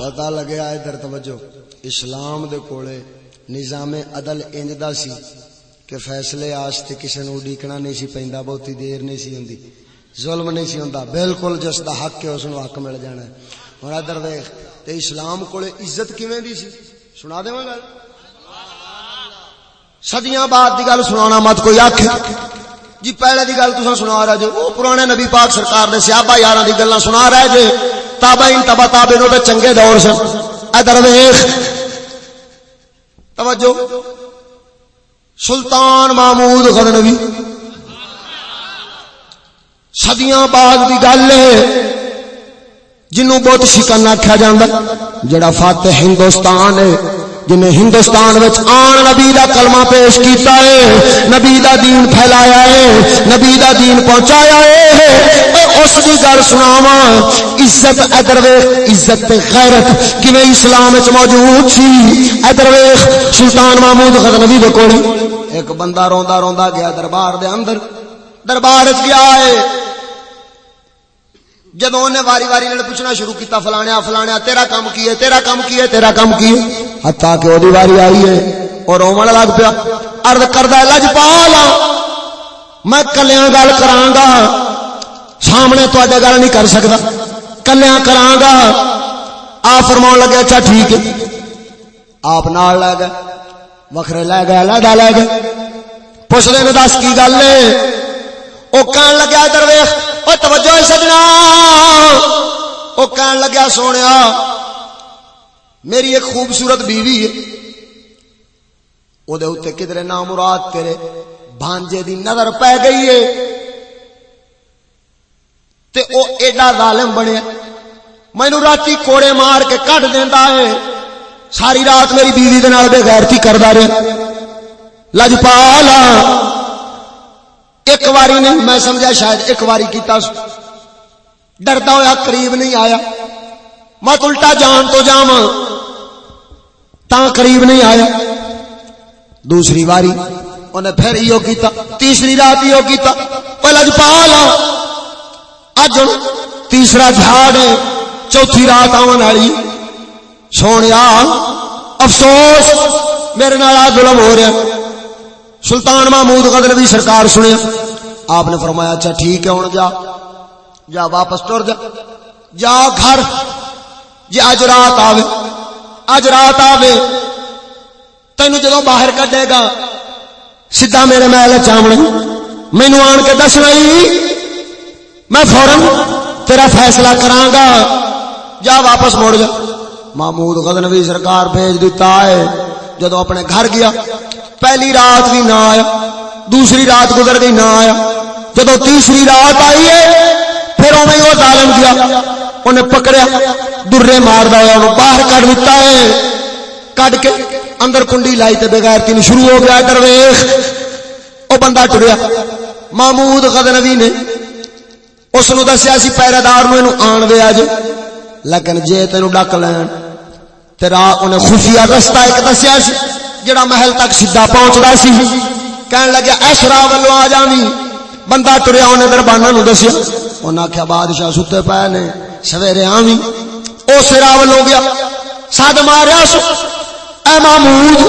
[SPEAKER 3] پتا لگیا ادھر توجہ۔ اسلام دے کولے نظام عدل انجدا سی کہ فیصلے آستے کسی نو ڈیکنا نہیں سی پیندا، بہتی دیر نہیں سی ہوندی، ظلم نہیں سی ہوندا۔ بالکل جس دا حق ہے، اس نو حق مل جانا ہے۔ ہن ادھر دیکھ تے اسلام کولے عزت کیویں دی سی؟ سنا دیواں گل؟ صدیاں بعد دی گل سنانا مت، کوئی آکھے۔ جی پہلے دی گل تساں سنا رہے جو، وہ پرانے نبی پاک سرکار دے صحابہ یاراں دی گلاں سنا رہے جے تابعین تبا تابعین دے چنگے دور سن۔ ادھر ویکھ۔ توجہ۔ سلطان محمود غزنوی صدیاں بعد دی گل ہے۔ جنوں بہت شکن آکھیا جاندا۔ جڑا فاتح ہندوستان ہے، جنہیں ہندوستان وچ آن نبی دا کلمہ پیش کیتا ہے، نبی دا دین پھیلایا ہے، نبی دا دین پہنچایا ہے۔ اے اس دی گل سناواں، عزت ادھر ویکھ عزت تے غیرت، کیویں اسلام وچ موجود سی؟ ادھر ویکھ سلطان محمود غزنوی دے کول ایک بندہ روندا روندا گیا دربار دے اندر۔ دربار وچ گیا ہے۔ جدو انہیں واری واری نے پوچھنا شروع کیتا فلانیا فلانیا تیرا کام کی ہے تیرا کام کی ہے تیرا کام کی ہے حتیٰ کہ وہ واری آئی ہے۔ اور رومن لگ پیا۔ ارد کردہ لج پالا میں کلیا گل کرانگا سامنے تو تے گل نہیں کر سکتا کلیا کرانگا آ فرما لگے اچھا ٹھیک ہے۔ آپ نال لے گئے، وکھرے لے گئے لہدا لے گئے۔ پوچھ لے دس کی گل ہے۔ وہ کہن لگا ادھر ویخ وہ توجہ ہے سجنا۔ وہ کہن لگا سونے میری ایک خوبصورت بیوی ہے۔ وہ کدھر نام مراد تیرے بانجے دی نظر پی گئی ہے۔ تے او ایڈا ظالم بنے۔ مینو راتی کوڑے مار کے کٹ دینا ہے۔ ساری رات میری بیوی دے نال بے غیرتی کردا رہے۔ لجپالا۔ ایک واری نہیں، میں سمجھا شاید ایک واری کیتا سو۔ ڈردا ہوا قریب نہیں آیا۔ مت الٹا جان تو جام تا قریب نہیں آیا۔ دوسری واری، انہیں پھر ایو کیتا، تیسری رات ایو کیتا۔ پہلا جو پالا اج تیسرا جھاڑ چوتھی رات آن والی۔ سونے افسوس، میرے نال ظلم ہو رہا سلطان محمود غزنوی سرکار سنے۔ آپ نے فرمایا اچھا ٹھیک ہے ہوں جا۔ جا واپس ٹر جا۔ جا گھر۔ جی اج رات آوے۔ اج رات آوے۔ تینو جدو باہر کڈے گا، سیدھا میرے محل چامنے۔ مینو آن کے دسنا میں فورن تیرا فیصلہ کراں گا جا واپس مڑ جا۔ محمود غزنوی سرکار بھیج دیتا ہے۔ جدو اپنے گھر گیا، پہلی رات بھی نہ آیا، دوسری رات گزر گئی نہ آیا۔ جب تیسری رات آئی ہے، پھر انہیں وہ ظالم گیا۔ انہیں پکڑیا، درے مار دیا باہر کٹ دیتا ہے۔ کٹ کے اندر کنڈی لائی تے بغیر تین شروع ہو گیا۔ درویش او بندہ ٹریا۔ محمود غزنوی نے اس نو دسیا سی پہرے دار نو آن دے اج لیکن جے تینو ڈک لین تیرا انہیں خفیہ رستہ ایک دسیا سی جڑا محل تک سیدھا پہنچدا سی کہن لگا ایشرا ولو آ جاویں بندہ ٹریا انہیں دربانہ نو دسیا انہاں آکھیا بادشاہ ستے پے نے سویرے آویں او سرا ولو گیا سد ماریا سو اے محمود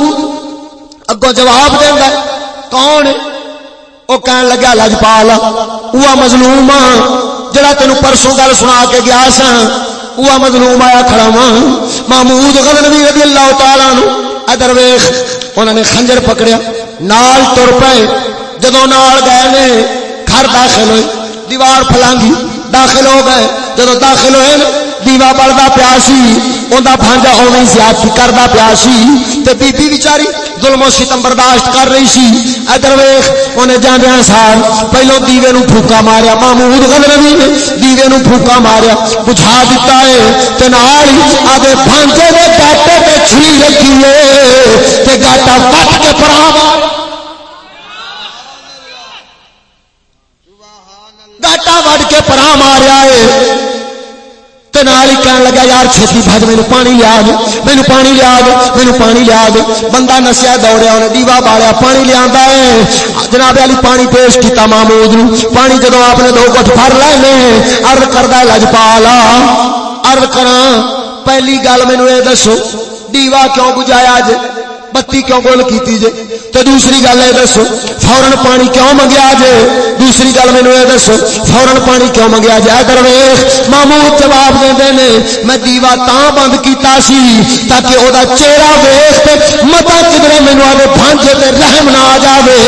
[SPEAKER 3] اگوں جواب دیندا کون ہے او کہن لگا، لجپال اوہ مظلوم جڑا تینو پرسوں گل سنا کے گیا سا اوہ مظلوم آیا کھڑا وا محمود غزنوی رضی اللہ تعالی عنہ ادھر ویکھ انہوں نے خنجر پکڑیا۔ نال تر پے جدوں نال گئے نے، گھر داخل ہوئے۔ دیوار پھلانگی، داخل ہو گئے۔ جدوں داخل ہوئے دیوا بلدا پیا سی، اوندا بھانجا اوویں زیادتی کردا پیا تے بی بی بیچاری ظلم و ستم برداشت کر رہی سی۔ ادھر ویکھ، اونے جاندیاں سال، پہلو دیوے نو پھوکا ماریا۔ محمود غزنوی نے دیوے نو پھوکا ماریا۔ بجھا دتا ہے۔ تے نال ہی آدے بھانجے دے گاٹے تے چھری رکھی ہے۔ تے گاٹا وٹ کے پرا مار گاٹا وٹ کے پرا ماریا ہے۔ تے نال ہی کہن لگا، یار چھتی بھج مینوں پانی لیا دے مینوں پانی لیا دے مینوں پانی لیا دے بندہ نسیا دوڑیا، انہیں دیوا بالیا پانی لیا ہے؟ جناب علی پانی پیش کیتا محمود نو پانی جدو آپ نے دو گٹ بھر لے ارد کردا لجپالا ارد کراں، پہلی گل مینوں اے دسو، دیوا کیوں بجایا جے بتی کیوں گول کیتی جے؟ تے دوسری گل اے دسو فورن پانی کیوں منگیا جے؟ دوسری گل مینوں اے دسو فورن پانی کیوں منگیا جے؟ ادھر ویکھ محمود جواب دیندے نے، میں دیوا تاں بند کیتا سی تاکہ او دا چہرہ ویکھ تے متا کدھر مینوں آوے بھانجے تے رحم نہ آ جاوے۔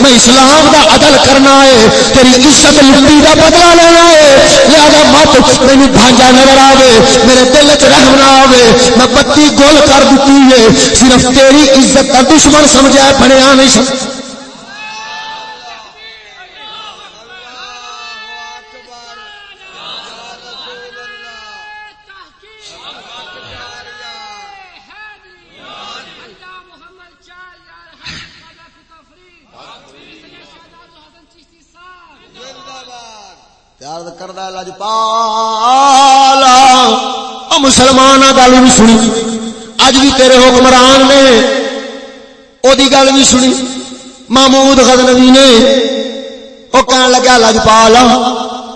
[SPEAKER 3] میں اسلام دا عدل کرنا ہے تیری عزت لٹی دا بدلہ لینا ہے لہذا مت، مینوں بھانجا نظر آوے، میرے دل وچ رحم نہ آوے۔ میں بتی گول کر دتی ہے صرف تیری عزت کا دشمن سمجھا بنیا نہیں سمجھ کردا لجپالا مسلمان گل بھی سنی اج بھی تیرے حکمران نے وہ گل بھی سنی، محمود غزنوی نے وہ کہنے لگا لجپالا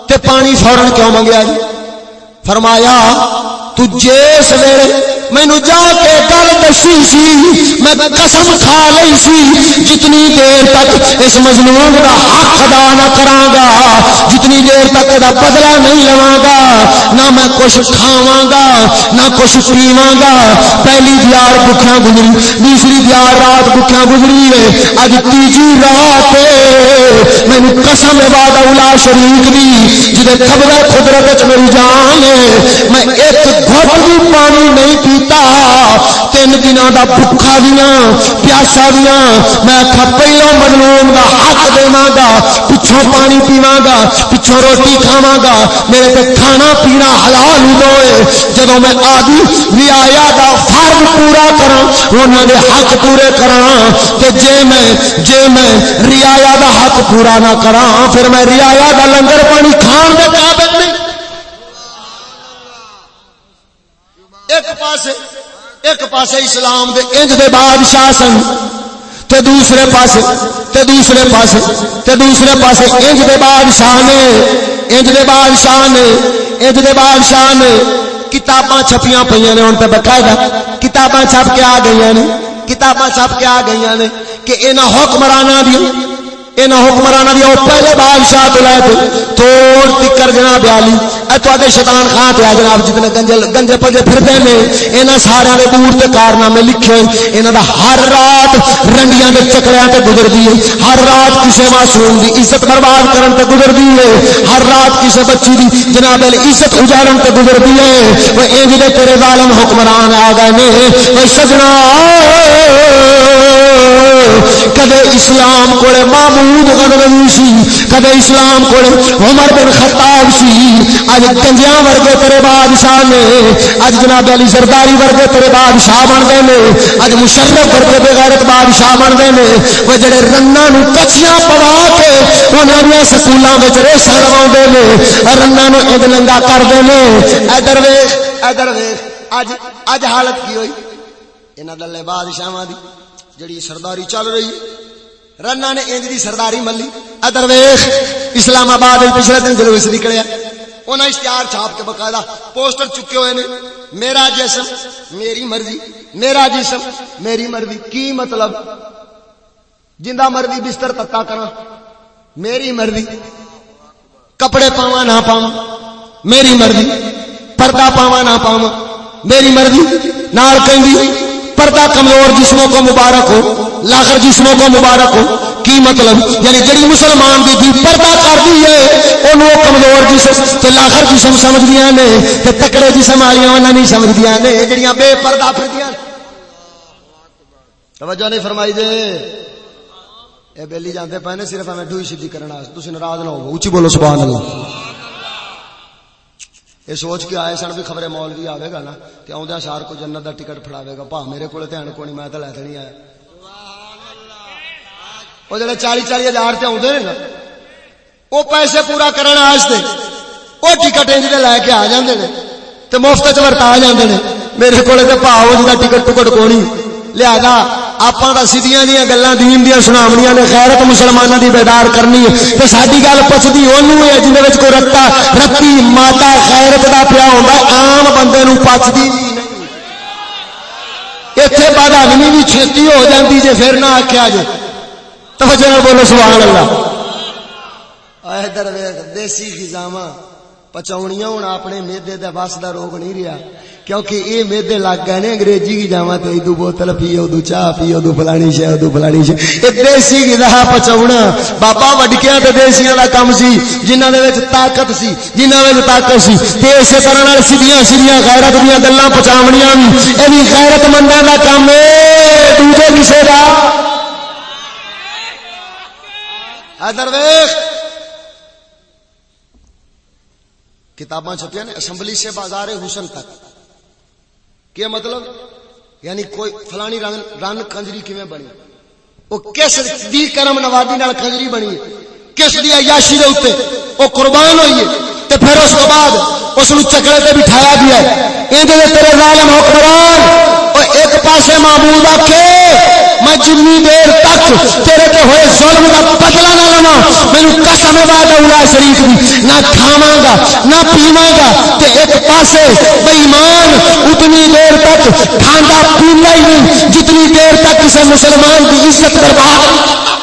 [SPEAKER 3] تے پانی فورن کیوں منگیا جی؟ فرمایا، تو جس ویلے مینو جا کے گل دسی سی، میں قسم کھا لی سی۔ جتنی دیر تک اس مظلوم کا حق ادا نہ کرا گا جتنی دیر تک یہ بدلا نہیں لوا گا نہ میں کچھ کھاوا گا نہ کچھ پیوا گا پہلی دیار بکھیا گزری، دوسری دیار رات بکھیا گزری ہے۔ اج تیجی رات مینو قسم باد اولا شریف بھی جی خبر قدرت میری جان ہے، میں ایک گھٹ بھی پانی نہیں پی پیتا تین دن کا بکھا دیا پیاسا دیا میں آخا پہلو مظلوم کا حق دوا گا پچھوں پانی پیوا گا پچھوں روٹی کھاوا گا میرے پہ کھانا پینا حلال ہوئے جب میں آدھی ریا کا فرض پورا کرا انہوں نے حق پورے کرا تے جے میں جے میں ریا کا حق پورا نہ کرا پھر میں ریا کا لنگر پانی کھان کے قابل نہیں ایک پاسے ایک پاسے اسلام دے انج دے بادشاہ سن، تے دوسرے پاسے، تے دوسرے پاسے، تے دوسرے پاسے انج دے بادشاہ نے، انج دے بادشاہ نے، انج دے بادشاہ نے کتاباں چھپیاں پئیاں نے، ہن تے باقاعدہ کتاباں چھپ کے آ گئیاں نے، کتاباں چھپ کے آ گئیاں نے کہ انہاں حکمراناں دی انہاں حکمراناں دی او پہلے بادشاہ تو لے کے توڑ تکر جناب علی تے شیطان خان تے جناب جتنے گنجل گنجے پجے پھرتے ہیں یہاں سارے نے دور کے کارنامے لکھے یہاں دا ہر رات رنڈیاں کے چکڑیا تے گزر دی ہر رات کسی معصوم دی عزت برباد کرن تے گزردی ہے۔ ہر رات کسی بچی دی جناب عزت اجاڑن تے گزردی ہے۔ وہ اے جے تیرے ظالم حکمران آ گئے نے۔ وہ سجنا، کدے اسلام کو محمود غزنوی سی، کدے اسلام کو عمر بن خطاب سی۔ اج گنجیاں ورگے تیرے بادشاہ نے اج جناب علی سرداری ورگے تیرے بادشاہ بن گئے نے اج مشرف ورگے بغیرت بادشاہ بن گئے نے، وہ جڑے رنا نو کچھیاں پوا کے انہاں دے سکولاں وچ ریسا لواوندے نے رنا نو اگ لنگا کردے نے۔ ادھر ویکھ ادھر ویکھ اج اج حالت کی ہوئی؟ انہاں دلے بادشاہاں دی جڑی سرداری چل رہی ہے رنا نے انج دی سرداری ملی۔ ادھر ویخ اسلام آباد پچھلے دن جلوس نکلیا انہیں اشتہار چھاپ کے باقاعدہ پوسٹر چکے ہوئے نے۔ میرا جی جسم میری مرضی، میرا جی جسم میری مرضی، کی مطلب؟ جندہ مرضی بستر تتا کرا میری مرضی، کپڑے پاوا نہ پاوا میری مرضی، پردہ پاوا نہ پاوا میری مرضی، نال کہیں پردہ کمزور جسموں کو مبارک ہو، لاغر جسموں کو مبارک ہو۔ کی مطلب؟ یعنی جڑی مسلمان دی دی پردہ کر دی ہے انہوں کمزور جسم، تے لاغر جسم سمجھ دیا نے، تے تکڑے جسم والیاں انہاں نہیں سمجھ دیا نے، جڑیاں بے پردہ پھردیاں توجہ نہیں فرمائی دے۔ اے بیلی جاندے پے نے، صرف ہمیں ڈوئی سیدھی کرنا تسی ناراض نہ ہو، اونچی بولو سبحان اللہ۔ یہ سوچ کے آئے سن بھی خبریں مول بھی آئے گا نا تو آدھا شار کو جنت کا ٹکٹ فڑاوے گا پا میرے کو دھیان کو نہیں میں تو لے نہیں آیا وہ جڑے چالی چالی ہزار سے آدھے نا وہ پیسے پورا کرنے واسطے وہ ٹکٹ انج لے کے آ جاندے نے تے مفت چ ورتا جاندے نے میرے کو پاؤ جا ٹکٹ ٹکٹ کو نہیں کونی لہذا آپ سیدیاں دیا گلا دین دیا سناونیاں نے خیرت مسلمانوں دی بیدار کرنی ہے تو ساری گل پچتی انہوں ہے جن رتا رتی ماتا خیرت دا پیا ہوتا آم بندے پچتی اتنے بعد آدمی بھی چھتی ہو جاتی جی پھر نہ آخیا جی توجہ بولو سبحان اللہ ادھر دیسی خزاواں پچاؤنیاں ہوں اپنے میدے دا بس دا روگ نہیں رہا کیونکہ یہ میدے لگ گئے نے انگریزی کی جاوا تو ادو بوتل پیو ادو چاہ پیو ادو فلانی شہ ادو فلانی شہ یہ دیسی غذا پچاونا بابا وڈکیاں تے دیسیاں دا کم سی، جنہاں دے وچ طاقت سی، جنہاں وچ طاقت سی۔ تے اسی طرح نال سیدھیاں سیدھیاں غیرت دیاں گلاں پچاونیاں وی۔ اے وی غیرت منداں دا کم اے۔ دوجے کسے دا؟ ادھر ویکھ کتاباں چھپیاں نے اسمبلی سے بازار حسن تک۔ کیا مطلب یعنی کوئی فلانی رن رن کنجری کیویں بنی؟ وہ کس دی کرم نوازی نال کنجری بنی ہے؟ کس دی عیاشی دے اوتے وہ قربان ہوئی ہے؟ تے پھر اس کے بعد اس نو چکلے تے بٹھایا گیا ہے۔ ایندے تیرے ظالم حکمران او ایک پاسے معبود آکھے میں جنی دیر تک تیرے تے ہوئے ظلم کا بدلہ نہ لواں۔ مینوں قسم بعد اولا شریف دی۔ نہ کھاواں گا، نہ پیواں گا۔ تے ایک پاسے بے ایمان اتنی دیر تک کھاندا پیندا ہی نہیں۔ جتنی دیر تک کسی مسلمان کی عزت برباد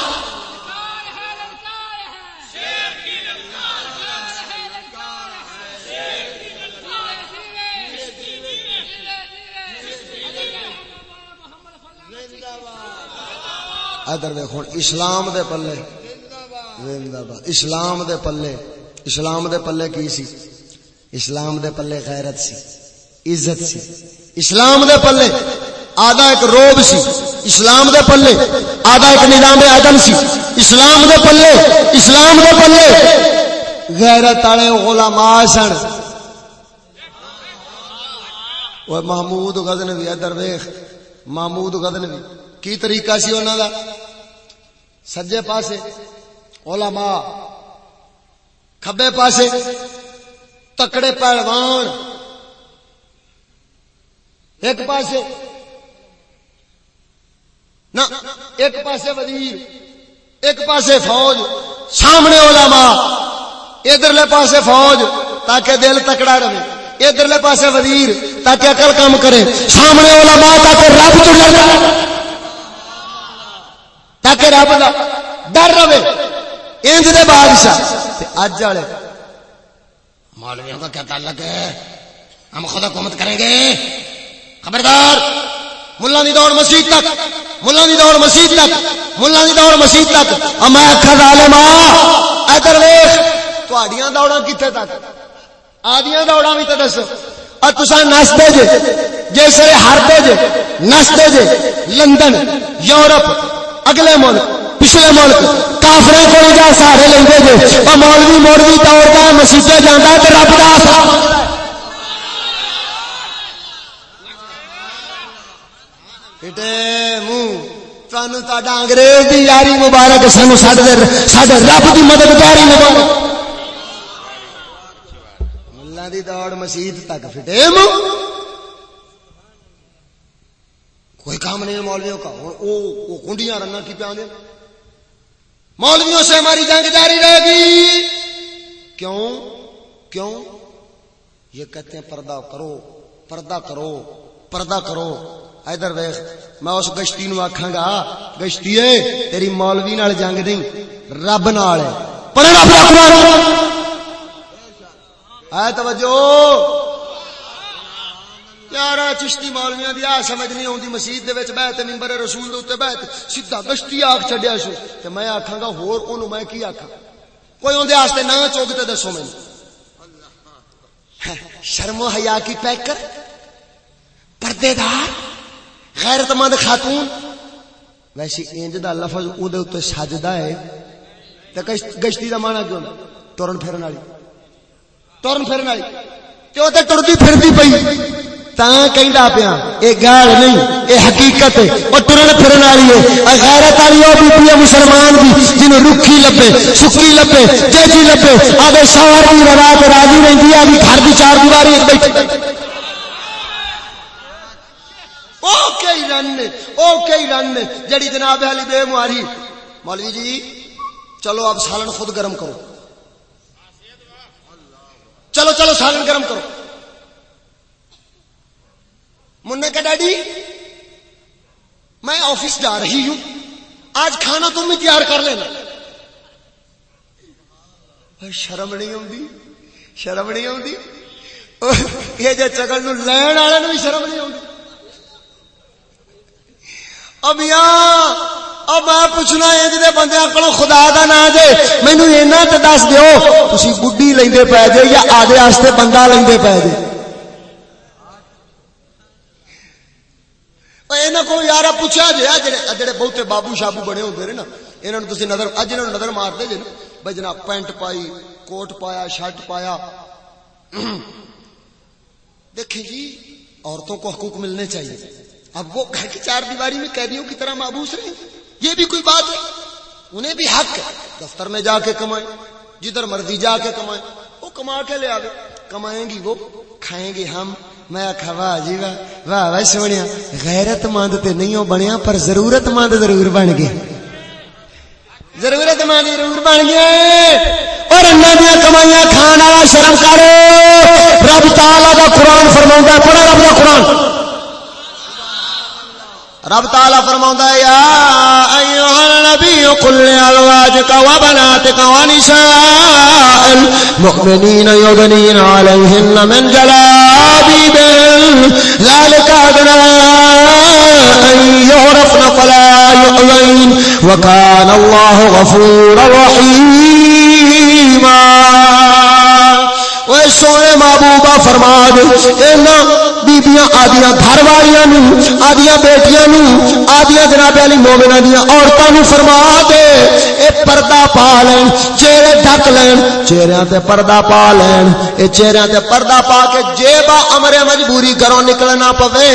[SPEAKER 3] ادھر دیکھو اسلام دے پلے۔ اسلام دے پلے۔ اسلام دے پلے کی سی؟ اسلام دے پلے غیرت سی، عزت سی۔ اسلام دے پلے، آدھا ایک روب سی۔ اسلام دے پلے، آدھا ایک نظام عدم سی۔ اسلام دے پلے، اسلام دے پلے۔ غیرت والے علماء سن۔ وہ محمود غزنوی، ادھر ویخ محمود غزنوی، کی طریقہ سی انہوں دا؟ سجے پاسے، علماء، کھبے پاسے، تکڑے پہلوان ایک پاسے، نہ، ایک پاسے وزیر، ایک پاسے فوج۔ سامنے علماء، ادھرلے پاسے فوج تاکہ دل تکڑا رہے۔ ادھرلے پاسے وزیر تاکہ عقل کام کرے۔ سامنے علماء تاکہ رب تو تاکہ رب کا ڈر رہے۔ انج دے بادشاہ۔ اج والے مولویوں کا کیا تعلق ہے؟ ہم خود حکومت کریں گے۔ خبردار ملا دی دوڑ مسیح تک ملا دی دوڑ مسیح تک ملا دی دوڑ مسیح تک۔ میں آخر ظالما ادھر ویخ تھوڑیاں دوڑا کتنے تک؟ آدیاں دوڑا بھی تو دسو۔ اور تصا نستے جے جیسے ہرتے جے نستے جے، لندن، یورپ اگلے ملک، پچھلے ملک کافرے کو جا سہارے لیں گے اور مولوی مولوی دوڑتا ہے مسیطے جانا تو رب کا آسرا منہ، تانوں انگریز دی یاری مبارک سانو ساڈے ساڈے رب دی مددگاری مبارک ملا دی دوڑ مسجد تک فٹے منہ۔ کوئی کام نہیں مولویوں کا ہن او او کنڈیاں رنگا کی پہ آندے مولویوں سے ہماری جنگ جاری رہے گی۔ کیوں؟ کیوں؟ یہ کہتے ہیں، پردہ کرو پردہ کرو پردہ کرو۔ ادھر ویخ، میں اس گشتی نو آکھاں گا گشتی تیری مولوی نال جنگ نہیں، رب نال ہے۔ توجہ! یارا چشتی مولویاں دی، آ سمجھ نہیں آوندی، مسجد دے وچ بیٹھ منبر رسول دے اوتے بیٹھ سیدھا گشتی آکھ چھڈیا سو تے میں آکھاں گا، ہور اونوں میں کی آکھاں؟ کوئی اون واسطے نہ چوک تے دسو مینوں۔ شرم و حیا کی پیکر؟ پردے دار غیرت مند خاتون؟ ویسی انج دا لفظ او دے اوتے سجدا ہے۔ تے گشتی دا معنی کیوں ٹرن پھرن والی۔ ٹرن پھرن والی۔ تے او تے ٹردی پھردی پئی۔ کہندا پیا، اے گال نہیں، اے حقیقت ہے، او ٹرن پھرن والی ہے۔ غیرت والی او بی بی مسلمان دی جنوں رکھی لبے، سکی لبے، جیجی لبے۔ آدے شوہر دی رضا تے راضی رہندی ہے گھر دی چار دیواری وچ بیٹھی۔ او کئی رن نے، او کئی رن نے، جڑی جناب علی بے مولوی جی چلو اب سالن خود گرم کرو۔ چلو چلو سالن گرم کرو۔ منہ کا ڈیڈی، میں آفس جا رہی ہوں۔ آج کھانا تم بھی تیار کر لینا۔ شرم نہیں آتی شرم نہیں آتی یہ چکل نو لین والے بھی شرم نہیں آتی اب اب میں پوچھنا ہے جی بندے کو خدا کا نا دے مینو اینا دس دو تھی بڈی لے پی جے یا آدھے واسطے بندہ لے پی جے یہاں کو یار پوچھا جی جڑے بہتے بابو شابو بنے ہوتے نا یہاں تھی نظر اج انہوں نظر مارتے جی نا، بھائی جناب پینٹ پائی، کوٹ پایا، شرٹ پایا۔ دیکھیں جی عورتوں کو حقوق ملنے چاہیے۔ اب وہ گھر کی چار دیواری میں قیدیوں کی طرح محبوس رہے یہ بھی کوئی بات ہے؟ انہیں بھی حق ہے۔ دفتر میں جا کے کمائیں، جدھر مرضی جا کے کمائیں، وہ کما کے لے آگے کمائیں گی وہ، کھائیں گے ہم۔ میں آخا واہ جی واہ واہ واہ سونے غیرت مند تے نہیں ہو بنیا پر ضرورت مند ضرور بن گئے۔ ضرورت مند ضرور بن گئے۔ اور اللہ دیا کمائیاں کھانا شرم کرو۔ رب تالا کا قرآن فرما پڑھا رب کا قرآن۔ رب تعالی فرماوندا ہے، یا ایھا النبی قل لازواجک و بناتک و نساء المؤمنین یدنین علیہن من جلابیبہن ذلك ادنى ان يعرفن فلا يؤذين وكان الله غفورا رحيما وہ سونے محبوبہ فرما دے بیبیاں آدیاں گھر والیاں آدیاں بیٹیاں آدیا آدیاں جناب علی مومنہ دیاں عورتوں فرما دے اے پردہ پا لین، چہرے ڈھک لین چہریاں تے پردہ پا لین۔ اے چہریاں تے پردہ پا کے جیبا امر مجبوری گھروں نکلنا پوے۔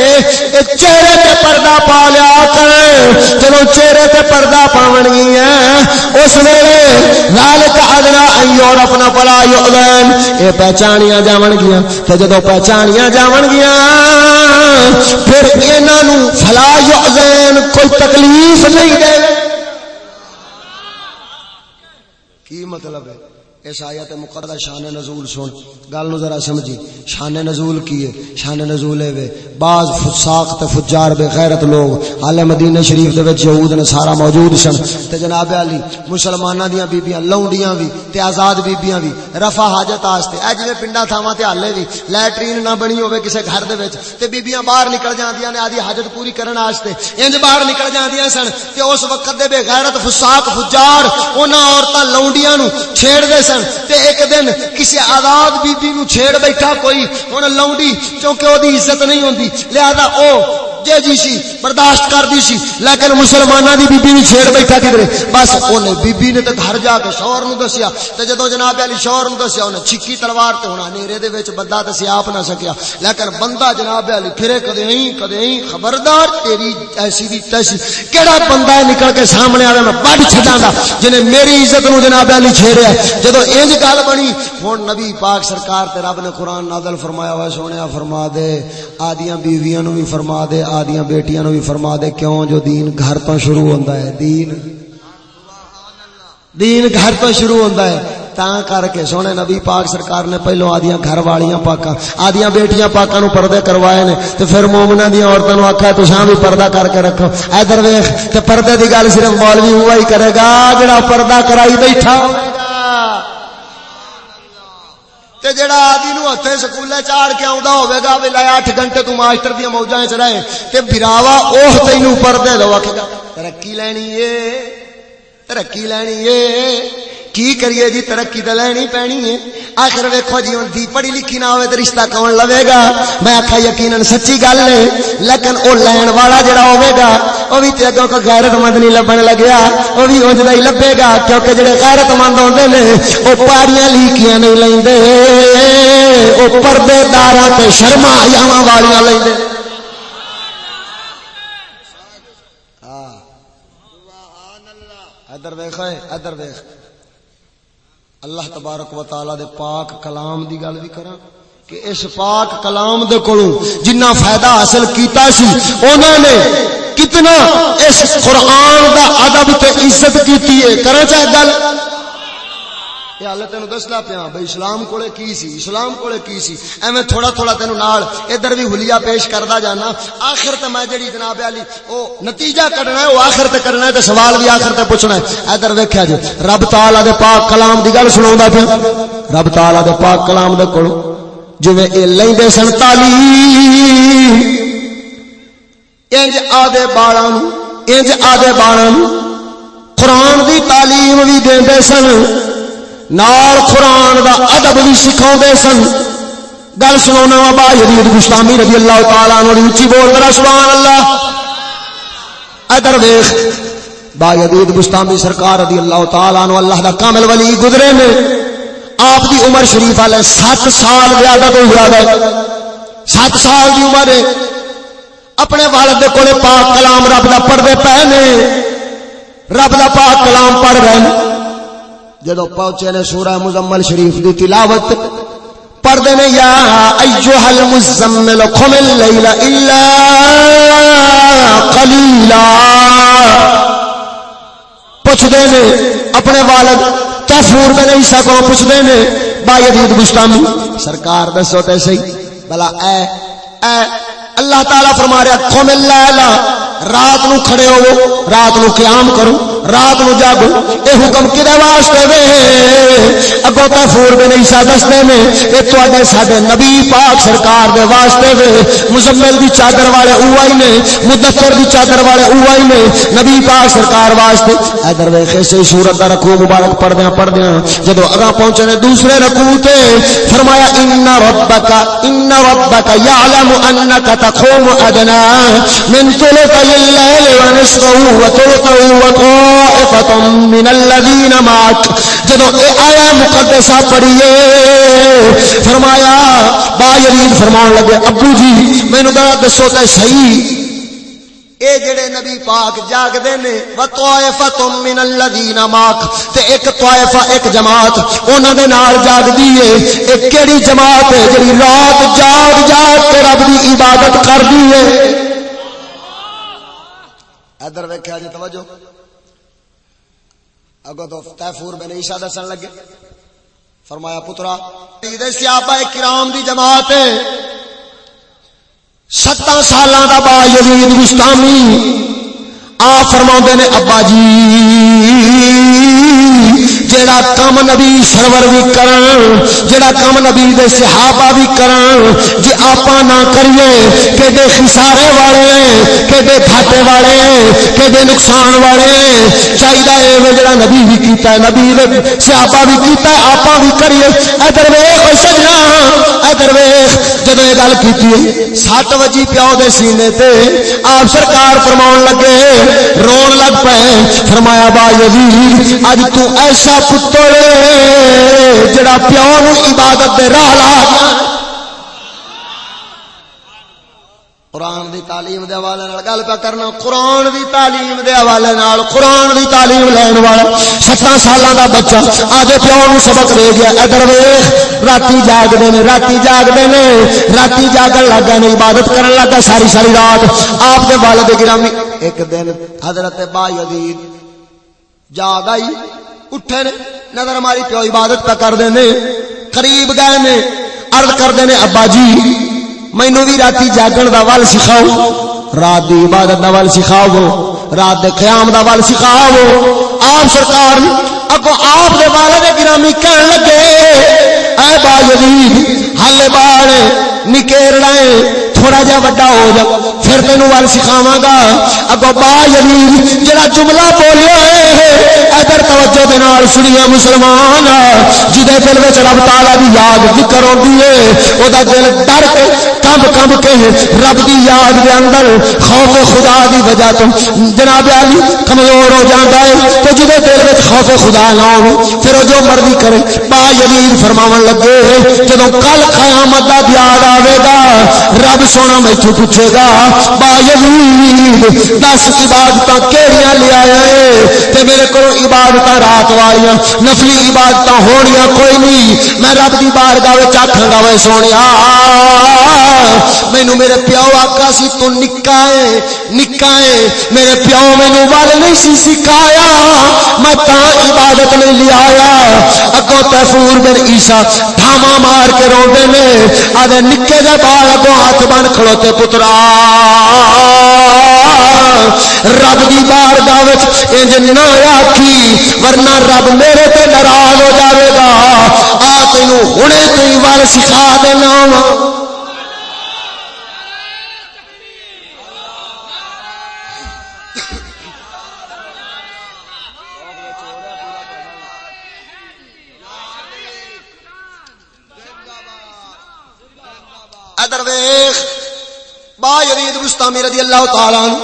[SPEAKER 3] اے چہرے تے پردہ پا لیا کر۔ چلو چہرے تے پردہ پاون گی ہے اس ویلے ذالک ادنا ایور اپنا فلا یؤذن۔ اے پہچانیاں جاون گیاں، تے جدوں پہچانیاں جاون گیاں، پھر انہوں فلا یعزین کوئی تکلیف نہیں دے۔ کی مطلب ہے؟ اس آیت مقردہ شان نزول سن۔ گل نو ذرا سمجھی۔ شان نزول کی ہے؟ شان نزول ہے بعض فساق تے فجار بے غیرت لوگ حال مدینہ شریف دے وچ یہود نے سارا موجود سن۔ تے جناب علی، مسلماناں دیاں بیبییاں لونڈیاں وی، تے آزاد بیبییاں وی، رفع حاجت واسطے اے جویں پنڈا تھاواں تے حالے وی، لیٹرین نہ بنی ہوے کسے گھر دے وچ، تے بیبییاں باہر نکل جاندیاں نے آدی حاجت پوری کرن واسطے انج باہر نکل جاندیاں سن، تے اس وقت دے بے غیرت، فساق، فجار، انہاں عورتاں لونڈیاں نو چھیڑ دے سن تے ایک دن کسی آزاد بی بی نو چھیڑ بیٹھا کوئی، ہن لونڈی کیونکہ او دی عزت نہیں ہوندی، لہذا او جے جی سی، برداشت کر دی سی، لیکن مسلمانہ دی بی بی نہیں چھیڑ بیٹھا کدھر بس اونے بی بی نے تے گھر جا کے شوہر نو دسیا، تے جدو جناب علی شوہر نو دسیا، اونے چھکی تلوار تے ہونا نیرے دے وچ بندہ تے سیاپ نہ سکیا۔ لیکن بندہ جناب علی پھرے کدے نہیں کدے نہیں خبردار تیری ایسی دی تیسی۔ کیڑا بندہ ہے نکل کے سامنے آوے میں بڑھ چھڈاں دا جنے میری عزت نو جناب علی چھیڑیا جدو انج گل بنی، ہن نبی پاک سرکار تے رب نے قرآن نازل فرمایا ہوا سونیا فرما دے، آدیاں بیویاں نو بھی فرما دے آدیاں بیٹیاں نو بھی فرما دے، کیوں جو دین گھر تو شروع ہوندا ہے؟ دین۔ دین گھر تو شروع ہوندا ہے۔ تاں کر کے سونے نبی پاک سرکار نے پہلو آدیاں گھر والیاں پاکاں، آدیاں بیٹیاں پاکاں نو پردے کروائے نے۔ تے پھر مومناں دی عورتاں نو آکھیا تساں بھی پردہ کر کے رکھو۔ ادھر ویکھ، تے پردے دی گل صرف مولوی ہوا ہی کرے گا، جڑا پردہ کرائی بیٹھا۔ ہوے تے جڑا آدی نو ہتھے سکولے چاڑ کے آوندا ہوے گا، وی لے 8 گھنٹے تو ماسٹر دی موجاں وچ رہے۔ تے بھراوا اوہ تینو پردے دو آکھے گا، ترقی لینی اے، ترقی لینی اے۔ کی کریے جی؟ ترقی تو لینی پینی ہے۔ آخر ویکو جی ہوں دی پڑھی لکھی نہ ہوئے تو رشتہ کون لوے گا؟ میں آخا یقیناً سچی گل ہے، لیکن وہ لین والا جڑا ہوے گا وہ بھی اگوں کو غیرت مند نہیں لبن لگیا۔ وہ بھی انج ہی لبے گا، کیونکہ جڑے غیرت مند ہوندے نے وہ پاڑیاں لیکیاں نہیں لیندے۔ وہ پردے داراں تے شرما یاواں والیاں لیندے۔ ادھر ویخ ادھر ویخ اللہ تبارک و تعالی دے پاک کلام دی گل بھی کراں کہ اس پاک کلام دے کولوں جنہ فائدہ حاصل کیتا سی، انہاں نے کتنا اس قرآن دا ادب تے عزت کیتی ہے۔ کرا چاہے گل یہ حال تینو دسنا پیا بھائی اسلام کولے کی سی؟ اسلام کولے کی سی؟ ایویں تھوڑا تھوڑا تینو نال ادھر بھی حلیہ پیش کردا جانا۔ آخر تے میں جڑی جناب علی، او نتیجہ کڈنا ہے، او آخر تے کرنا ہے تے سوال بھی آخر تے پوچھنا ہے۔ ادھر ویکھیا جی رب تعالی دے پاک کلام دی گل سناوندا پیا رب تعالی دے پاک کلام دے کولوں، جویں اے لیندے سن تعلیم۔ انج آدے بالاں انج آدے بالاں قرآن دی تعلیم بھی دیندے سن۔ نال قرآن دا ادب بھی سکھاؤ سن۔ گل سنا وا با یزید گستامی رضی اللہ تعالی عنہ دی اونچی بول کرا سبحان اللہ۔ ادھر دیکھ با یزید گستامی سرکار رضی اللہ تعالی عنہ اللہ دا کامل ولی گزرے نے۔ آپ دی عمر شریف والے سات سال زیادہ تو زیادہ سات سال دی عمر۔ ہے اپنے والد دے کولے پاک کلام رب دا پڑھدے پے نے۔ رب دا پاک کلام پڑھ رہے ہیں۔ جدو پہنچے نے سورہ مزمل شریف دی تلاوت پڑھتے نے یا ایوہ المزمل قم اللیل الا قلیلا۔ پوچھتے نے اپنے والد تفور بن عیسیٰ کو پوچھتے نے، با یدید گستامی۔ سرکار دسو تے صحیح۔ بلا اے اے، اللہ تعالیٰ فرما رہا قم اللیل، رات نو کھڑے ہو رات نو قیام کرو۔ رات نو جاگو اے حکم کدے واسطے وے اگو تفور بن عیسیٰ دستے نے اے تواڈے ساڈے نبی پاک سرکار دے واسطے وے۔ مزمل دی چادر والے اوہی نے۔ مدثر دی چادر والے اوہی نے۔ نبی پاک سرکار واسطے ادھر ویکھے سے سورت دا رکوع مبارک پڑھدیاں پڑھدیاں۔ جدو اگا پہنچے نے دوسرے رکوع تے، فرمایا، ان ربک ان ربک یعلم انک تقوم ادنا من ثلث الليل ونصفه وثلثه وطول وطائفة من الذين معك. جدو اے آیا مقدسہ پڑھیے۔ فرمایا، با یرید فرمان لگے، ابو جی مینوں ذرا دسو تے صحیح۔ اے جڑے نبی پاک جاگ دے نے و طائفۃ من الذین ماک تے ایک طائفہ، ایک جماعت، انہاں دے نال جاگ دی اے۔ اے کیڑی جماعت ہے جڑی رات جاگ جاگ کے رب دی عبادت کر دی اے۔ ادھر ویکھیا جی توجہ۔ اگو تو تیفور بن عیسیٰ دسن لگے۔ فرمایا، پترا صحابہ کرام دی جماعت ہے۔ ستاں سالاں دا با یزید گستامی آ فرما نے، ابا جی جیڑا کم نبی سرور بھی کرن، جیڑا کم نبی دے صحابہ بھی کرن، جے آپا نہ کریے کہ دے خسارے والے کہ دے گھاٹے والے کہ دے نقصان والے چاہیے اے جڑا نبی بھی کیتا ہے، نبی دے صحابہ بھی کیتا ہے آپا بھی کریے۔ ادھر ویکھ سجنا، ادھر ویکھ، جدوں یہ گل کیتی ہے سات وجی پیو دے سینے تے آپ سرکار فرماون لگے، رون لگ پے فرمایا با یزید اج تو ایسا پتر جڑا پیو نو عبادت دے راہ لا گیا۔ قرآن دی تعلیم دے حوالے نال گل پہ کرنا، قرآن دی تعلیم دے حوالے نال، قرآن دی تعلیم لین والا۔ ستاں سالاں دا بچہ آدھے پیو نو سبق دے گیا۔ ادھر ویکھ راتی جاگدے نے، راتی جاگدے نے۔ راتی جاگن لگ گئے نے، عبادت کرن لگ گئے ساری ساری رات۔ آپ دے والد گرامی، ایک دن حضرت با یزید جاگ آئی۔ اٹھے نے نظر ماری پیو، عبادت پہ کر دے نے قریب گئے نے عرض کر دے نے ابا جی مینو بھی راتی جاگن دا ول سکھاؤ، رات دی عبادت دا ول سکھاؤ، رات دے قیام دا ول سکھاؤ، آپ سرکار، اگو آپ دے والد گرامی کہن لگے، اے با یزید ہلے بال نکیرنا تھوڑا جا وڈا ہو جا پھر تینو ول سکھاواں گا اگو با یزید جڑا جملہ بولیا ہے، ادھر توجہ دے نال سنیا مسلمان، جدے دل وچ رب تعالی دی یاد ذکر ہوندی ہے، او دا دل ڈر کے کمب کمب کے رب دی یاد دے اندر خوف خدا دی وجہ تو جناب علی کمزور ہو جاندا ہے۔ تو جدے دل وچ خوف خدا نہ ہو، پھر او جو مرضی کرے، با یزید فرماون لگے جدوں کل قیامت دا دیار آوے گا، رب سونا میتھوں پوچھے گا با یزید دس عبادتاں کیڑیاں لے آیا ہے تے میرے کو عبادت رات والیاں، نفلی عبادت ہونیاں کوئی نہیں۔ میں رب دی بارگاہ وچ آکھاں گا وے سونیا، مینوں میرے پیو آکھا سی، تو نکا ہے نکا ہے۔ میرے پیو مینوں ول نہیں سی، سکھایا۔ میں تا عبادت نہیں لے آیا۔ اگوں تفور بن عیسیٰ ڈھاما مار کے روندے نے۔ آدھے نکے دے بال اگوں ہاتھ بن کھڑوتے پترا۔ رب دی بارگاہ وچ انج نہ آکھی، ورنہ رب میرے تے ناراض ہو جاوے گا۔ آ تینوں ہنے تو ہی سکھا دینا وا۔ ادر ویخ با یزید بستامی رضی اللہ تعالی عنہ،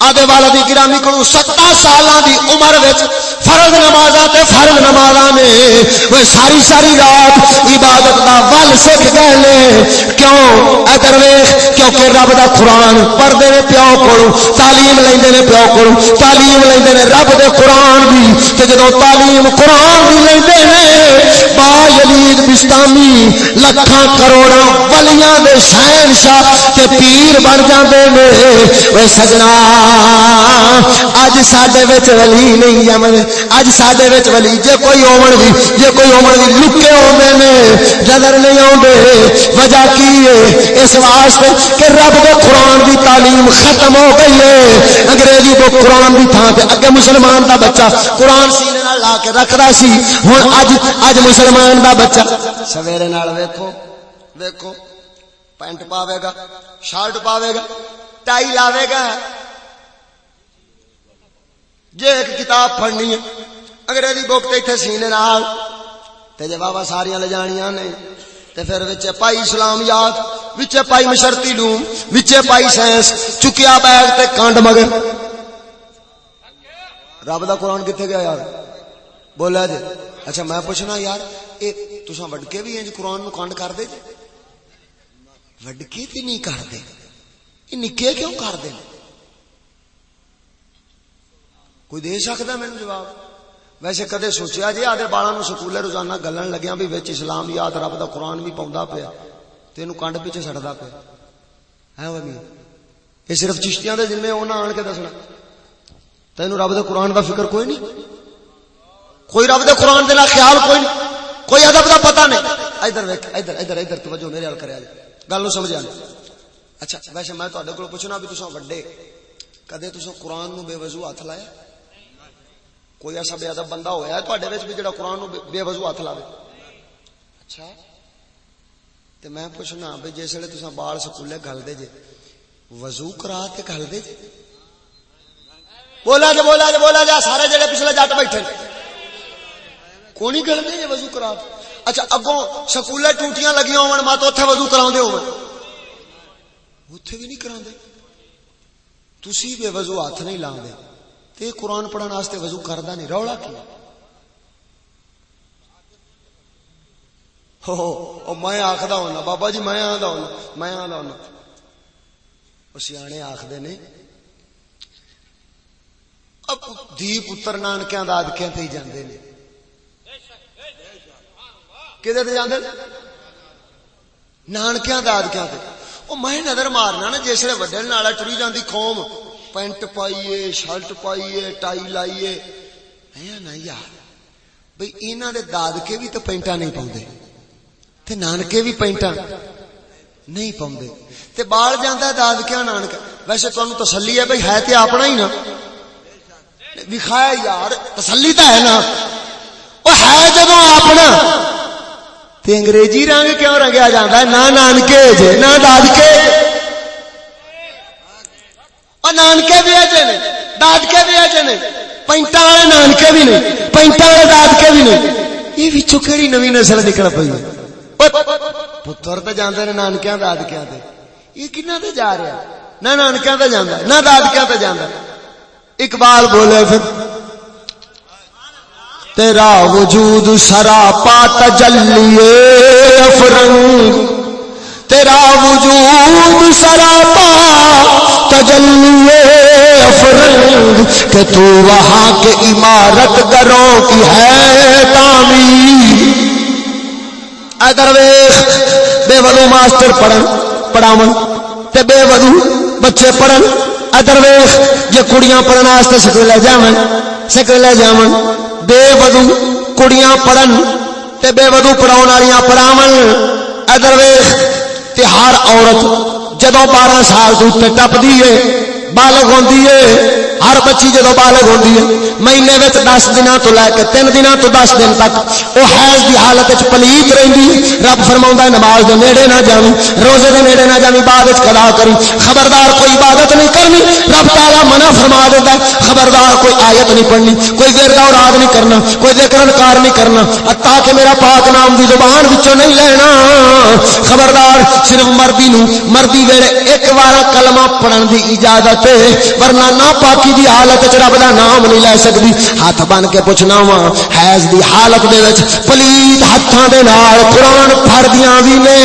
[SPEAKER 3] آدھے والا دی گرامی کو ستا سالاں دی عمر وچ فرض نمازاں تے فرض نمازاں نے وہ ساری ساری رات عبادت دا ول سکھ گئے نے۔ کیوں؟ ادھر ویکھ کیونکہ رب دا قرآن پڑھدے نے پیو کولو تعلیم لیندے نے پیو کولو تعلیم لیندے نے رب دے قرآن دی۔ تے جدوں تعلیم قرآن دی لیندے نے، با یزید بستامی لکھاں کروڑاں ولیاں دے شہنشاہ تے پیر بن جاندے نے۔ وہ سجنا اج ساڈے وچ ولی نہیں جمن اج ساڈے وچ ولی جے کوئی ہوون بھی جے کوئی ہوون بھی لکے ہوندے نے نظر نہیں اوندے وجہ کی ہے اس واسطے کہ رب دے قرآن دی تعلیم ختم ہو گئی ہے انگریزی دے قرآن دی تھان تے اگے مسلمان دا بچہ قرآن سینے نال لا کے رکھدا سی ہن اج اج مسلمان دا بچہ سویرے نال ویکھو ویکھو پینٹ پاوے گا شرٹ پاوے گا ٹائی لاوے گا جے ایک کتاب پڑھنی ہے، انگریزی بک تے ایتھے سینے نال، تے جے بابا ساریاں لے جانیاں نے، تے پھر وچے پائی اسلام یاد وچے پائی مشرتی لوم وچے پائی سائنس چکیا بیگ تے کانڈ مگر۔ رب دا قرآن کتنے گیا یار؟ بولا جی اچھا میں پوچھنا یار، اے تساں وڈکے بھی انج قرآن نو کانڈ کر دے جے؟ وڈکے تے نہیں کر دے۔ نکے کیوں کر دے؟ کوئی دے سکتا مینو جواب؟ ویسے کدے سوچیا جی آدھے بالا سکولے روزانہ گلن لگیا بھی وچ اسلام یاد رب دا قرآن بھی پاؤں پیا تین کنڈ پیچھے سڑتا پیا۔ ہے یہ صرف چشتیاں دے ذمے انہیں آن کے دسنا۔ تین رب دے قرآن دا فکر کوئی نہیں؟ کوئی رب دے قرآن دے نال خیال کوئی نہیں؟ کوئی ادب دا پتہ نہیں؟ ادھر ویک ادھر ادھر ادھر، توجہ میرے حال کرے گل نو اچھا ویسے میں تے کو پوچھنا بھی تصا وڈے۔ کدے تصا قرآن نو بے وضو ہاتھ لایا کوئی ایسا بے ادب بندہ ہوا ہے تھوڑے بھی جڑا قرآن نو بے- وضو ہاتھ لاوے اچھا تے میں پوچھنا بھی جس ویلے تساں بال سکولے گل دے جے وضو کرا تے گل دے جے بولا جے بولا جے بولا جا سارے جڑے پچھلے جٹ بیٹھے کونی گل دے جے وضو کرا؟ اچھا اگوں سکولے ٹوٹیاں لگیاں ہون مات اوتھے وضو کراوندے ہون اوتھے بھی نہیں کراندے تسی بے وضو ہاتھ نہیں لاندے تے قرآن پڑھن واسطے وضو کردا نہیں، رولا کی ہو میں آخدا ہونا، بابا جی میں آندا ہونا، میں آندا ہونا۔ او سیانے آخدے نے، اب دھی پتر نانکیاں دادکیاں تے ہی جاندے نے۔ کدے تے جاندے؟ نے؟ نانکیاں دادکیاں تے۔ او میں نظر مارنا نا جسے وڈے نالا ٹری جاندی قوم پینٹ پائیے، شرٹ پائیے، ٹائی لائیے۔ ہے نا یار، بھئی انہاں دے دادکے بھی تے پینٹاں نہیں پاوندے تے نانکے بھی پینٹاں نہیں پاوندے تے بال جاندا ہے دادکیاں نانکا ویسے تانوں تسلی ہے بھئی ہے تے اپنا ہی نا۔ دکھایا یار، تسلی تو ہے نا۔ وہ ہے جدو اپنا۔ تے انگریزی رنگ کیوں رنگیا جاتا ہے؟ نہ نانکے جے، نہ دادکے۔ اور نانکے بھی اجے نے دادکے بھی اجے نے پینٹا والے نانکے بھی نہیں پینٹا والے دادکے بھی نہیں۔ یہ وچوں کیڑی نویں نسل نکل پئی پتر تے جاندے نے نانکیاں دادکیاں تے۔ یہ کنا تے جا رہا نہ نانکیاں تے جاندا نہ دادکیاں تے جاندا اقبال بولے پھر، تیرا وجود سراپا تجلیے افرنگ۔ تیرا وجود سراپا تجلیے افرنگ کہ تو وہاں کے عمارت گروں کی ہے تعمیر۔ اے درویش بے وضو ماسٹر پڑھن، پڑھاون، تے بے وضو بچے پڑھن۔ اے درویش جے کڑیاں پڑھن واسطے سکولے جاون سکولے جاون۔ بے وضو کڑیاں پڑھن، تے بے وضو پڑھاون والیاں پڑھاون۔ اے درویش تے ہر عورت جدو بارہ سال تو تے ٹپدی ہے بالغ ہوندی ہے ہر بچی جدو بالغ ہوندی ہے، مہینے وچ 10 دنوں تو لے کے 3 دنوں تو 10 دن تک، او حیض دی حالت پلیت رہندی رب فرماوندا ہے، نماز دے نیڑے نہ جاویں، روزے دے نیڑے نہ جاویں، بعد وچ قضا کری خبردار کوئی عبادت نہیں کرنی، رب تعالی منع فرما دیندا ہے۔ خبردار کوئی آیت نہیں پڑھنی، کوئی ورد اور رات نہیں کرنا، کوئی ذکر اذکار نہیں کرنا۔ حتا کہ میرا پاک نام دی زبان وچوں نہیں لینا۔ خبردار، صرف مردی نو مردی ویلے ایک وار کلمہ پڑھن دی اجازت ہے، ورنہ نا پاکی باقی دی حالت وچ رب دا نام نہیں لے سکدی۔ ہاتھ بن کے پوچھنا وا، حیض دی حالت دے وچ پلیت ہاتھاں دے نال قران قرآن پڑھدیاں وی نے،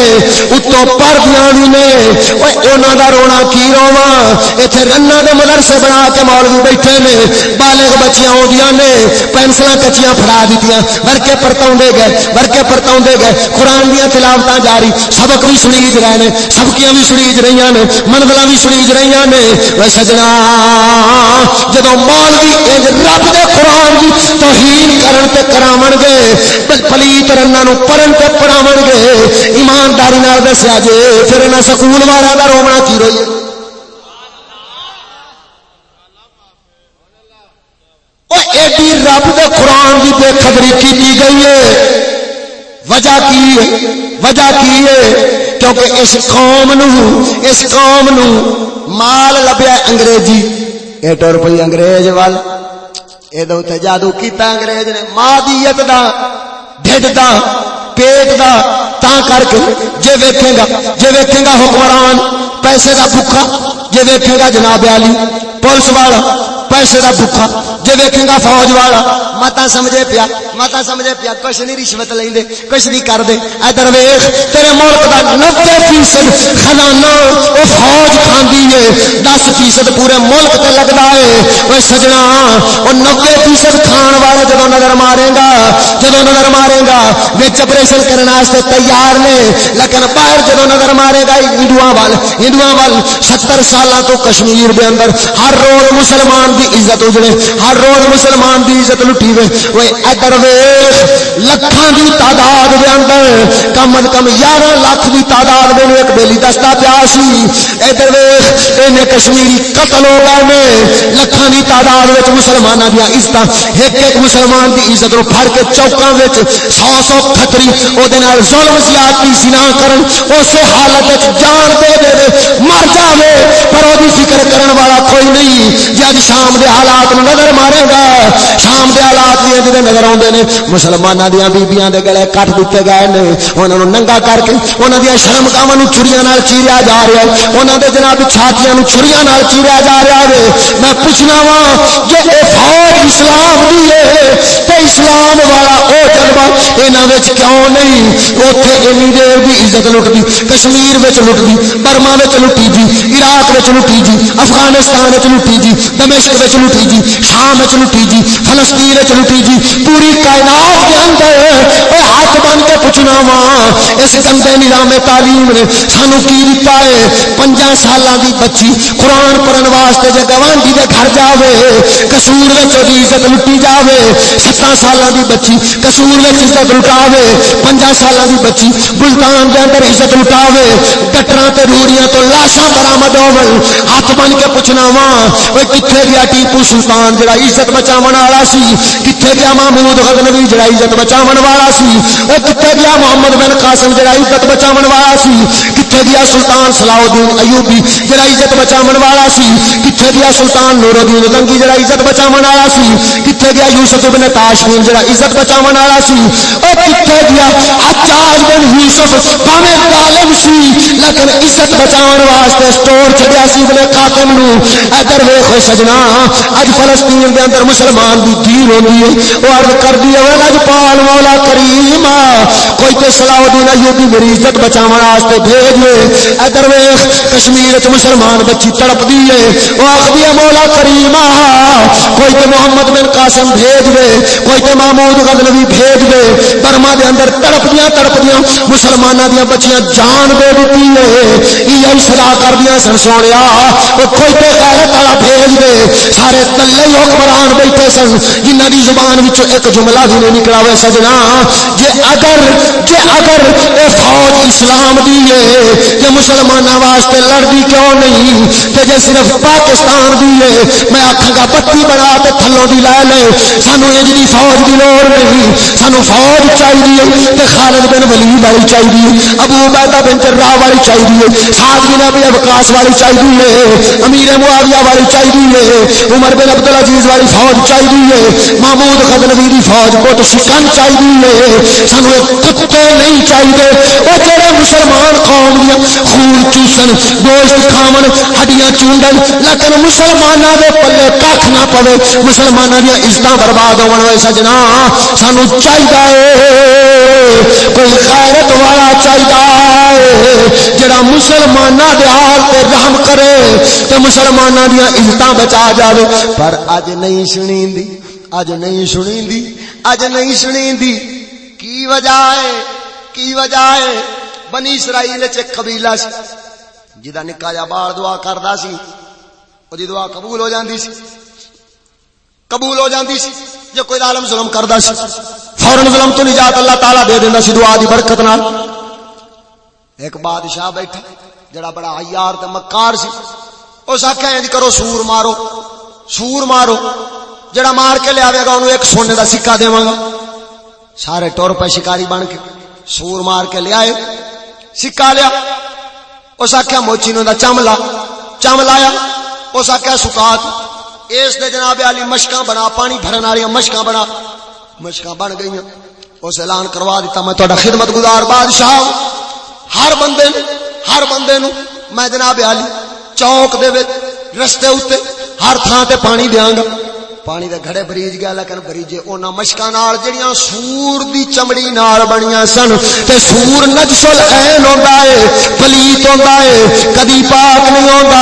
[SPEAKER 3] اتوں پڑھدیاں وی نے۔ اوے انہاں دا رونا کی روواں؟ ایتھے رنا دے مدرسے بنا کے مولوی بیٹھے نے، بالغ بچیاں اوندیاں نے، پینسلاں کچیاں پھڑا دتیاں ورکے پرتاوندے گئے، ورکے پرتاوندے گئے۔ قرآن دیاں تلاوتاں جاری، سبق بھی سنیج رہے نے، سبقیاں بھی سنیج رہیاں نے، منزلاں بھی سنیج رہیاں نے۔ وے سجنا جدو مولوی انج رب دے قرآن دی توہین کرن تے کراون گے پلیت رنا نو پڑھن تے پڑھاون گے۔ ایمانداری نال دسیا جے، پھر انہاں سکول والا دا رونا کی روئی؟ او ایڈی رب دے قرآن دی بے قدری کی گئی ہے۔ وجہ کی ہے؟ وجہ کی ہے؟ کیونکہ اس قوم نو، اس قوم نو مال لبیا انگریزی یہ ٹر پی انگریز وال یہ جادو کیتا انگریز نے مادیت دا ڈھڈ دا پیٹ دا تا کر کے جے ویکھے گا جے ویکھے گا حکمران پیسے دا بھکھا جے ویکھے گا جناب علی پولیس والا پیسے دا بھکھا جے ویکھے گا فوج والا۔ متا سمجھے پیا متا سمجھے پیا، کچھ نہیں رشوت لیندے، کچھ نہیں کر دے ادھر ویکھ، تیرے ملک دا 90 فیصد خزانہ او فوج کھاندی ہے۔ 10 فیصد پورے ملک تے لگدا ہے۔ اوے سجنا، او 90 فیصد کھان والا جدوں نظر مارے گا، جدوں نظر مارے گا۔ وچ آپریشن کرنے واسطے تیار نے۔ لیکن باہر جدوں نظر مارے گا، ہندوؤں وال ہندوؤں وال 70 سالاں تو کشمیر دے اندر ہر روز مسلمان دی عزت اجڑے ہر ہر روز مسلمان دی عزت لٹی وے۔ اوے ادھر ویکھ لکھاں دی تعداد دے اندر۔ کم از کم 11 لاکھ دی تعداد میں ایک بیلی دستا پیا سی۔ ادھر ویکھ اینے کشمیری قتل ہو گئے نے۔ لکھاں دی تعداد وچ مسلماناں دی عزت ایک ایک مسلمان دی عزت نو پھڑ کے چوکاں وچ سو سو کھتری۔ او دے نال ظلم زیادتی زنا کرن۔ اسی حالت وچ جان دے دے مر جاوے۔ پر او دی فکر کرن والا کوئی نہیں۔ جے اج شام دے حالات نو نظر مارے گا شام دے حالات دی جے نظر اوندے نے مسلماناں دیاں بیبییاں دے گلے کٹ دتے گئے نے انہاں نو ننگا کر کے انہاں دی شرم گاواں چیریا جا رہا ہے انہاں دے جناب چھاتیاں نو چیریا جا رہا ہے میں پوچھنا وا جو اے فوج اسلام دی ہے تے اسلام والا او جذبہ انہاں وچ کیوں نہیں اوتھے اینی دیر دی عزت لٹدی کشمیر وچ لٹدی برما لٹی جی عراق لٹی جی افغانستان لٹی جی دمشق لٹی جی شام وچ لٹی جی فلسطین وچ لٹی جی پوری کائنات دے اندر اے ہاتھ بن کے پوچھنا وا، اس گندے نظام تعلیم نے سانو کی دتا ہے؟ پنجا سالاں دی بچی قرآن پڑھن واسطے جے گوانڈی دے گھر جاوے کسور وچ دی عزت لٹی جاوے، ستاں سالاں دی بچی کسور وچ عزت لٹاوے پنجا سالاں دی بچی ملتان دے اندر عزت لٹاوے، ڈٹراں تے روڑیاں تو لاشاں برآمد ہون ہاتھ بن کے پوچھنا وا اوے کتھے گیا ٹیپو سلطان جڑا عزت بچاون والا سی۔ کتھے گیا محمود غزنوی جڑا عزت بچاون والا سی؟ او کتھے گیا محمد بن قاسم جڑا عزت بچاون والا سی؟ کتھے گیا سلطان صلاح الدین ایوبی جڑا عزت بچاون والا سی؟ کتھے گیا سلطان نور الدین زنگی جڑا عزت بچاون والا سی؟ کتھے گیا یوسف بن تاشفین جڑا عزت بچاون والا سی؟ او کتھے گیا حجاج بن یوسف بھاویں ظالم سی، لیکن عزت بچاون واسطے سٹور چھڈیا سی ابن قاسم نو۔ ادھر ویکھو سجنا اج فلسطین دے اندر مسلمان دی دین ہوندی ہے او عرض کر دی ہے اج پال مولا کریم، کوئی تے صلاح الدین ایوبی میری عزت بچاون واسطے بھیج لے ادھر ویکھ، کشمیر وچ مسلمان بچی تڑپ دی ہے۔ او آکھدی ہے، مولا کریم کوئی تے محمد بن قاسم بھیج دے کوئی تے محمود غزنوی بھیج دے برما دے اندر تڑپدیاں تڑپدیاں مسلماناں دیاں بچیاں جان دے دتی ہے۔ یہ صدا کر دیا سن سونیا او کوئی تے غیرت والا بھیج دے سارے تلے ہی حکمران بیٹھے سن، جنہاں دی زبان وچ ایک جملہ بھی نہیں نکلا ہوئے سجنا، جے اگر جے اگر اے فوج اسلام دی ہے تے مسلماناں واسطے لڑدی کیوں نہیں؟ تے جے صرف پاکستان دی ہے، میں آکھاں گا بتی بنا تے تھلوں دی لے لے۔ سانو اے جی فوج دی لوڑ نہیں، سانو فوج چاہیے تے خالد بن ولید والی چاہیے ابو عبیدہ بن جراح والی چاہیے سعد بن ابی وقاص والی چاہیے امیر معاویہ والی چاہیے عمر بن عبد العزیز انگریز والی فوج چاہیے محمود غزنوی دی فوج کو تو شکن چاہیے سانو کتے نہیں چاہیے وہ جڑے مسلمان قوم دیا خون چوسن، گوشت کھاون، ہڈیاں چونڈن، لیکن مسلمانوں دے پلے کھ نہ پوے۔ مسلمانوں دیا عزت برباد ہون ہوئے سجنا، سانو چاہیے کوئی غیرت والا چاہیے جڑا مسلمانوں دے حال تے رحم کرے، تے مسلمانوں دیا عزت بچا جاوے۔ پر اج نہیں سنی دی اج نہیں سنی دی اج نہیں سنی دی کی وجہ ہے؟ کی وجہ ہے؟ بنی اسرائیل چ قبیلہ سی جدا نکا جا بال دعا کردا سی، او دی دعا قبول ہو جاندی سی۔ قبول ہو جاندی سی، جے کوئی ظالم ظلم کردا سی۔ فورن ظلم تو نجات اللہ تعالی دے دیندا سی دعا دی برکت نال۔ ایک بادشاہ بیٹھا، جڑا بڑا عیار تے مکار سی۔ اس آکھیا کرو سور مارو۔ سور مارو، جڑا مار کے لیا گا، انہوں ایک سونے دا سکہ دیواں گا سارے ٹور پہ شکاری بن کے سور مار کے لیا سکا لیا۔ اس آخیا موچی نو دا چم لا۔ چم لایا، اس آخیا سکات اس دے جناب علی مشکاں بنا، پانی بھرن والی مشکاں بنا۔ مشکاں بن گئی اس اعلان کروا دیتا، میں تھوڑا خدمت گزار بادشاہ ہر بندے ہر بندے نو میں جناب علی چوک دے رستے اتنے ہر تھان تے پانی دیاں گا پانی دے گھڑے بریج گیا، لیکن بریجے اونا مشکا نال جڑیاں سور دی چمڑی نال بنیاں سن۔ تے سور نجس العین ہوندا ہے پلیت ہوندا ہے کدی پاک نہیں ہوندا۔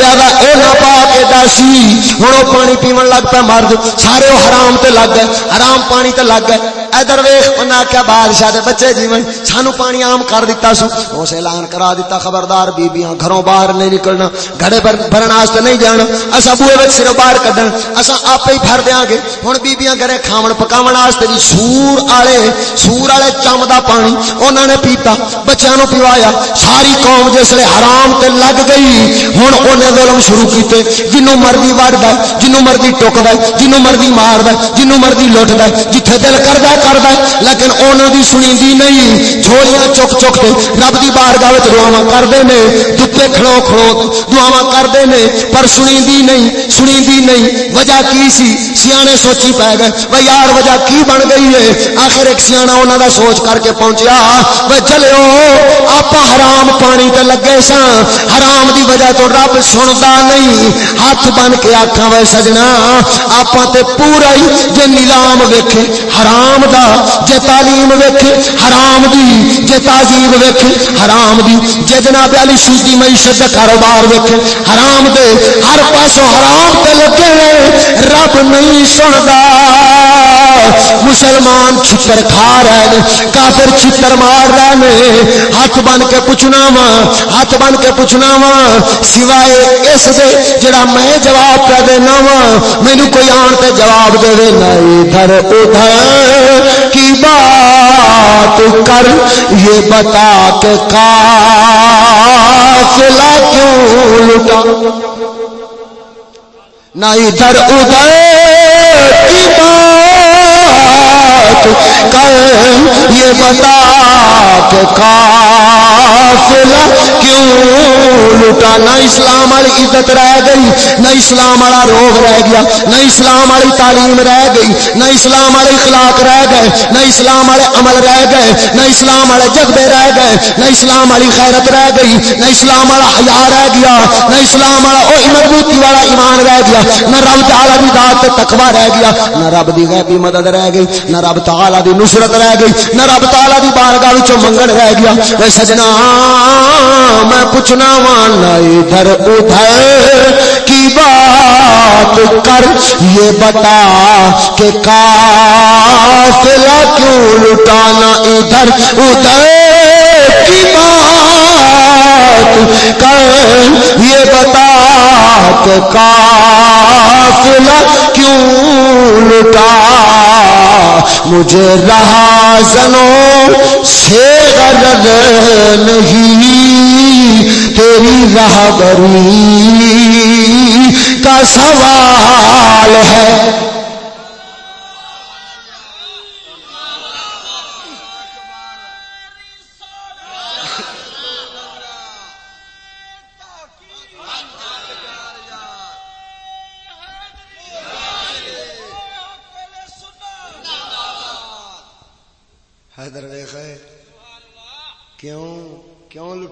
[SPEAKER 3] لہذا اے نہ پاک ایڈا سی، ہن او پانی پیون لگ پے مرد۔ سارے او حرام تے لگ گئے، حرام پانی تے لگ گئے۔ ادھر ویخ انہیں آخیا بادشاہ دے بچے جیون سانو پانی عام کر دیتا سو۔ اس اعلان کرا دیتا خبردار بیبیاں گھروں باہر نہیں نکلنا، گھڑے بھرن واسطے نہیں جانا۔ اصا بوئے وچ سر باہر کڈن اصا آپ ہی بھر دیاں گے۔ ہن بیبیاں گھرے کھاون پکاون واسطے جی سور والے سور والے چم دا پانی انہاں نے پیتا، بچیاں نو پیوایا۔ ساری قوم جسے حرام تے لگ گئی، ہن اونے ظلم شروع کیتے۔ جنوں مرضی وڑدا، جنوں مرضی ٹکدا، جنوں مرضی ماردا، جنوں مرضی لٹدا، جتھے دل کردا کردا لیکن انہاں دی سنیندی نہیں جھولیاں چک چک دے رب دی بارگاہ وچ دعاواں کردے نے دتے کھڑو کھڑو دعاواں کردے نے پر سنی دی نہیں سنی دی نہیں وجہ کی سی سیانے سوچی پے گئے۔ وہ یار وجہ کی بن گئی ہے؟ آخر ایک سیانا انہاں دا سوچ کر کے پہنچیا۔ وہ چلو آپ حرام پانی تے لگے سا حرام دی وجہ تو رب سندا نہیں۔ ہاتھ بن کے آکھاں وے سجنا آپاں تے پورا ہی جے نیلام ویکھے۔ حرام دا، جے تعلیم ویکھے۔ حرام دی، جے تہذیب ویکھے۔ حرام دی، جے جناب علی سودی معیشت دا کاروبار ویکھے۔ حرام دے، ہر پاسوں حرام تے لگے رب نہیں سندا مسلمان چھتر کھا رہے نے کافر چھتر مار رہے نے ہاتھ بن کے پوچھنا وا، ہاتھ بن کے پوچھنا وا۔ سوائے اس دے جڑا میں جواب کر دینا وا مینو کوئی آن تے جواب دے دے، نہ ادھر ادھر۔ کی بات کر، یہ بتا کے قافلہ کیوں لٹا نہ ادھر ادھر۔ کی بات کر یہ بتا کہ قافلہ کیوں لٹا نہ اسلام والی عزت رہ گئی، نہ اسلام والا روگ رہ گیا، نہ اسلام والی تعلیم رہ گئی، نہ اسلام والے اخلاق رہ گئے، نہ اسلام والے عمل رہ گئے، نہ اسلام والے جذبے رہ گئے، نہ اسلام والی خیرت رہ گئی، نہ اسلام والا حیا رہ گیا، نہ اسلام والا او مضبوطی والا ایمان رہ گیا، نہ رب تعالی دی ذات تے تقوی رہ گیا، نہ رب دی غیبی مدد رہ گئی، نہ رب تعالی دی نصرت رہ گئی۔ نہ رب تعالی دی بارگاہ وچوں منگن رہ گیا۔ اے سجنا، میں پوچھنا وا ادھر ادھر کی بات کر۔ یہ بتا کہ قافلہ کیوں لٹانا ادھر ادھر کی بات؟ کر یہ بتا کہ قافلہ کیوں لٹا؟ مجھے رہا زنوں سے غرض نہیں، تیری رہبری کا سوال ہے۔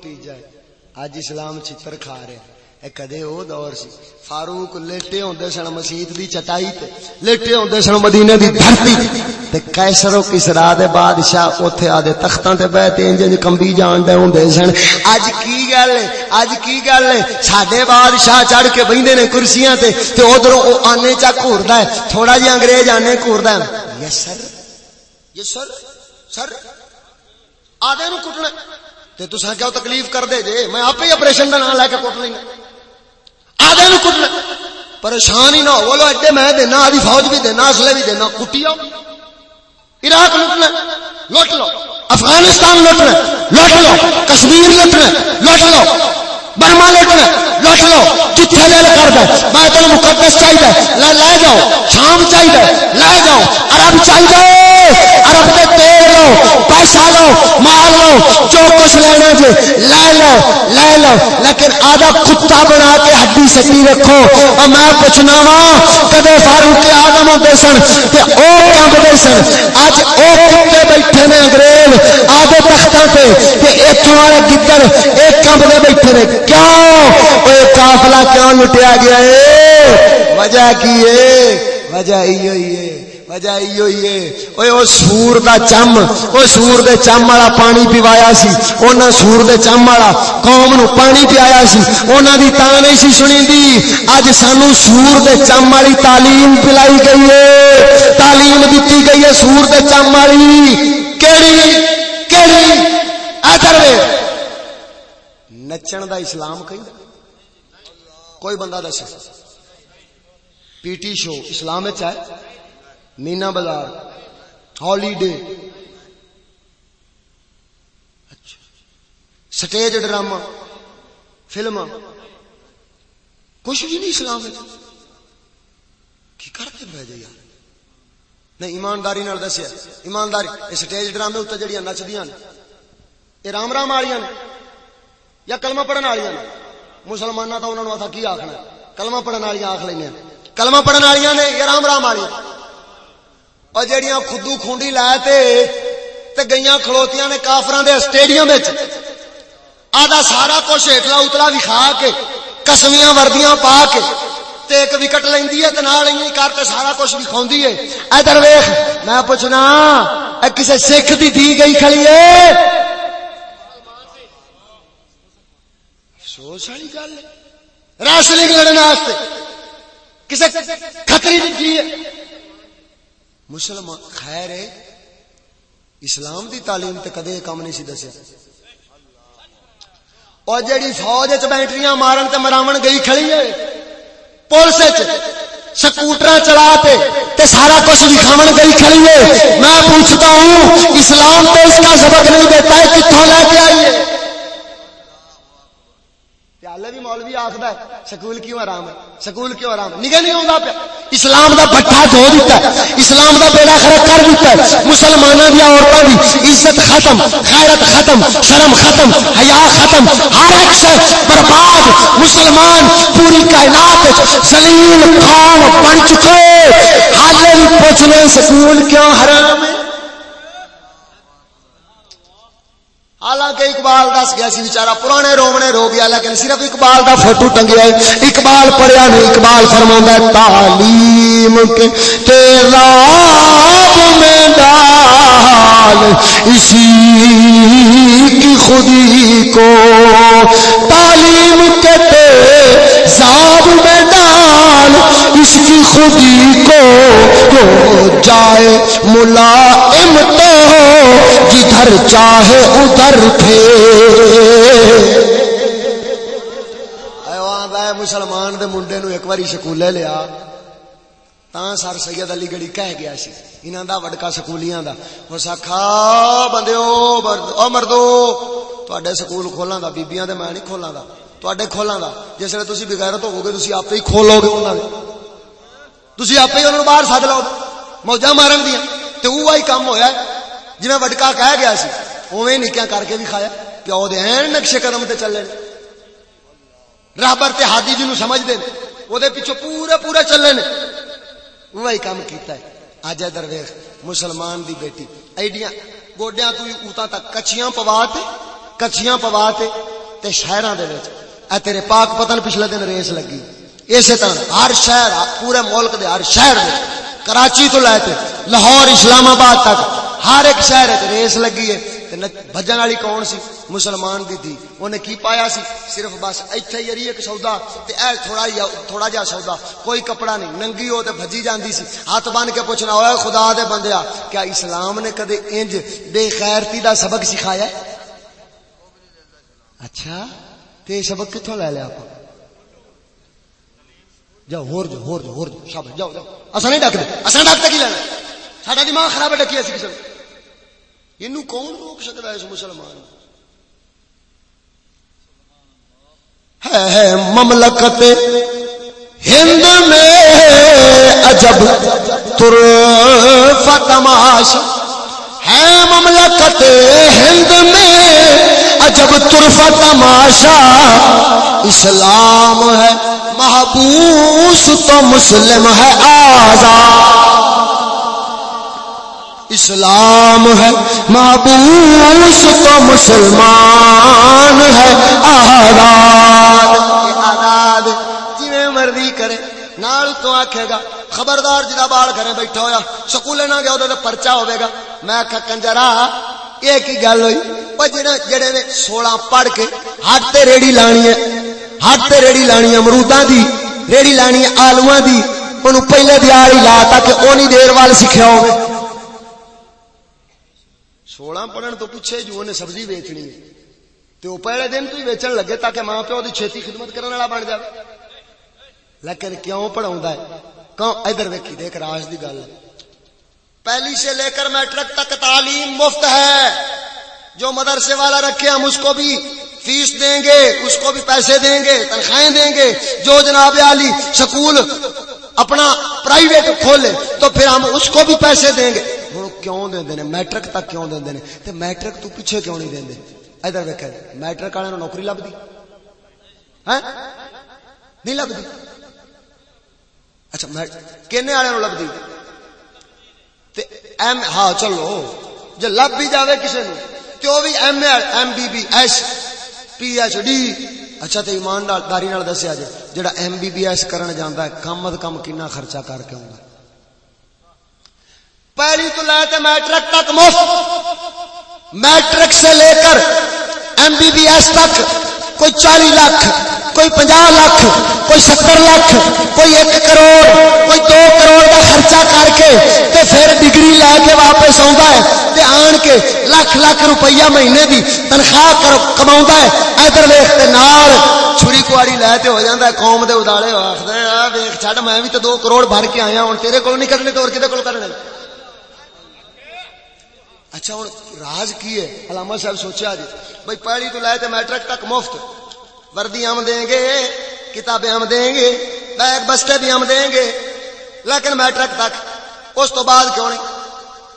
[SPEAKER 3] کیوں لٹی جائے۔ اج اسلام چتر کھا رہے اے کدے او دور سی۔ فاروق لیٹے ہوندے سن مسجد دی چٹائی تے۔ لیٹے ہوندے سن مدینے دی دھرتی تے۔ کیسر و کسرا دے بادشاہ اوتھے آدے تختاں تے بیٹھے انج انج کمبی جان دے ہوندے سن۔ اج کی گل ہے؟ اج کی گل ہے؟ ساڈے بادشاہ چڑھ کے بیندے نے کرسیاں تے۔ تے ادھروں او آنے چا گھوردا ہے۔ تھوڑا جہا انگریز آنے گھوردا ہے۔ یس سر۔ یس سر۔ سر۔ آدھے نو کٹنا تے تساں کیا تکلیف کر دے جے؟ میں آپ ہی آپریشن کا نام لے کے کٹ لینا۔ آدھے نو کٹنا پریشان ہی نہ ہو۔ بولو ایڈے میں دینا آدھی فوج بھی دینا اسلے بھی دینا کٹی آؤ۔ عراق لٹنا لٹ لو۔ افغانستان لٹنا لٹ لو۔ کشمیر لٹنا لٹ لو۔ برما لٹنا لٹ لو، جتھے دل کر دے۔ بیت المقدس چاہیے لے لے جاؤ۔ شام چاہیے لے جاؤ۔ عرب چاہیے عرب دے تیل لو، پیسہ لو، مال لو، جو کچھ لینا جی لے لو لے لو۔ لیکن آدھا کتا بنا کے ہڈی سٹی رکھو۔ اور میں پوچھنا وا، کدے فاروق آدم ہوتے سن؟ تے او کمبتے سن؟ اج او کتے بیٹھے نے انگریز آدھے تختوں تے تے اتوں والے گدڑ ایک کمبتے بیٹھے نے۔ کیوں؟ وہ قافلہ کیوں لٹیا گیا ہے؟ وجہ کی ہے؟ وجہ یہ ہے، وجہ ایو ہی ہے۔ اوے او سور دا چم، او سور دے چم والا پانی پیوایا سی۔ اونا سور دے چم والا قوم نو پانی پیایا سی۔ اونا دی تاں نہیں سی سنی دی اج سانو سور دے چم والی تعلیم پلائی گئی ہے۔ تعلیم دتی گئی ہے سور دے چم والی۔ کیڑی؟ کیڑی؟ ادھر وے نچن دا اسلام کہیں کوئی بندہ دس۔ پی ٹی شو اسلام ہے۔ مینا بازار۔ ہالیڈے۔ اچھا۔ Stage drama. فلم۔ کچھ بھی نہیں اسلام کی کرتے بہ جائے جی یار؟ نہیں، ایمانداری نال دسیا۔ ایمانداری، یہ سٹیج ڈرامے اتنے جڑیاں نچدیاں نے۔ یہ رام رام والیاں نے۔ یا کلمہ پڑھن والیاں نے؟ مسلمانوں تو انہوں نے آتا کی آخنا؟ کلمہ پڑھن والیاں آخ لیں کلمہ پڑھن والیاں نے یا رام رام والیاں اور جڑیاں خدو کھونڈی لائے تے تے گئیاں کھلوتیاں نے کافران دے سٹیڈیم وچ۔ آدھا سارا کچھ ہٹلا اتلا دکھا کے کسمیاں وردیاں پا کے، تے ایک وکٹ لیندی ہے تے نال ایویں کر کے سارا کچھ دکھاوندی ہے۔ ادھر ویکھ، میں پوچھنا، اے کسے سکھ دی دی گئی کھڑی ہے؟ افسوس والی گل ہے۔ ریسلنگ لڑنے واسطے۔ کسے کھتری دی ہے۔ مسلمان، خیر ہے۔ اسلام دی تعلیم تے کدے کم نہیں سی دسیا۔ اور جیڑی فوج چ بیٹریاں مارن تے مراون گئی کھڑی ہے۔ پولیس سکوٹر چلا تے تے سارا کچھ دکھاون گئی کھڑی ہے۔ میں پوچھتا ہوں، اسلام تو اس کا سبق نہیں دیتا ہے کتوں لے کے آئیے پیالے بھی مولوی آخر ہے، سکول کیوں آرام ہے? سکول کیوں آرام نگہ نہیں آتا پیا. اسلام دا بٹھا دھو دیتا ہے. اسلام دا بیڑا خراب کر دیتا ہے. مسلمانوں دیا عورتوں دی عزت ختم، خیرت ختم، شرم ختم، حیا ختم. ہر ایک شخص برباد مسلمان پوری کائنات سلیم قوم بن چکے. حالے بھی پوچھنے سکول کیوں حرام ہے؟ حالانکہ اقبال دس گیا سی بیچارہ، پرانے رومنے رو گیا، لیکن صرف اقبال دا فوٹو ٹنگیا ہے اقبال پڑھیا نہیں اقبال فرما ہے، تعلیم کے تیراب میں ڈال، اسی کی خودی کو تعلیم کے تیزاب میں ڈال۔ اس کی خودی کو ہو جائے ملائم تو جدھر چاہے ادھر تھے۔ مسلمان دے منڈے نو ایک باری سکولے لیا تا سر سید علی گڑی کہہ گیا سی۔ انہاں دا وڈکا سکولیاں دا۔ او سکھا بندیو او مردو، تواڈے سکول کھولاں دا بیبییاں دے میں نہیں کھولاں دا۔ تواڈے کھولاں دا جس ویلے تسی بغیرت ہوو گے تسی آپے ہی کھولو گے انہاں دے تسی آپے ہی انہاں نوں باہر سد لو موجاں مارن دیاں تے اوہی کام ہویا ہے جی وڈکا کہہ گیا سی اوے نکیا کر کے بھی کھایا پیو دے این نقشے قدم تے چلے رابر تے ہادی جی سمجھ دے وہ پیچھے پورے پورے چلے نے وہی کام کیتا ہے آج ادھر ویخ مسلمان دی بیٹی ایڈیاں گوڈیاں تو اوتا تک کچھیاں پوا تے کچھیاں پوا تے تے شہراں دے وچ اے تیرے پاک پتن پچھلے دن ریس لگی۔ اسی طرح ہر شہر، پورے ملک دے ہر شہر دے، کراچی تو لے تے لاہور، اسلام آباد تک ہر ایک شہر ریس لگی ہے۔ بجن والی کون سی؟ مسلمان دی تھی انہیں کی پایا سی؟ صرف بس ایتھے ہی ایک سودا۔ تے اے تھوڑا جا تھوڑا جا سودا۔ کوئی کپڑا نہیں، ننگی ہو تے بھجی جاندی سی۔ ہاتھ بن کے پوچھنا ہوئے خدا دے بندیا کیا اسلام نے کدے انج بے خیرتی دا سبق سکھایا ہے؟ اچھا۔ تے سبق کتھوں لے لیا آپ؟ جاؤ، ہور جو ہور جو ہور جو، شاباش، جاؤ جاؤ۔ اسا نہیں ڈک دے اسا ڈک کی لینا؟ ساڈا دماغ خراب ہے ڈکی اسی کسے یہ کون روک سکتا ہے اس مسلمان؟ ہے مملکت ہند میں عجب تر فتماش۔ ہے مملکت ہند میں عجب ترف تماشا، اسلام ہے، محبوس تو مسلم ہے آزاد۔ اسلام ہے، محبوس تو مسلمان ہے آزاد۔ آزاد جی مرضی کرے، نال تو آکھے گا، خبردار جدا بال گھرے بیٹھا ہویا، سکولے نہ گیا تے پرچا ہوے گا۔ میں آکھا، کنجرا یہ کی گل ہوئی؟ او جڑے جڑے نے 16 پڑھ کے ہٹ تے ریڑی لانی ہے ہٹ تے ریڑی لانی ہے امروداں دی ریڑی لانی ہے دی اونوں پہلے دیار ہی لا تاکہ اونی دیر وال سکھیا ہوے 16 پڑھن تو پیچھے جو نے سبزی ویچنی ہے۔ تے او پہلے دن تو ہی ویچن لگے تاکہ ماں پیو دی چھتی خدمت کرنے والا بن جائے لیکن کیوں پڑھاوندا ہے؟ کیوں؟ ادھر ویکھی، دیکھ راج دی گل ہے۔ پہلی سے لے کر میٹرک تک تعلیم مفت ہے۔ جو مدرسے والا رکھے، ہم اس کو بھی فیس دیں گے، اس کو بھی پیسے دیں گے، تنخواہیں دیں گے۔ جو جناب علی سکول اپنا پرائیویٹ کھولے، تو پھر ہم اس کو بھی پیسے دیں گے۔ ہوں کیوں دیں دے میٹرک تک کیوں دیں دے تے میٹرک تو پیچھے کیوں نہیں دیں دے ادھر ویکھ میٹرک والے نوکری لبدی؟ ہیں نہیں لبدی؟ اچھا کہنے والے لبدی؟ تے ایم ہاں چلو جے لب بھی جاوے کسے نو تے او بھی M A M B B S P H D اچھا تے ایمانداری دسیا جے جڑا ایم بی بی ایس کرن جاندا ہے کم از کم کنا خرچہ کر کے آوندا پہلی تو لے تے میٹرک تک مفت میٹرک سے لے کر ایم بی بی ایس تک کوئی چالی لاکھ، کوئی پنجا لاکھ، کوئی ستر لاکھ، کوئی ایک کروڑ، کوئی دو کروڑ کا خرچہ کر کے تے پھر ڈگری لے کے واپس آتا ہے تے آن کے لاکھ لاکھ روپیہ مہینے دی تنخواہ کما ہے۔ ادھر ویخ نال چھری کواڑی لے تے ہو جاتا ہے، قوم دے ادالے آخر ویخ چڈ میں بھی تو دو کروڑ بھر کے آیا ہوں، تیرے کو نہیں کرنے تو اور کدے کو کرنے؟ اچھا ہوں راز کی ہے؟ علامہ صاحب سوچا جی۔ بھائی، پہلی تو لائے تو میٹرک تک مفت۔ وردی ہم دیں گے، کتابیں ہم دیں گے، بیگ بسٹے بھی ہم دیں گے، لیکن میٹرک تک۔ اس تو بعد کیوں نہیں؟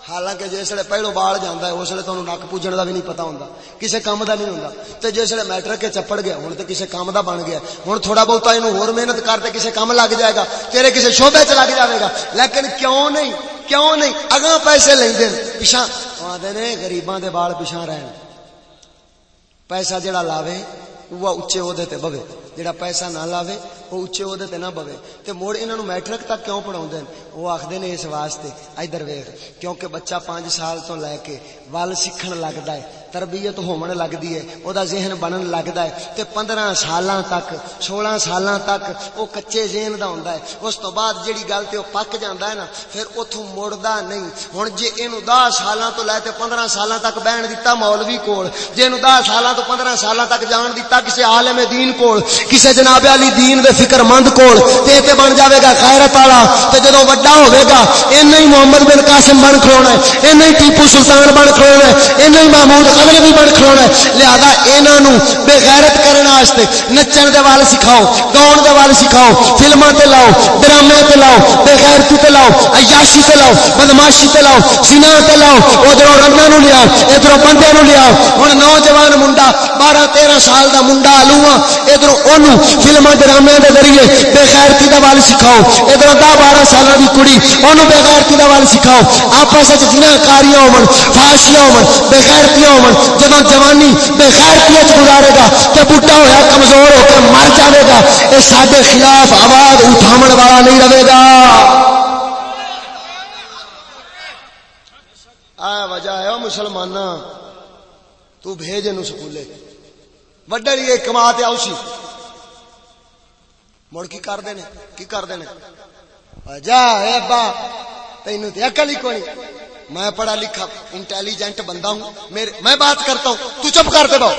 [SPEAKER 3] حالانکہ جسے پہلو بال جانا ہے اسلے تو نک پوجن کا بھی نہیں پتا ہوں کسی کام کا نہیں ہوں تو جسے میٹرک کے چپڑ گیا ہوں تو کسی کام کا بن گیا۔ ہوں تھوڑا بہت یہ ہو محنت کرتے کسی کام لگ جائے گا۔ تیرے کسی شوبے چ لگ جائے گا۔ لیکن کیوں نہیں؟ کیوں نہیں؟ اگاں پیسے لیں پچھا آدھے نے گریباں دے بال پچھا رہن۔ پیسہ جڑا لاوے وہ اچے عہدے تے بوے۔ جڑا پیسہ نہ لاوے وہ اچے عہدے تے نہ بوے۔ تے موڑ انہاں نو میٹرک تک کیوں پڑھاوندے ہیں وہ آکھدے نے اس واسطے ادھر ویکھ، کیونکہ بچہ 5 سال تو لے کے، ول سیکھن لگدا ہے۔ تربیت ہون لگدی ہے او دا ذہن بنن لگدا ہے، تے 15 سالاں تک 16 سالاں تک او کچے ذہن دا ہوندا ہے۔ اس تو بعد جڑی گل تے او پک جاندا ہے نا، پھر اوتھوں مڑدا نہیں۔ ہن جے اینو 10 سالاں تو لے تے 15 سالاں تک بہن دتا مولوی کول، جے اینو 10 سالاں تو 15 سالاں تک جان دتا کسے عالم دین کول، کسے جناب علی دین دے فکر مند کول، تے تے بن جاوے گا غیرت والا۔ تے جدوں وڈا ہوے گا اینا ہی محمد بن قاسم بن کھلونا ہے اینا ہی ٹیپو سلطان بن کھلونا ہے اینا ہی محمود قدر بھی بن کھلونا ہے؟ لہذا انہاں نو بے غیرت کرن واسطے نچن دے وال سکھاؤ، گاؤن دے وال سکھاؤ، فلماں تے لاؤ، ڈرامے تے لاؤ، بے غیرتی تے لاؤ، عیاشی تے لاؤ، بدماشی تے لاؤ زنا تے لاؤ، ادھروں رنگاں نو لیا، ادھروں بندے نو لیا۔ ہن نوجوان منڈا 12 13 سال دا منڈا لواں ادھروں اونوں فلماں، ڈرامے دے ذریعے بے غیرتی دا وال سکھاؤ۔ ادھروں 10 12 سالاں دی کڑی، اونوں بے غیرتی دا وال سکھاؤ۔ آپس وچ جنا کاریاں ہون، فاشیاں ہون، بے غیرتیاں ہون جدوں جوانی بے غیرتی وچ گزارے گا، تے بڈھا ہویا کمزور ہو کے مر جاوے گا، اے ساڈے خلاف آواز اٹھاون والا نہیں رہے گا۔ آ وجہ ہے مسلمان تو بھیج نو سکولے۔ وڈر یہ کما تے آؤسی مڑ کی کر دینے، کی کر دینے؟ جا اے با تینوں تے عقل ہی کوئی میں پڑھا لکھا انٹیلیجنٹ بندہ ہوں۔ میرے میں بات کرتا ہوں۔ تو چپ کر دے باؤ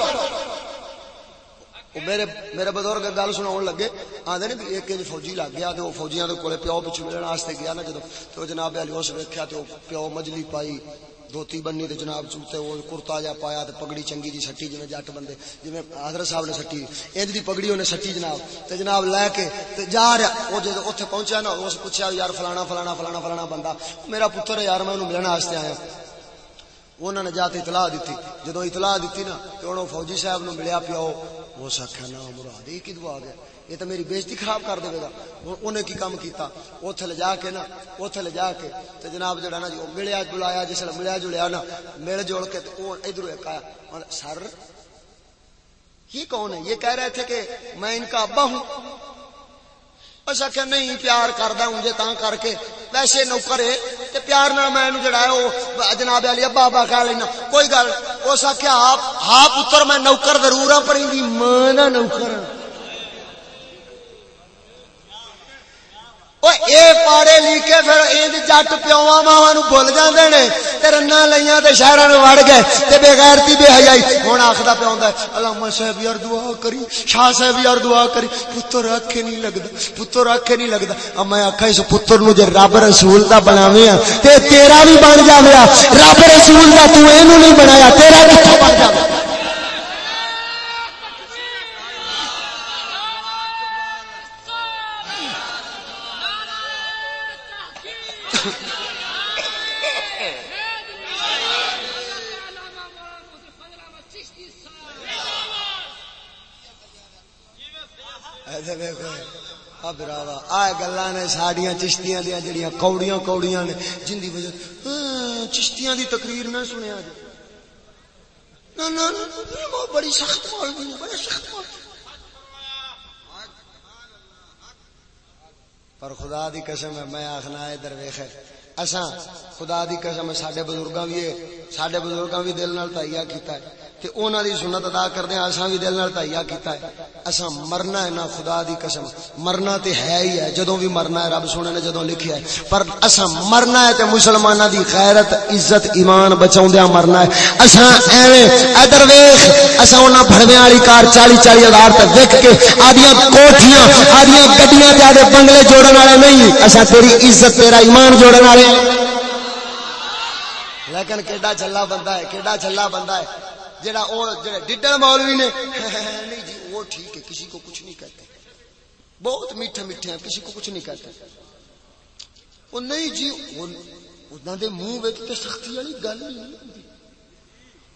[SPEAKER 3] میرے میرے بزرگ گل سنا لگے۔ آدھے نے ایک انج فوجی لگ گیا تو فوجیاں دے کولے پیو پیچھے ملن واسطے گیا نا جدو تو جناب علی اس ویکھیا تو پیو مجلی پائی۔ دھوتی بننی تے جناب چوتے وہ کرتا جا پایا تے پگڑی چنگی جی سٹی جویں جٹ بندے، جویں حضرت صاحب نے سٹی، انج دی پگڑی اونے سٹی جناب۔ تے جناب لے کے تے جا رہا او جے اوتھے پہنچیا نا اس پوچھیا یار فلانا فلانا فلانا فلانا بندہ، میرا پتر ہے یار، میں اونوں ملن واسطے آیا۔ انہوں نے جا کے اطلاع دیتی جدو اطلاع دیتی نا، تو انہوں فوجی صاحب نو ملیا پیو وہ سکھا نا مراد یہ کدو آ گیا یہ تو میری بےزتی خراب کر دے گا انہیں کی کام کیتا؟ اوتھے لے جا کے نا، اوتھے لے جا کے۔ تے جناب جڑا نا جی وہ ملیا جلایا، جس نے ملیا جلیا نا مل جل کے وہ ادھر ایک آیا۔ سر، یہ کون ہے؟ یہ کہہ رہے تھے کہ میں ان کا ابا ہوں۔ اچھا اس آخیا نہیں، پیار کردا ہوں جے تاں کر کے۔ ویسے نوکر ہے، تے پیار نال میں اینو جڑا ہے، او جناب علی ابا ابا کہہ لینا۔ کوئی گل اس آخیا ہاں ہاں پتر میں نوکر ضرور ہاں پر ان دی ماں دا نوکر ہاں۔ اے پاڑے لیکے پھر جٹ پیواں ماواں نو بھول جاندے نے تے رنا لیاں تے شہراں نو وڑ گئے تے بے غیرتی بے حیائی ہن آکھدا پیا ہوندا ہے علامہ صاحب یار دعا کری شاہ صاحب یار دعا کری پتر آکھے نہیں لگدا پتر آکھے نہیں لگدا میں آکھا اس پتر نو جے رب رسول دا بناویں تے تیرا بھی بن جاوے رب رسول دا تو اینو نہیں بنایا تیرا کتھوں بن جاوے ایسے ویکھو آ براوا، آ گلاں نے ساڈیاں چشتیاں دیاں جڑیاں کوڑیاں کوڑیاں نے جن دی وجہ ہاں، چشتیاں دی تقریر نہ سنیا جی۔ بڑی سخت مولوی نے سخت مولوی اور خدا دی قسم ہے، میں آخنا ہے، ادھر ویخ اساں خدا دی قسم ہے ساڈے بزرگاں بھی ساڈے بزرگاں بھی دل نال تائیا کیتا ہے۔ تے انہاں دی سنت ادا کردے ہاں اساں بھی دل نال تائیا کیتا ہے۔ اساں مرنا ہے نا خدا دی قسم۔ مرنا تے ہے ہی ہے، جدوں بھی مرنا ہے، رب سونے نے جدوں لکھیا ہے۔ پر اساں مرنا ہے تے مسلماناں دی غیرت، عزت، ایمان بچاوندیاں مرنا ہے۔ اساں ایویں ادھر ویکھ اساں انہاں بھڑویاں والی کار 40 40 ہزار تے وک کے آدیاں کوٹھیاں، آدیاں گڈیاں تے آدے بنگلے جوڑن والے نہیں۔ اساں تیری عزت، تیرا ایمان جوڑن والے لیکن کیڈا چلا بندہ ہے، کیڈا چلا بندہ ہے۔ جڑا او جڑا ڈڈل مولوی نے۔ نہیں جی وہ ٹھیک ہے، کسی کو کچھ نہیں کہتے۔ بہت میٹھے میٹھے ہیں، کسی کو کچھ نہیں کہتے۔ وہ نہیں جی انہوں دے منہ وچ تے سختی والی گل نہیں ہوندی۔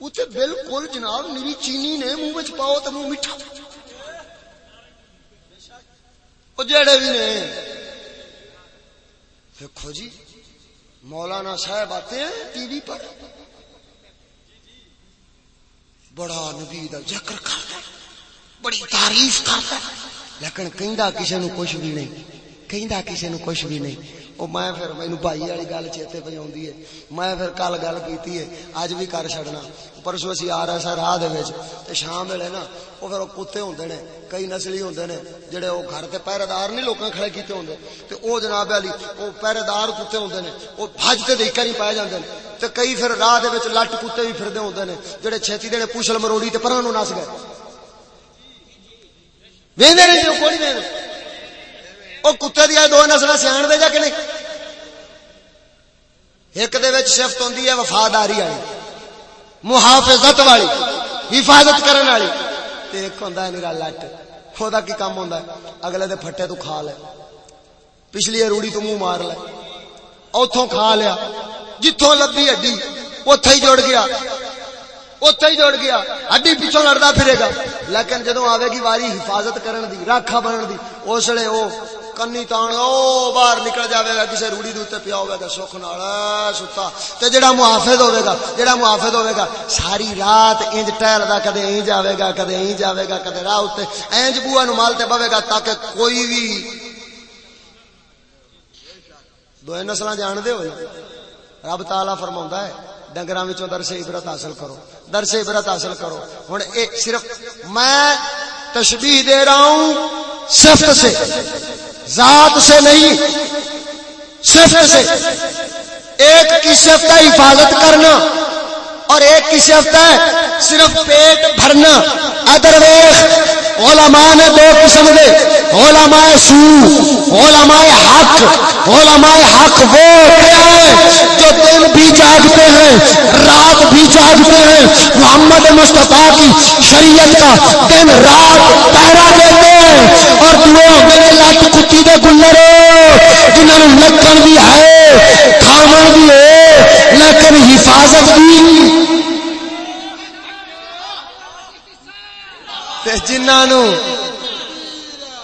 [SPEAKER 3] وہ تے بالکل جناب میری چینی نے منہ وچ پاؤ تے منہ میٹھا۔ وہ جڑے بھی نے۔ دیکھو جی مولانا صاحب آتے ہیں ٹی وی پر۔ بڑا نبی دا ذکر کرتا ہے، بڑی تعریف کرتا ہے۔ لیکن کہندا کسی نو کچھ بھی نہیں، کہندا کسی نو کچھ بھی نہیں۔ او میں پھر مینوں بھائی والی گل چیتے پہ آوندی ہے۔ میں پھر کل گل کیتی ہے اج بھی کر چھڑنا پرسوں اسی آ رہا سا راہ دے وچ۔ تے شام ویلے نا، او پھر او کتے ہوندے نے، کئی نسلی ہوندے نے، جڑے او گھر تے پہرے دار نہیں لوکاں کھڑے کیتے ہوندے۔ تے او جناب علی، او پہرے دار کتے ہوندے نے، او بھج تے دیکھ نہیں پائے جاندے نے۔ تے کئی پھر راہ دے وچ لٹ کتے بھی پھردے ہوندے نے، جڑے چھتی دے نے پوچھل مروڑی تے پراں نو نس گئے۔ ویندے نہیں جو کوئی نہیں ویندے او کتے دی دو نسل سیاح دے جا کہ نہیں؟ ایک دے وچ صفت ہوندی ہے، وفاداری والی، محافظت والی، حفاظت کرن والی۔ تے ایک ہوندا ہے میرا لٹ، خدا کی کام ہوندا ہے۔ اگلے دے پھٹے تو کھا لے۔ پچھلی روڑی تو منہ مار لے۔ اوتھوں کھا لیا۔ جتھوں لبھی ہڈی اوتھے ہی جڑ گیا۔ اوتھے ہی جڑ گیا۔ ہڈی پیچھوں لڑدا پھرے گا۔ لیکن جدوں آوے گی واری حفاظت کرن دی، راکھا بنن دی، اس لیے او کنی تان او باہر نکل جاوے گا کسے روڑی دے اوتے پیا ہوے گا سکھ نال ستا تے جڑا محافظ ہوے گا جڑا محافظ ہوے گا ساری رات انج ٹہلدا کدے انج آوے گا کدے انج آوے گا کدے راہ اوتے انج بوئا نو مال تے بوے گا تاکہ کوئی بھی دو نسلاں جان دے ہوئے رب تعالی فرماوندا ہے ڈنگراں وچوں درس عبرت حاصل کرو درس عبرت حاصل کرو ہن اے صرف میں تشبیہ دے رہا ہوں صفت سے ذات سے نہیں صفت سے۔ ایک کی صفت حفاظت کرنا۔ اور ایک کی صفت ہے صرف پیٹ بھرنا۔ ادر علماء نے دو قسم دے۔ علماء سو علماء حق۔ علماء حق وہ ہے جو دن بھی جاگتے ہیں، رات بھی جاگتے ہیں۔ محمد مصطفیٰ کی شریعت کا دن رات پہرا دیتے ہیں۔ اور دعا میرے لٹ کتی دے گلر جنہوں نے لکن بھی ہے، کھاون بھی ہے لیکن حفاظت بھی جنہوں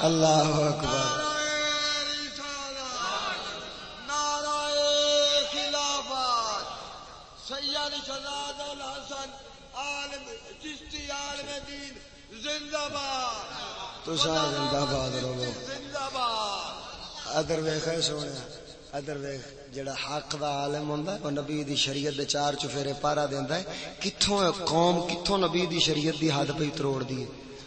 [SPEAKER 3] اللہ اکبر۔ تو زندہ باد
[SPEAKER 4] زندہ باد
[SPEAKER 3] ادر ویخ سونے۔ ادر ویخ جڑا حق دا عالم ہوندا ہے او نبی دی شریعت دے چار چفیرے پارا دیندا ہے۔ کتھوں قوم، کتھوں نبی دی شریعت دی حد پہ تروڑ دی ہے؟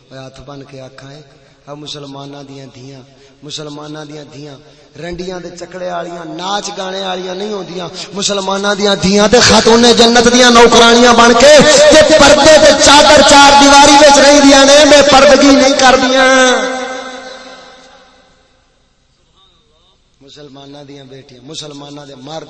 [SPEAKER 3] اوے ہاتھ بن کے آکھاں ہے آ مسلماناں دیاں دھیاں، مسلماناں دیاں دھیاں، رنڈیاں دے چکڑے والیاں ناچ گانے والیاں نہیں ہوندیاں۔ مسلماناں دیاں دھیاں تے خاتون جنت دیاں نوکرانیاں بن کے تے پردے تے چادر چار دیواری وچ رہندیاں نے بے پردگی نہیں کردیاں مسلمانہ دیاں بیٹیاں مسلمانہ دے مرد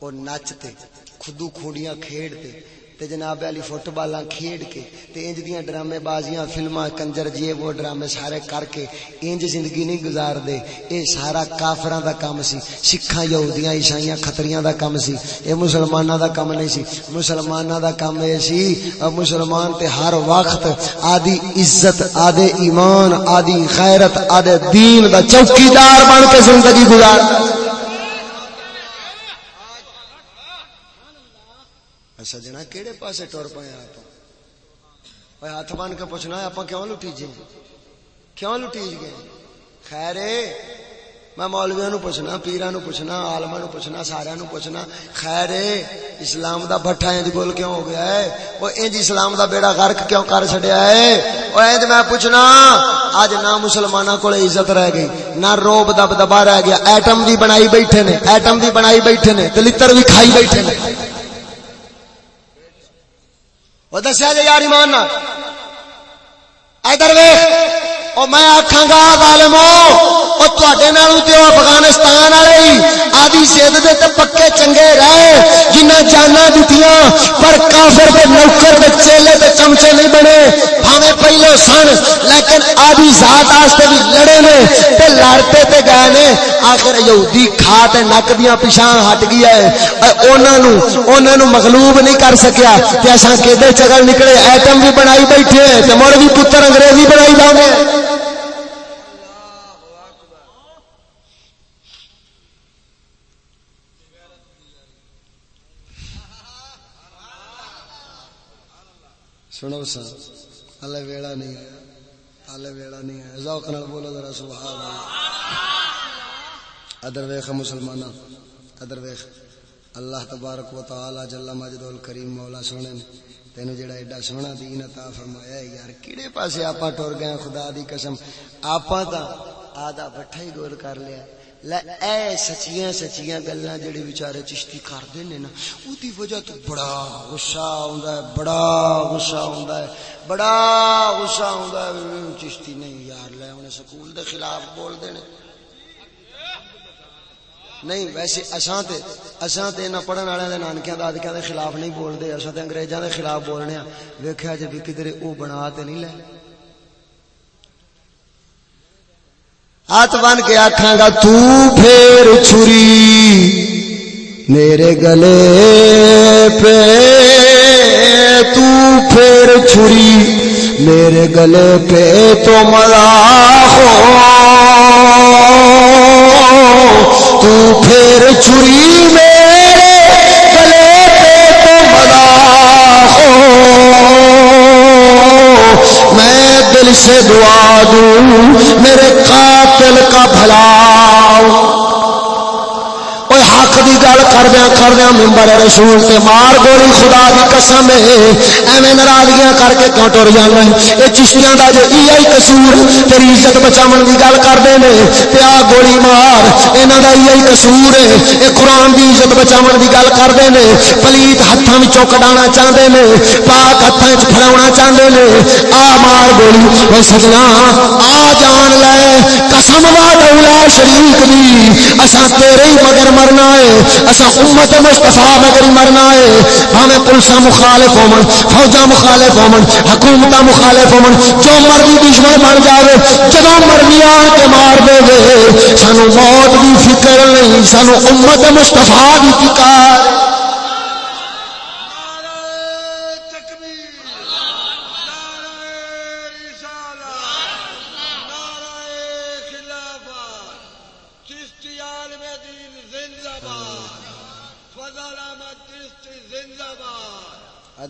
[SPEAKER 3] وہ نچتے خودو کھوڑیاں کھیڑتے تے تے جناب علی فٹ بالاں کھیڑ کے تے انج دیاں ڈرامے بازیاں، فلماں، کنجر جی وہ ڈرامے سارے کر کے انج زندگی نہیں گزار دے۔ اے سارا کافراں دا کام سی، سکھاں یہودیاں، عیسائیاں، خطریاں دا کام سی۔ اے مسلماناں دا کام نہیں سی۔ مسلماناں دا کام اے سی۔ اور مسلمان تے ہر وقت آدی عزت آدے ایمان آدی غیرت آدے دین دا چوکیدار بن کے زندگی گزار۔ سجنا کہڑے پاسے ٹر پائے آپ ہاتھ بن کے پوچھنا آپ کیوں لٹیجے کیوں لٹیج گئے خیر میں مولویا نو پوچھنا پیرا نو پوچھنا آلما نو پوچھنا سارا نو پوچھنا خیر اسلام دا بٹھا انج گول کیوں ہو گیا ہے وہ انج اسلام دا بیڑا غرق کیوں کر چڑیا ہے وہ انج میں پوچھنا اج نہ مسلمانوں کو عزت رہ گئی نہ روب دب دبا رہ گیا ایٹم بھی بنائی بیٹھے نے ایٹم بھی بنائی بیٹھے نے دلتر بھی کھائی بیٹھے نے وہ دسیا جی یار ایمان ادھر وے او میں آکھاں گا ظالمو! او تے افغانستان والے آدی سید دے تے پکے چنگے رہے، جنہاں جاناں دتیاں پر کافر دے نوکر دے چیلے تے چمچے نہیں بنے۔ بھاویں پہلو سن، لیکن آدی ذات واسطے بھی لڑے نے تے لڑتے تے گئے نے۔ آخر یہودی کھا تے نک دیاں پیشاں ہٹ گیا ہے۔ انہاں نو انہاں نو مغلوب نہیں کر سکیا۔ تے اساں کیدے چگل نکلے؟ ایٹم بھی بنائی بیٹھے تے مڑ بھی پتر انگریزی بنائی جاندے سنو سا اللہ ویڑا نہیں آیا۔ اللہ ویڑا نہیں آیا۔ ذوق نال بولو ذرا، سبحان اللہ۔ ادر ویخ مسلمانہ ادر ویخ اللہ تبارک و تعالی جل مجد الکریم مولا سونے نے تینو جڑا ایڈا سونا دین عطا فرمایا ہے، یار کیڑے پاسے آپا ٹر گئے خدا دی قسم۔ آپا تا آدھا بٹھا ہی گول کر لیا۔ اے سچیاں سچیاں گلاں جڑے بیچارے چشتی کردے نے نا، اودی وجہ تو بڑا غصہ ہوندا ہے، بڑا غصہ ہوندا ہے، بڑا غصہ ہوندا ہے۔ چشتی نہیں یار، لے انہیں سکول دے خلاف بول دے نے نہیں، ویسے اساں تے اساں تے نہ پڑھن والے دے نانکیاں دادکیاں دے خلاف نہیں بول دے، اساں تے انگریزاں دے خلاف بولنے ہاں ویکھیا جے بھی کدھر او بنا تے نہیں لے۔ ہاتھ بن کے آکھاں گا، تو پھر چھری میرے گلے پہ، تو پھر چھری میرے گلے پہ تو ملا ہو۔ تو پھر چھری میرے گلے پہ تو ملا ہو۔ دل سے دعا دوں میرے قاتل کا بھلا حق دی گل کردیا کردیا ممبر رسول تے مار گولی خدا دی قسم ہے۔ ایویں ناراضگیاں کر کے کیوں ٹر جانا اے چشتیاں دا جو ای آئی قصور تیری عزت بچاون دی گل کردے نے تے آ گولی مار۔ انہاں دا ای آئی قصور ہے۔ اے قرآن دی عزت بچاون دی گل کردے نے۔ پلیت ہتھاں وچوں کڈانا چاہندے نے۔ پاک ہتھاں وچ پھڑاونا چاہندے نے۔ آ مار گولی۔ او سجنا، آ جان لے۔ قسم وا دولا شریک دی۔ اساں تیرے ہی مگر مرنا ہے۔ اسا امت مصطفی مگر مرنا ہے۔ ہمیں پولیساں مخالف ہون فوجا مخالف ہون، حکومتاں مخالف ہون۔ جو مرضی دشمن بن جاوے، جدوں مرضی آ کے مار دے۔ گے سانو موت دی فکر نہیں، سانو امت مصطفی دی فکر۔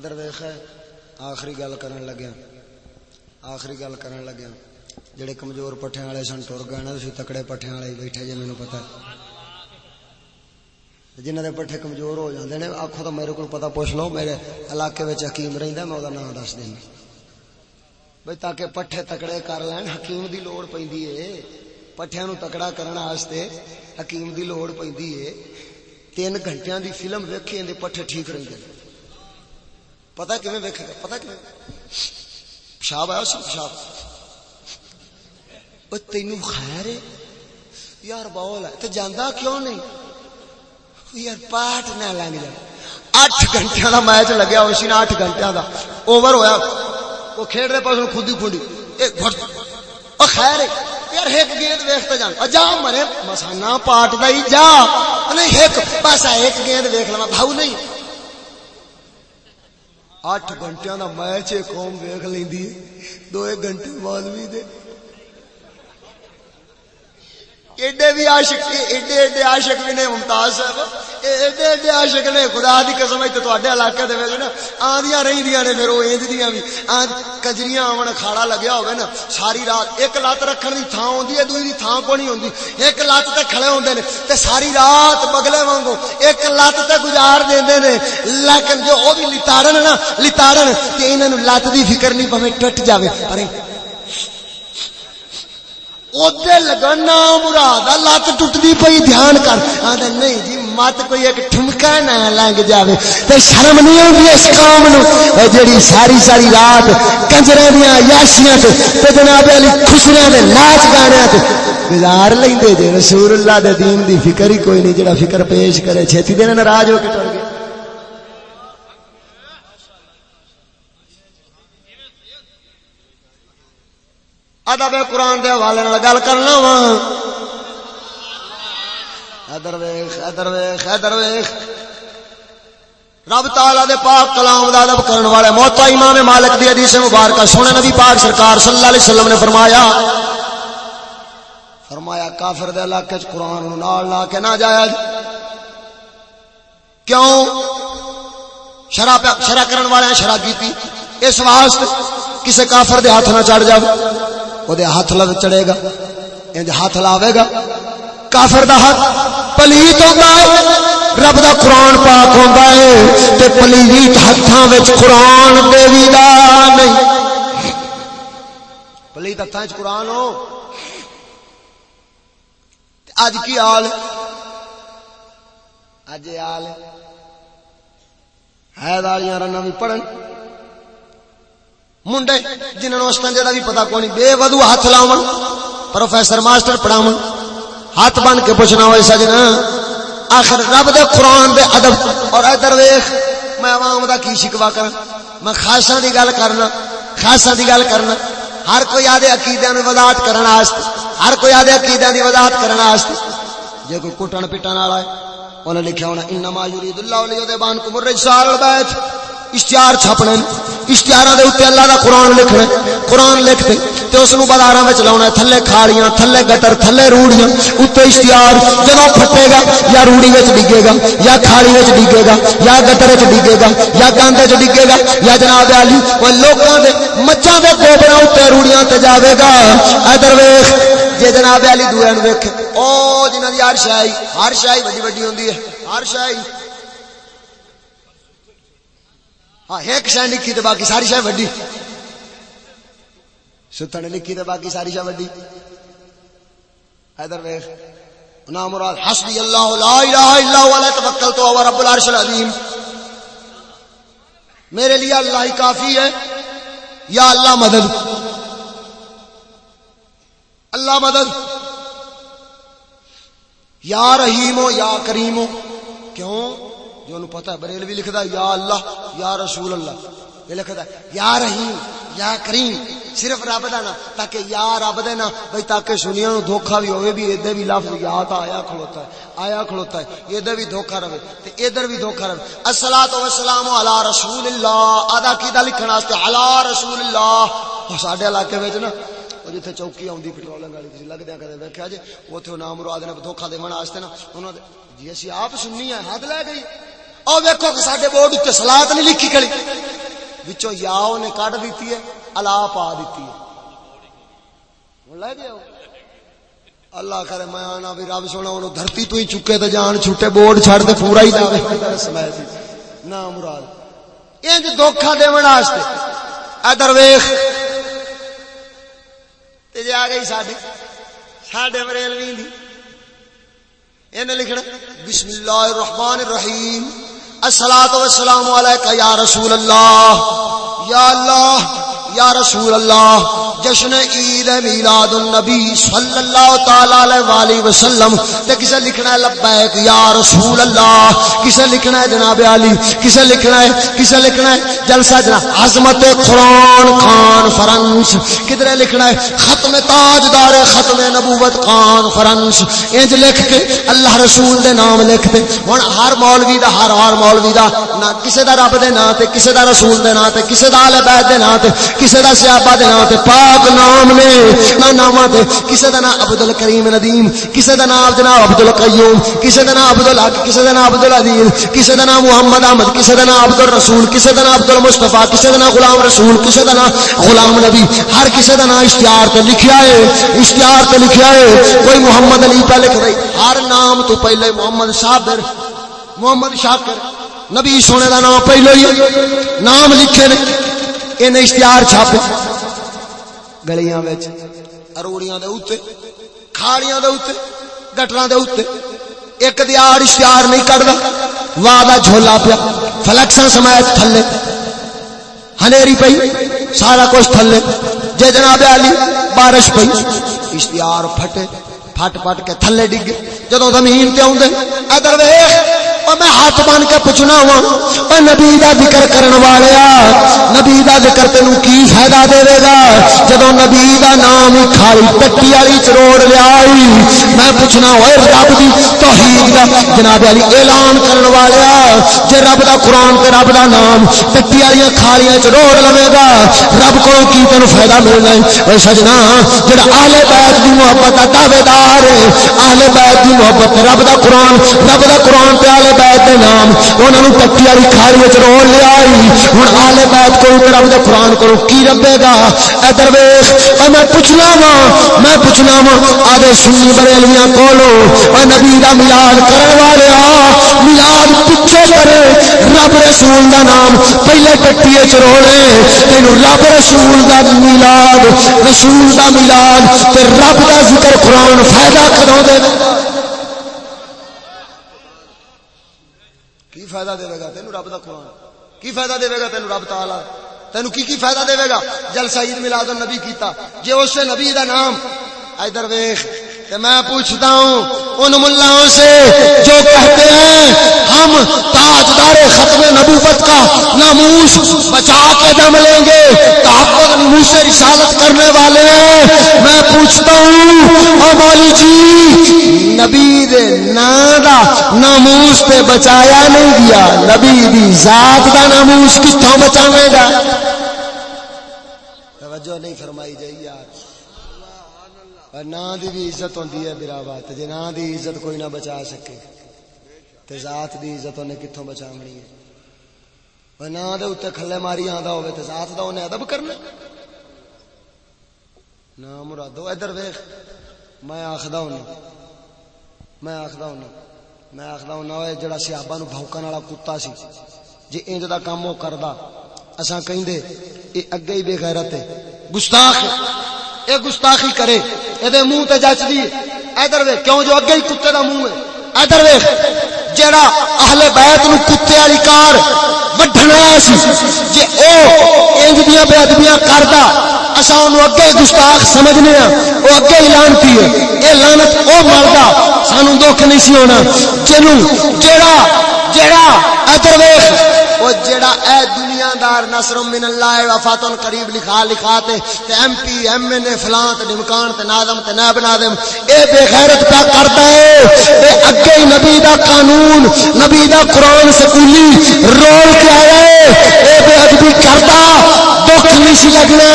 [SPEAKER 3] ادھر ویخ آخری گل کرن لگیا آخری گل کرن لگیا جڑے کمزور پٹھے والے سن ٹر گئے نا تھی تکڑے پٹھے والے بیٹھے جی مینو پتا جنہ دے پٹھے کمزور ہو جاندے نے آخو تو میرے کو پتا پوچھ لو، میرے علاقے میں حکیم رہندا میں وہ نام دس دینا بھئی تاکہ پٹھے تکڑے کر لین، حکیم دی لوڑ پیندی ہے پٹھیاں نو تکڑا کرن واسطے حکیم دی لوڑ پیندی ہے تین گھنٹیاں دی فلم ویکھی، اندے پٹھے ٹھیک رہندے۔ نے پتہ کیویں ویکھے گا، پتہ کیویں؟ پیشاب آیا سی پیشاب۔ او تینو خیر ہے؟ یار بول ہے، تے جاندا کیوں نہیں؟ یار پاٹ نہ لنگ جائے اٹھ گھنٹے کا میچ لگیا ہو سی نا اٹھ گھنٹے کا اوور ہویا۔ وہ کھیڈ رہے پاس خود ہی کھوڑی او خیر ہے۔ یار ایک گیند ویکھتا جان۔ او جا مرے، مسانا پاٹ دا ہی جا۔ نہیں ایک بس ایک گیند ویکھ لواں، بھاؤ نہیں۔ اٹھ گھنٹے کا میچ قوم ویکھ لیندی ہے۔ دو ایک گھنٹے بھی دے ایڈے بھی عاشق ایڈے ایڈے عاشق بھی نے ممتاز صاحب۔ ایڈے ایڈے عاشق نے خدا دی قسم ہے تے تواڈے علاقے دے وچ نا آندیاں رہندیاں نے پھر او اینج دیاں بھی آند کجریاں آون کھاڑا لگیا ہوے نا، ساری رات ایک لات رکھن دی تھاں ہوندی ہے، دوئی دی تھاں کو نہیں ہوندی۔ ایک لات تے کھڑے ہوندے نے تے ساری رات بگلے وانگو ایک لات تے گزار دیندے نے۔ لیکن جو او بھی لتاڑن نا لتاڑن تے انہاں نو لات دی فکر نہیں پوے، ٹٹ جاوے۔ پر ادے لگنا مراد لت ٹوٹتی پی دھیان کر۔ آدھے نہیں جی مت کوئی ایک ٹھمکا نہ لنگ جاوے۔ تے شرم نہیں آتی اس کام نو؟ جڑی ساری ساری رات کنجرے دیا یاشیاں تے جناب علی خسریاں دے ناچ گانے تے گزار لیندے جے رسول اللہ دے دین دی فکر ہی کوئی نہیں جڑا فکر پیش کرے، چھتی دے ناراض ہو کے ٹر ادب قرآن دے حوالے گل کرنا وا ادر ویخ ادر ویخ ادر ویخ۔ رب تعالی دے پاک کلام دا ادب کرن والے موتا امام مالک دی حدیث مبارکہ سونے نبی پاک سرکار صلی اللہ علیہ وسلم نے فرمایا۔ فرمایا، کافر دے علاقے چ قرآن نو نال لا کے نہ جایا۔ کیوں؟ شراب شرع کرن والے شرع کیتی اس واسطے کسے کافر دے ہاتھ نہ چڑھ جاوے وہ ہاتھ لگ چڑھے گا انج ہاتھ لاوے گا کافر دا ہاتھ پلیت ہوتا ہے رب دا قرآن پاک ہوتا ہے تے پلیت ہاتھاں وچ قرآن دیوی دا نہیں پلیت ہاتھاں وچ قرآن ہو اج کی حال اج حال ہے دالیاں رنا بھی پڑھن منڈے جنہوں اس استنجے کا بھی پتا کون بے ودو ہاتھ لاو پروفیسر ماسٹر پڑھاو ہاتھ بن کے پوچھنا ہوئے سجنا آخر رب دے قرآن دے ادب اور ادھر ویخ میں عوام دا کی شکوا کر میں خاصا دی گل کرنا خاصا دی گل کرنا ہر کوئی آدھے عقیدے نو وضاحت کرنا واسطے ہر کوئی آدھے عقیدے دی وضاحت کرنا واسطے جے کوئی کٹن پٹن والا ہے انہیں لکھا ہونا، انما یرید اللہ لیذبانکم الرجس البیت اشتہار چھپنے اشتہار دے اتنے اللہ دا قرآن لکھنے، قرآن لکھتے، تے اس نو بازاراں وچ لاونا تھلے کھاڑیاں، تھلے گٹر، تھلے روڑیاں اتنے اشتہار جدوں پھٹے گا، یا روڑی وچ ڈگے گا، یا کھاڑی وچ ڈگے گا، یا گٹر وچ ڈگے گا، یا گند وچ ڈگے گا، یا جناب علی او لوکاں دے مچھاں دے گوبراں اتنے روڑیاں تے جاوے گا۔ ادھر ویکھ جے جناب علی دوے نو ویکھ۔ او، جنہاں دی ہر شاہی ہر شاہی بڑی بڑی ہوندی ہے۔ ہر شاہی ہاں ایک شہ لکھی تو باقی ساری شہ وڈی۔ ستن لکھی تو باقی ساری شہ وڈی۔ حیدر ویخ نام مراد حسبی اللہ، لا الہ الا هو علیہ توکل تو رب العرش العظیم۔ میرے لیے اللہ ہی کافی ہے۔ یا اللہ مدد۔ اللہ مدد. یا رحیم ہو یا کریم ہو کیوں؟ جو انہوں پتا ہے، بریل بھی لکھتا یا اللہ، یا رسول اللہ. یہ لکھتا یا رحیم، یا کریم. صرف رب دا نا تاکہ یا رب دے نا بھئی تاکہ سنیا نو دھوکا بھی ہوئے، بھی ادھر بھی لفظ یا تا آیا کھلوتا ہے، آیا کھلوتا ہے ادھر بھی دھوکا رہے، تے ادھر بھی دھوکا رہے. الصلوۃ والسلام علی رسول اللہ، ادا کیدا لکھنا واسطے، علی رسول اللہ. اور ساڈے علاقے وچ نا جتھے چوکی آندی پٹرولنگ والی تسی لگدیا کدے ویکھیا جے اوتھے نام مراد نے دھوکا دیون واسطے نا انہاں دے جی اسی آپ سننی ہے حد لے گئی اور ویکو کہ سارے بورڈ اتنے سلاد نہیں لکھی کھڑی بچوں یا نے کٹ دیتی ہے الا پا دیتی ہے لے گیا اللہ کرے میں آنا بھی رب سونا انہوں دھرتی تو ہی چکے تو جان چھوٹے بورڈ چھڑ دے پورا ہی جاوے سمیت نہ مراد انج دھوکھا دیون واسطے ادھر ویکھ تے جے آ گئی ساڈی ساڈے بریلوی دی انہیں لکھنا بسم اللہ الرحمن الرحیم الصلاۃ والسلام علیکہ یا رسول اللہ یا اللہ یا رسول اللہ، جشن عید میلاد النبی صلی اللہ تعالی علیہ والہ وسلم، تے کسے لکھنا ہے لبیک، یا رسول اللہ، کسے لکھنا ہے جناب علی، کسے لکھنا ہے، کسے لکھنا ہے جلسہ جناب عظمت قرآن خان فرنس کدھر لکھنا ہے ختم تاجدار ختم نبوت خان فرنس انج لکھ کے اللہ رسول دے نام لکھ دے۔ ہن ہر مولوی دا، ہر ہر مولوی دا، نہ کسے دا رب دے نام تے، کسے دا رسول دے نام تے، کسے دا اہل بیت دے نام تے کسے دا صحابہ دے نام تے پاک نام نے نہ ناماں تے کسے دا نام عبد الکریم ندیم کسے دا نام جناب عبد القیوم کسے دا نام عبد الحق کسے دا نام عبد العزیز کسے دا نام محمد احمد کسے دا نام عبد الرسول کسے دا نام عبد المصطفی کسے دا نام غلام رسول کسے دا نام غلام نبی ہر کسے دا نام اشتہار تے لکھیا ہے اشتہار تے لکھیا ہے کوئی محمد علی پہ لکھ رہی ہر نام تو پہلے محمد صابر محمد شاکر نبی سونے دا نام پہلو ہی نام لکھے نے ان اشتہار چھاپے گلیاں وچ، اروڑیاں دے اوتے، کھاڑیاں دے اوتے، گٹراں دے اوتے۔ ایک دیار اشتہار نہیں کڈدا وعدہ جھولا پیا۔ فلکساں سمیت تھلے۔ ہنیری پئی، سارا کچھ تھلے۔ جے جناب علی، بارش پئی۔ اشتہار پھٹے، پھٹ پھٹ کے تھلے ڈگے۔ جدو زمین تے اوندے ادھر ویکھ۔ او میں ہاتھ بن کے پوچھنا وا نبی دا ذکر کرن والیا نبی دا ذکر تینو کی فائدہ دے گا؟ جدو نبی دا نام ہی کھالی پٹی والی چروڑ لیائی میں پوچھنا اوے رب دی توحید دا، جناب علی اعلان کرن والیا جے رب دا قران تے رب دا نام پٹی والی کھالیاں چروڑ لوے گا، رب کو کی تینو فائدہ ملنا ہے؟ سجنا، جڑا اہل بیت دی محبت دا دعوے دار ہے، اہل بیت دی محبت رب دا قران رب دا قران تے اہل بیت دے نام انہاں نو پٹی والی کھالی وچ روڑ لیا ہن اہل بیت کو رب دے قران کو کی ربے گا؟ ادھر ویکھ او میں پوچھنا وا میں پوچھنا وا آدے سنی بریلیاں کولو او نبی دا میلاد کرن والے میلاد پیچھے کرے، رب رسول دا نام، پہلے پٹی وچ روڑے تینو رب رسول دا میلاد، رسول دا میلاد، تے رب دا ذکر قرآن فائدہ کدوں دے؟ فائدہ دے گا؟ تین رب دا قرآن۔ کی فائدہ دے گا تین رب تعالی؟ تین کی کی فائدہ دے گا؟ جلسہ عید میلاد النبی کیتا۔ جے اس نبی دا نام ادھر ویکھ۔ میں پوچھتا ہوں، ان ملاؤں سے جو کہتے ہیں، ہم تاجدار ختم نبوت کا ناموس بچا کے دم لیں گے تحفظ ناموس سے رسالت کرنے والے ہیں۔ میں پوچھتا ہوں، او مولی جی نبی دے نام دا ناموس پہ بچایا نہیں گیا نبی دی ذات دا ناموس کتوں بچاوے گا؟ توجہ نہیں فرمائی جائی یار۔ نا دی بھی عزت ہوندی ہے میرا جے نا دی عزت کوئی نہ بچا سکے۔ تے ذات دی عزت اونے کتھوں بچاونی ہے۔ او نا دے اوتے کھلے ماری آندا ہوے تے ذات دا اونے ادب کرنا۔ نا مرادو ادھر ویکھ، میں آکھدا ہوں میں آکھدا ہوں میں آکھدا ہوں اوے جڑا صحابہ نو بھوکن والا کتا سی، جے انج دا کام او کردا۔ اساں کہندے، اے اگے ہی بے غیرت ہے۔ گستاخ اے گستاخی کرے، اے منہ تے جچ دی ادھر ویکھ، کیوں جو اگے ہی کتے دا منہ ہے؟ ادھر ویکھ، جیڑا اہل بیت نو کتے والی کار وڈھنا سی، جے او انج دیاں بے ادبیاں کردا، اساں اونوں اگے گستاخ سمجھنے ہاں او اگے ہی لعنتی ہے۔ اے لعنت او مردا سانو دکھ نہیں سی ہونا۔ جنوں جیڑا جیڑا ادھر ویکھ او جیڑا اے دنیا دار نصر من اللہ وفات قریب لکھا لکھا تے تے M P, M N A فلاں تے ڈمکان تے ناظم تے نائب ناظم، اے بے غیرت پیا کرتا ہے، اے اگے ہی نبی دا قانون، نبی دا قرآن سکولی رول کے آیا ہے، اے بے ادبی کرتا دکھ نہیں سی لگنا۔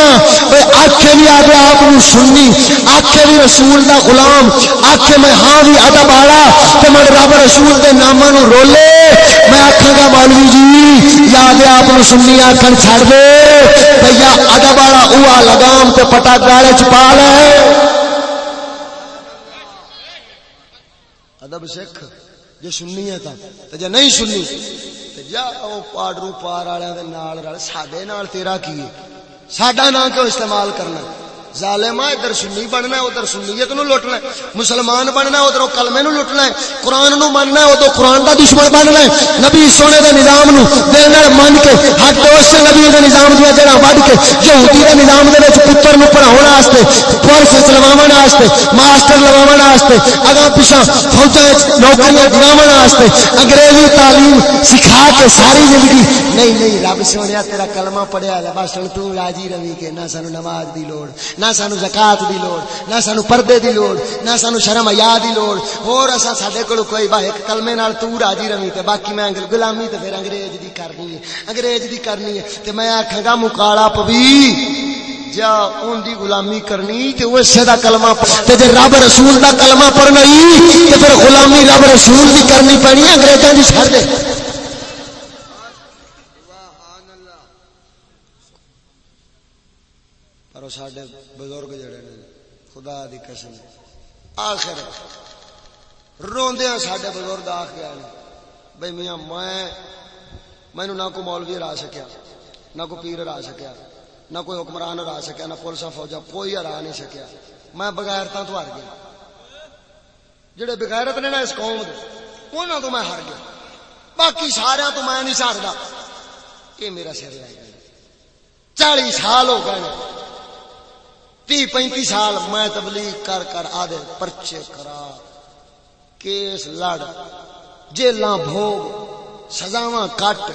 [SPEAKER 3] اے آکھے بھی آگے آپ سننی۔ آکھے بھی رسول دا غلام۔ آکھے میں ہاں بھی ادب والا تے میں رب رسول دے ناماں نو رولے۔ میں آخا گا، مولوی جی یاد آپ سنی آخر چڑ دے۔ بھیا ادب والا اوہ لگام تے پٹا گالے چ پا لے۔ ادب سکھ، جے سننی ہے تا جے نہیں سننی جا او پاڑرو پار والے دے نال نال تیرا کی ہے ساڈا نام کیوں استعمال کرنا ظالما ادھر سنی بننا ادھر سنیت نو لٹنا مسلمان بننا ادھر کلمے نو لٹنا قرآن نو مننا ادھر قرآن دا دشمن بننا نبی سونے دے نظام نو دل نال من کے ہٹ اس نبی دے نظام دیا جڑا وڈ کے یہودی دے نظام دے وچ پتر نو پڑھاون واسطے پولیس چلواون واسطے، ماسٹر لواون واسطے اگا پیچھے فوجاں وچ نوکریاں دلاون واسطے، انگریزی تعلیم سکھا کے ساری زندگی۔ نہیں نہیں، رب سونیا تیرا کلمہ پڑھیا ہے، بس تو راضی روی کے نہ سانو نماز دی لوڑ نہ سانو زکات دی لوڑ، نہ سانو پردے دی لوڑ، نہ سانو شرم حیا دی لوڑ۔ اور اسا ساڈے کول کوئی با ایک کلمے نال تو راضی روی تے باقی میں غلامی تے پھر انگریز دی کرنی ہے، انگریز دی کرنی ہے۔ تے میں آکھاں گا مکالا پوی جا اون دی غلامی کرنی تے وہ سے دا کلمہ تے جے رب رسول دا کلمہ پڑھنا ہی، تے پھر غلامی رب رسول دی کرنی پڑنی انگریزاں دی چھڑ دے۔ پر ساڈے بزرگ جڑے نے، خدا دی قسم۔ آخر روندیاں ساڈے بزرگ آخ گئے نے، بھئی میاں میں مینو نہ کوئی مولوی ہرا سکیا، نہ کوئی پیر ہرا سکیا، نہ کوئی حکمران ہرا سکیا، نہ پولیس فوجا کوئی ہرا نہیں سکیا۔ میں بغیرتا تو ہار گیا۔ جڑے بغیرت نے نا اس قوم دے انہوں تو میں ہار گیا۔ باقی سارا تو میں نہیں ساردا یہ میرا سر رہ گیا۔ چالی سال ہو گئے تی پینتی سال میں تبلیغ کر کر آدھے پرچے کرا، کیس لڑ، جیلاں بھوگ، سزاواں کٹ۔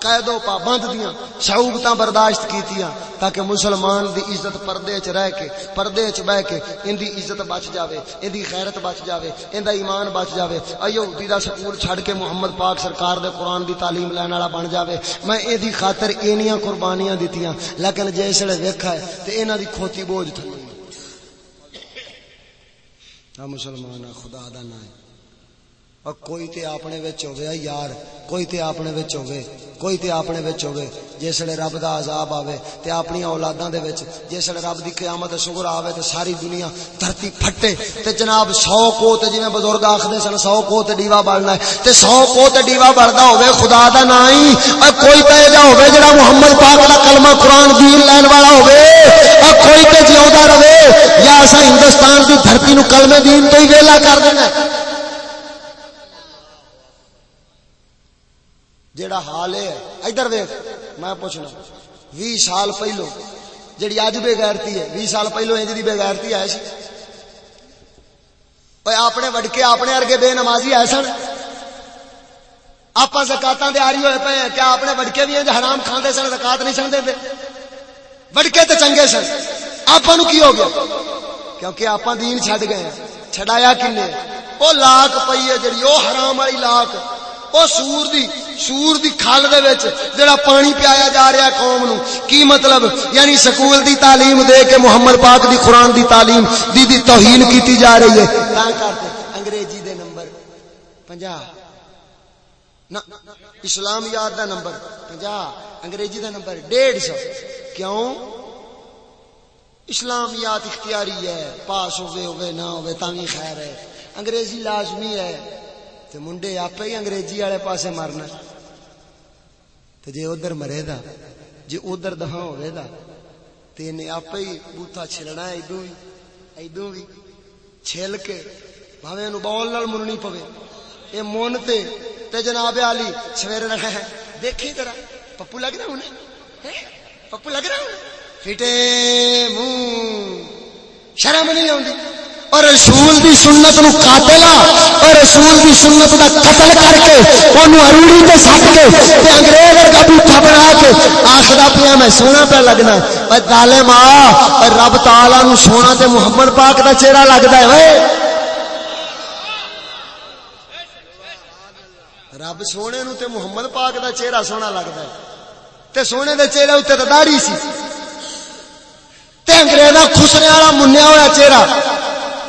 [SPEAKER 3] قیدوں پابند دیاں، شعوبتاں برداشت کیتیاں تاکہ مسلمان دی عزت پردے چ رہ کے، پردے چ بہ کے ان دی عزت بچ جاوے، ان دی غیرت بچ جاوے، ان دا ایمان بچ جاوے۔ ایہودی دا سکول چھڑ کے محمد پاک سرکار دے قرآن دی تعلیم لین والا بن جاوے۔ میں اے دی خاطر اینیاں قربانیاں دتیاں، لیکن جسے ویکھا ہے تے انہاں دی کھوتی بوجھ تھلی مسلمان خدا دا نام ہے اور کوئی تے اپنے وچ ہوے یار، کوئی تے اپنے وچ ہوے کوئی تے اپنے وچ ہوے جسے رب دا عذاب آوے تے اپنی اولاداں دے وچ جسے رب دی قیامت سغر آوے تے ساری دنیا دھرتی پھٹے تے جناب 100 کو تے جویں بزرگ آکھدے سن 100 کو تے دیوا بلنا ہے تے 100 کو تے دیوا بلدا ہوے خدا دا نام ہی اور کوئی تے جا ہوے جڑا محمد پاک دا کلمہ قرآن دین لین والا ہوے اور کوئی تے جیوندا رہے، یا اسا ہندوستان دی دھرتی نو کلمے دین تو ہی ویلا کر دینا ہے۔ جیڑا حال ہے، ادھر ویخ میں پوچھنا بھی سال پہلو، جیڑی اج بے غیرتی ہے بھی سال پہلو انج دی بے غیرتی ہے سی۔ اوے اپنے وڈکے اپنے ارگے بے نمازی ہے سن۔ آپ زکاتاں دے آری ہوئے پے ہیں، کیا اپنے وڈکے بھی انج حرام کھاندے سن، زکات نہیں سن دے وڈکے تے چنگے سن۔ آپ کی ہو گیا؟ کیونکہ آپ دین چھڈ گئے ہیں۔ چھڈایا کنے او لاکھ پئی ہے جڑی او حرام والی لاکھ۔ او سور دی سور دی کھال دے وچ جڑا پانی پیایا جا رہا ہے قوم نو۔ کی مطلب؟ یعنی سکول دی تعلیم دے کے محمد پاک دی قرآن دی تعلیم دی دی توہین کیتی جا رہی ہے۔ تاں کرتے انگریزی دے نمبر۔ 50 نہ اسلام یاد دا نمبر۔ 50 انگریزی دا نمبر۔ 150 کیوں؟ اسلامیات اختیاری ہے۔ پاس ہوئے ہوئے نہ ہوئے تاں ہی خیر ہے۔ انگریزی لازمی ہے۔ تے منڈے آپ ہی انگریزی والے پاسے مرنا۔ تے جے ادھر مرے دا، جے ادھر دہاں ہوئے دا، تے انہیں آپ ہی بوتھا چھلنا ہے ایدوں بھی ایدوں بھی چھل کے بھاوے انہوں بول نال مننی پوے۔ اے مون تے تے جناب علی سویر رہا ہے دیکھیں ذرا، پپو لگ رہا انہیں پپو لگ رہا انہیں فٹے منہ۔ شرم نہیں آؤں اور رسول دی سنت نو قاتلا اور رسول دی سنت دا قتل کر کے اونوں اروڑی تے سٹ کے تے انگریز ورگا بوٹھا بنا کے آخدا پیا میں سونا پہ لگنا۔ اے ظالم آ اور رب تعالی نو سونا تے محمد پاک دا چہرہ لگدا ہے۔ اوئے۔ رب سونے نو تے محمد پاک دا چہرہ سونا لگدا ہے۔ تے سونے دے چہرے اوتے تے داڑھی سی۔ تے انگریزا خسرے والا منیا ہوا چہرہ۔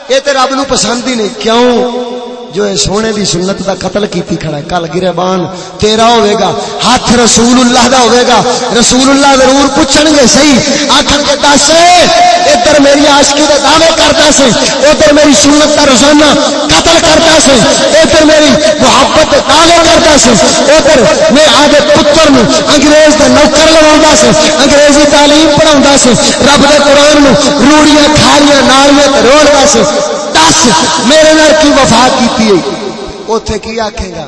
[SPEAKER 3] یہ تو رب نو پسند ہی نہیں۔ کیوں؟ جو اے سونے دی سنت دا قتل کیتی کھڑا ہے۔ کل گربان تیرا ہوئے گا، ہاتھ رسول اللہ دا ہوئے گا۔ رسول اللہ ضرور پوچھن گے، صحیح آخر کے دس ادھر میری عاشقی دے دعوے کرتا سے ادھر میری سنت دا روزانہ قتل کرتا سے ادھر میری محبت دے دعوے کرتا سے ادھر میں آدھے پتر نو انگریز دا نوکر لگاوندا سے انگریزی تعلیم پڑھاوندا سے رب دے قرآن نو روڑیاں، کھاریاں، نالیاں تے روڑدا سے دس میرے نال کی وفا کیتی ہے؟ اوتھے کی آکھے گا؟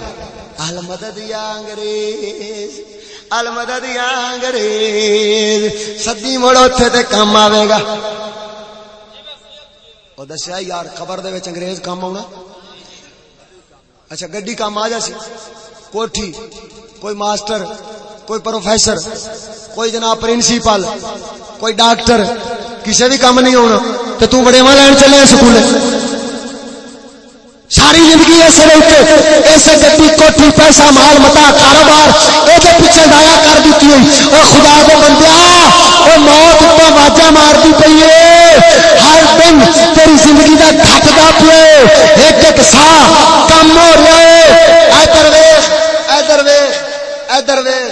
[SPEAKER 3] ال مدد یا انگریز ال مدد یا انگریز، سدی مڑ اوتھے تے کام آوے گا۔ او دسیا یار خبر دے وچ انگریز کام آونا؟ اچھا گڈی کام آ جاسی۔ کوٹھی، کوئی ماسٹر، کوئی پروفیسر، کوئی جناب پرنسپل، کوئی ڈاکٹر کسی بھی کام نہیں ہونا تو تو بڑے ماں لین چلے سکول ساری زندگی ایسے رہتے ایسے گڈی کوٹھی پیسہ مال متا کاروبار یہ پیچھے ضائع کر دیتی ہوئی۔ اور خدا دے بندیا وہ موت تو واجہ مارتی پی ہے۔ ہر دن تیری زندگی کا گھٹتا پے ایک ایک سا کم ہو رہا ہے۔ ادھر ویخ ادھر ویخ ادھر ویخ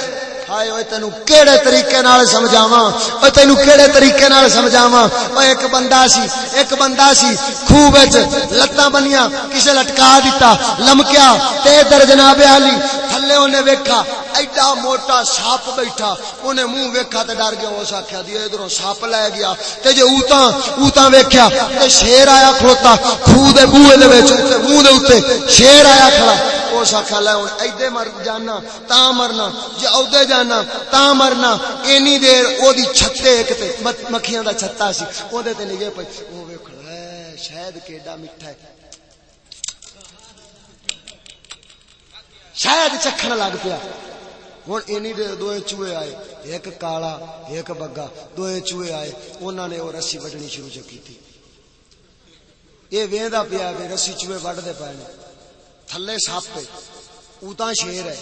[SPEAKER 3] تین کہڑے کیڑے طریقے نال سمجھاواں اوے تینو کیڑے طریقے نال سمجھاواں۔ ایک بندہ سی، ایک بندہ سی خوہ وچ لتاں بنیاں، کسے لٹکا دیتا، لمکیا، تے در جناب علی تھلے اونے ویکھا، ایڈا موٹا ساپ بیٹھا۔ اونے منہ ویکھا تے ڈر گیا، اس آکھیا، دی ادھروں ساپ لے گیا۔ تے جے اوتاں اوتاں ویکھیا، تے شیر آیا کھلوتا خوہ دے بوئے دے وچ منہ دے اوتے شیر آیا کھڑا۔ اس آخا لے ہوں ایدے مر جانا تا مرنا جی اودے جانا تا مرنا۔ اینی دیر او دی چھتے ایک تے مکھیاں دا چھتا سی۔ او دے تے نگے پئی او ویکھ لے شاید کیڈا میٹھا ہے۔ شاید چکھن لگ پیا۔ ہوں اینی دوئے چوہے آئے۔ ایک کالا، ایک بگا، دوئے چوہے آئے۔ انہوں نے وہ رسی وڈنی شروع جو کی تھی یہ ویندا پیا بھی رسی چوہے وڈ دے پے تھلے سپ ہے اوتا شیر ہے۔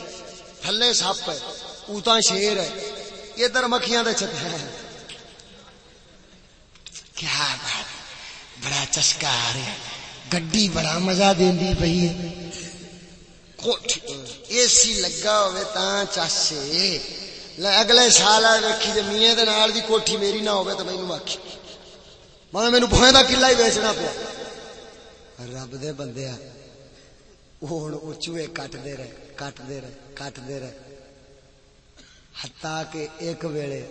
[SPEAKER 3] تھلے سپ ہے اوتا شیر ہے۔ ادھر مکھیاں دے چھت ہے کیا بات، بڑا چسکا آ رہا گڈی بڑا مزہ دیندی پئی ہے۔ اے سی لگا ہوئے تاں چاسے۔ اگلے سال آ ویکھی میاں دے نال دی کوٹھی میری نہ ہوے تے مینوں آکھی۔ میں مینوں بھویں دا قلعہ ہی بیچنا پیا۔ رب دے بندیا ہوں وہ چوہے کٹتے رہے کٹتے رہے کٹتے رہے۔ ہتا کہ ایک ویلے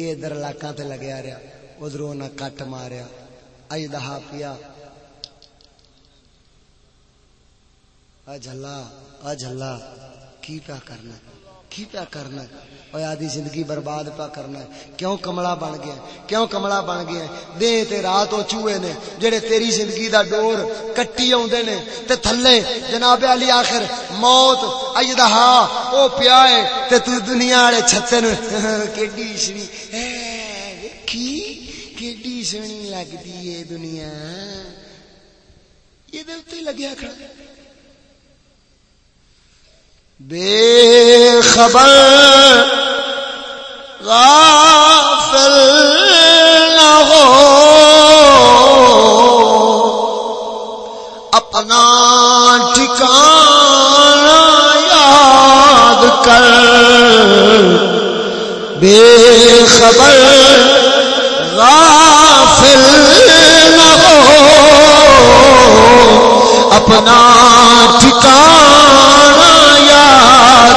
[SPEAKER 3] یہ ادھر علاقہ تے لگیا رہا ادھر انہیں کٹ ماریا۔ اج دہا پیا۔ جلا اجلا اجلا کی پیا کرنا کی پیا کرنا اور آدھی زندگی برباد پا کرنا ہے۔ کیوں کملا بن گیا کیوں کملا بن گیا دے تے رات او چوہے نے، جڑے تیری زندگی دا ڈور کٹی اوندے نے، تے تھلے جناب علی آخر موت اجدہا او پیا ہے، تے تو دنیا والے چھتے نو کیڈی سنی؟ کی کیڈی سونی لگدی ہے دنیا؟ یہ دے اوتے لگیا کھڑا۔ بے خبر غافل نہ ہو۔ اپنا ٹھکانا یاد کر۔ بے خبر غافل نہ ہو۔ اپنا ٹھکانا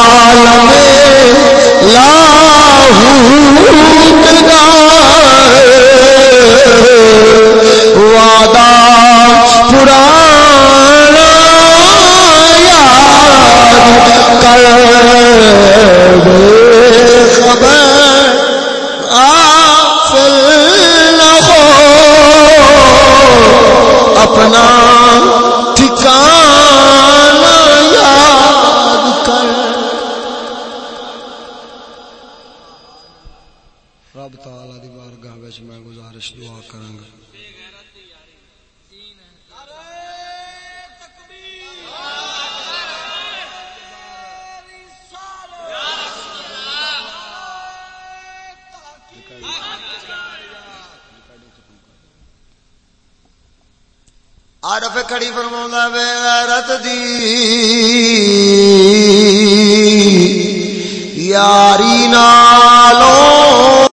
[SPEAKER 3] عالم لاہوت کا وعدہ پرانا یاد کر بے خبر۔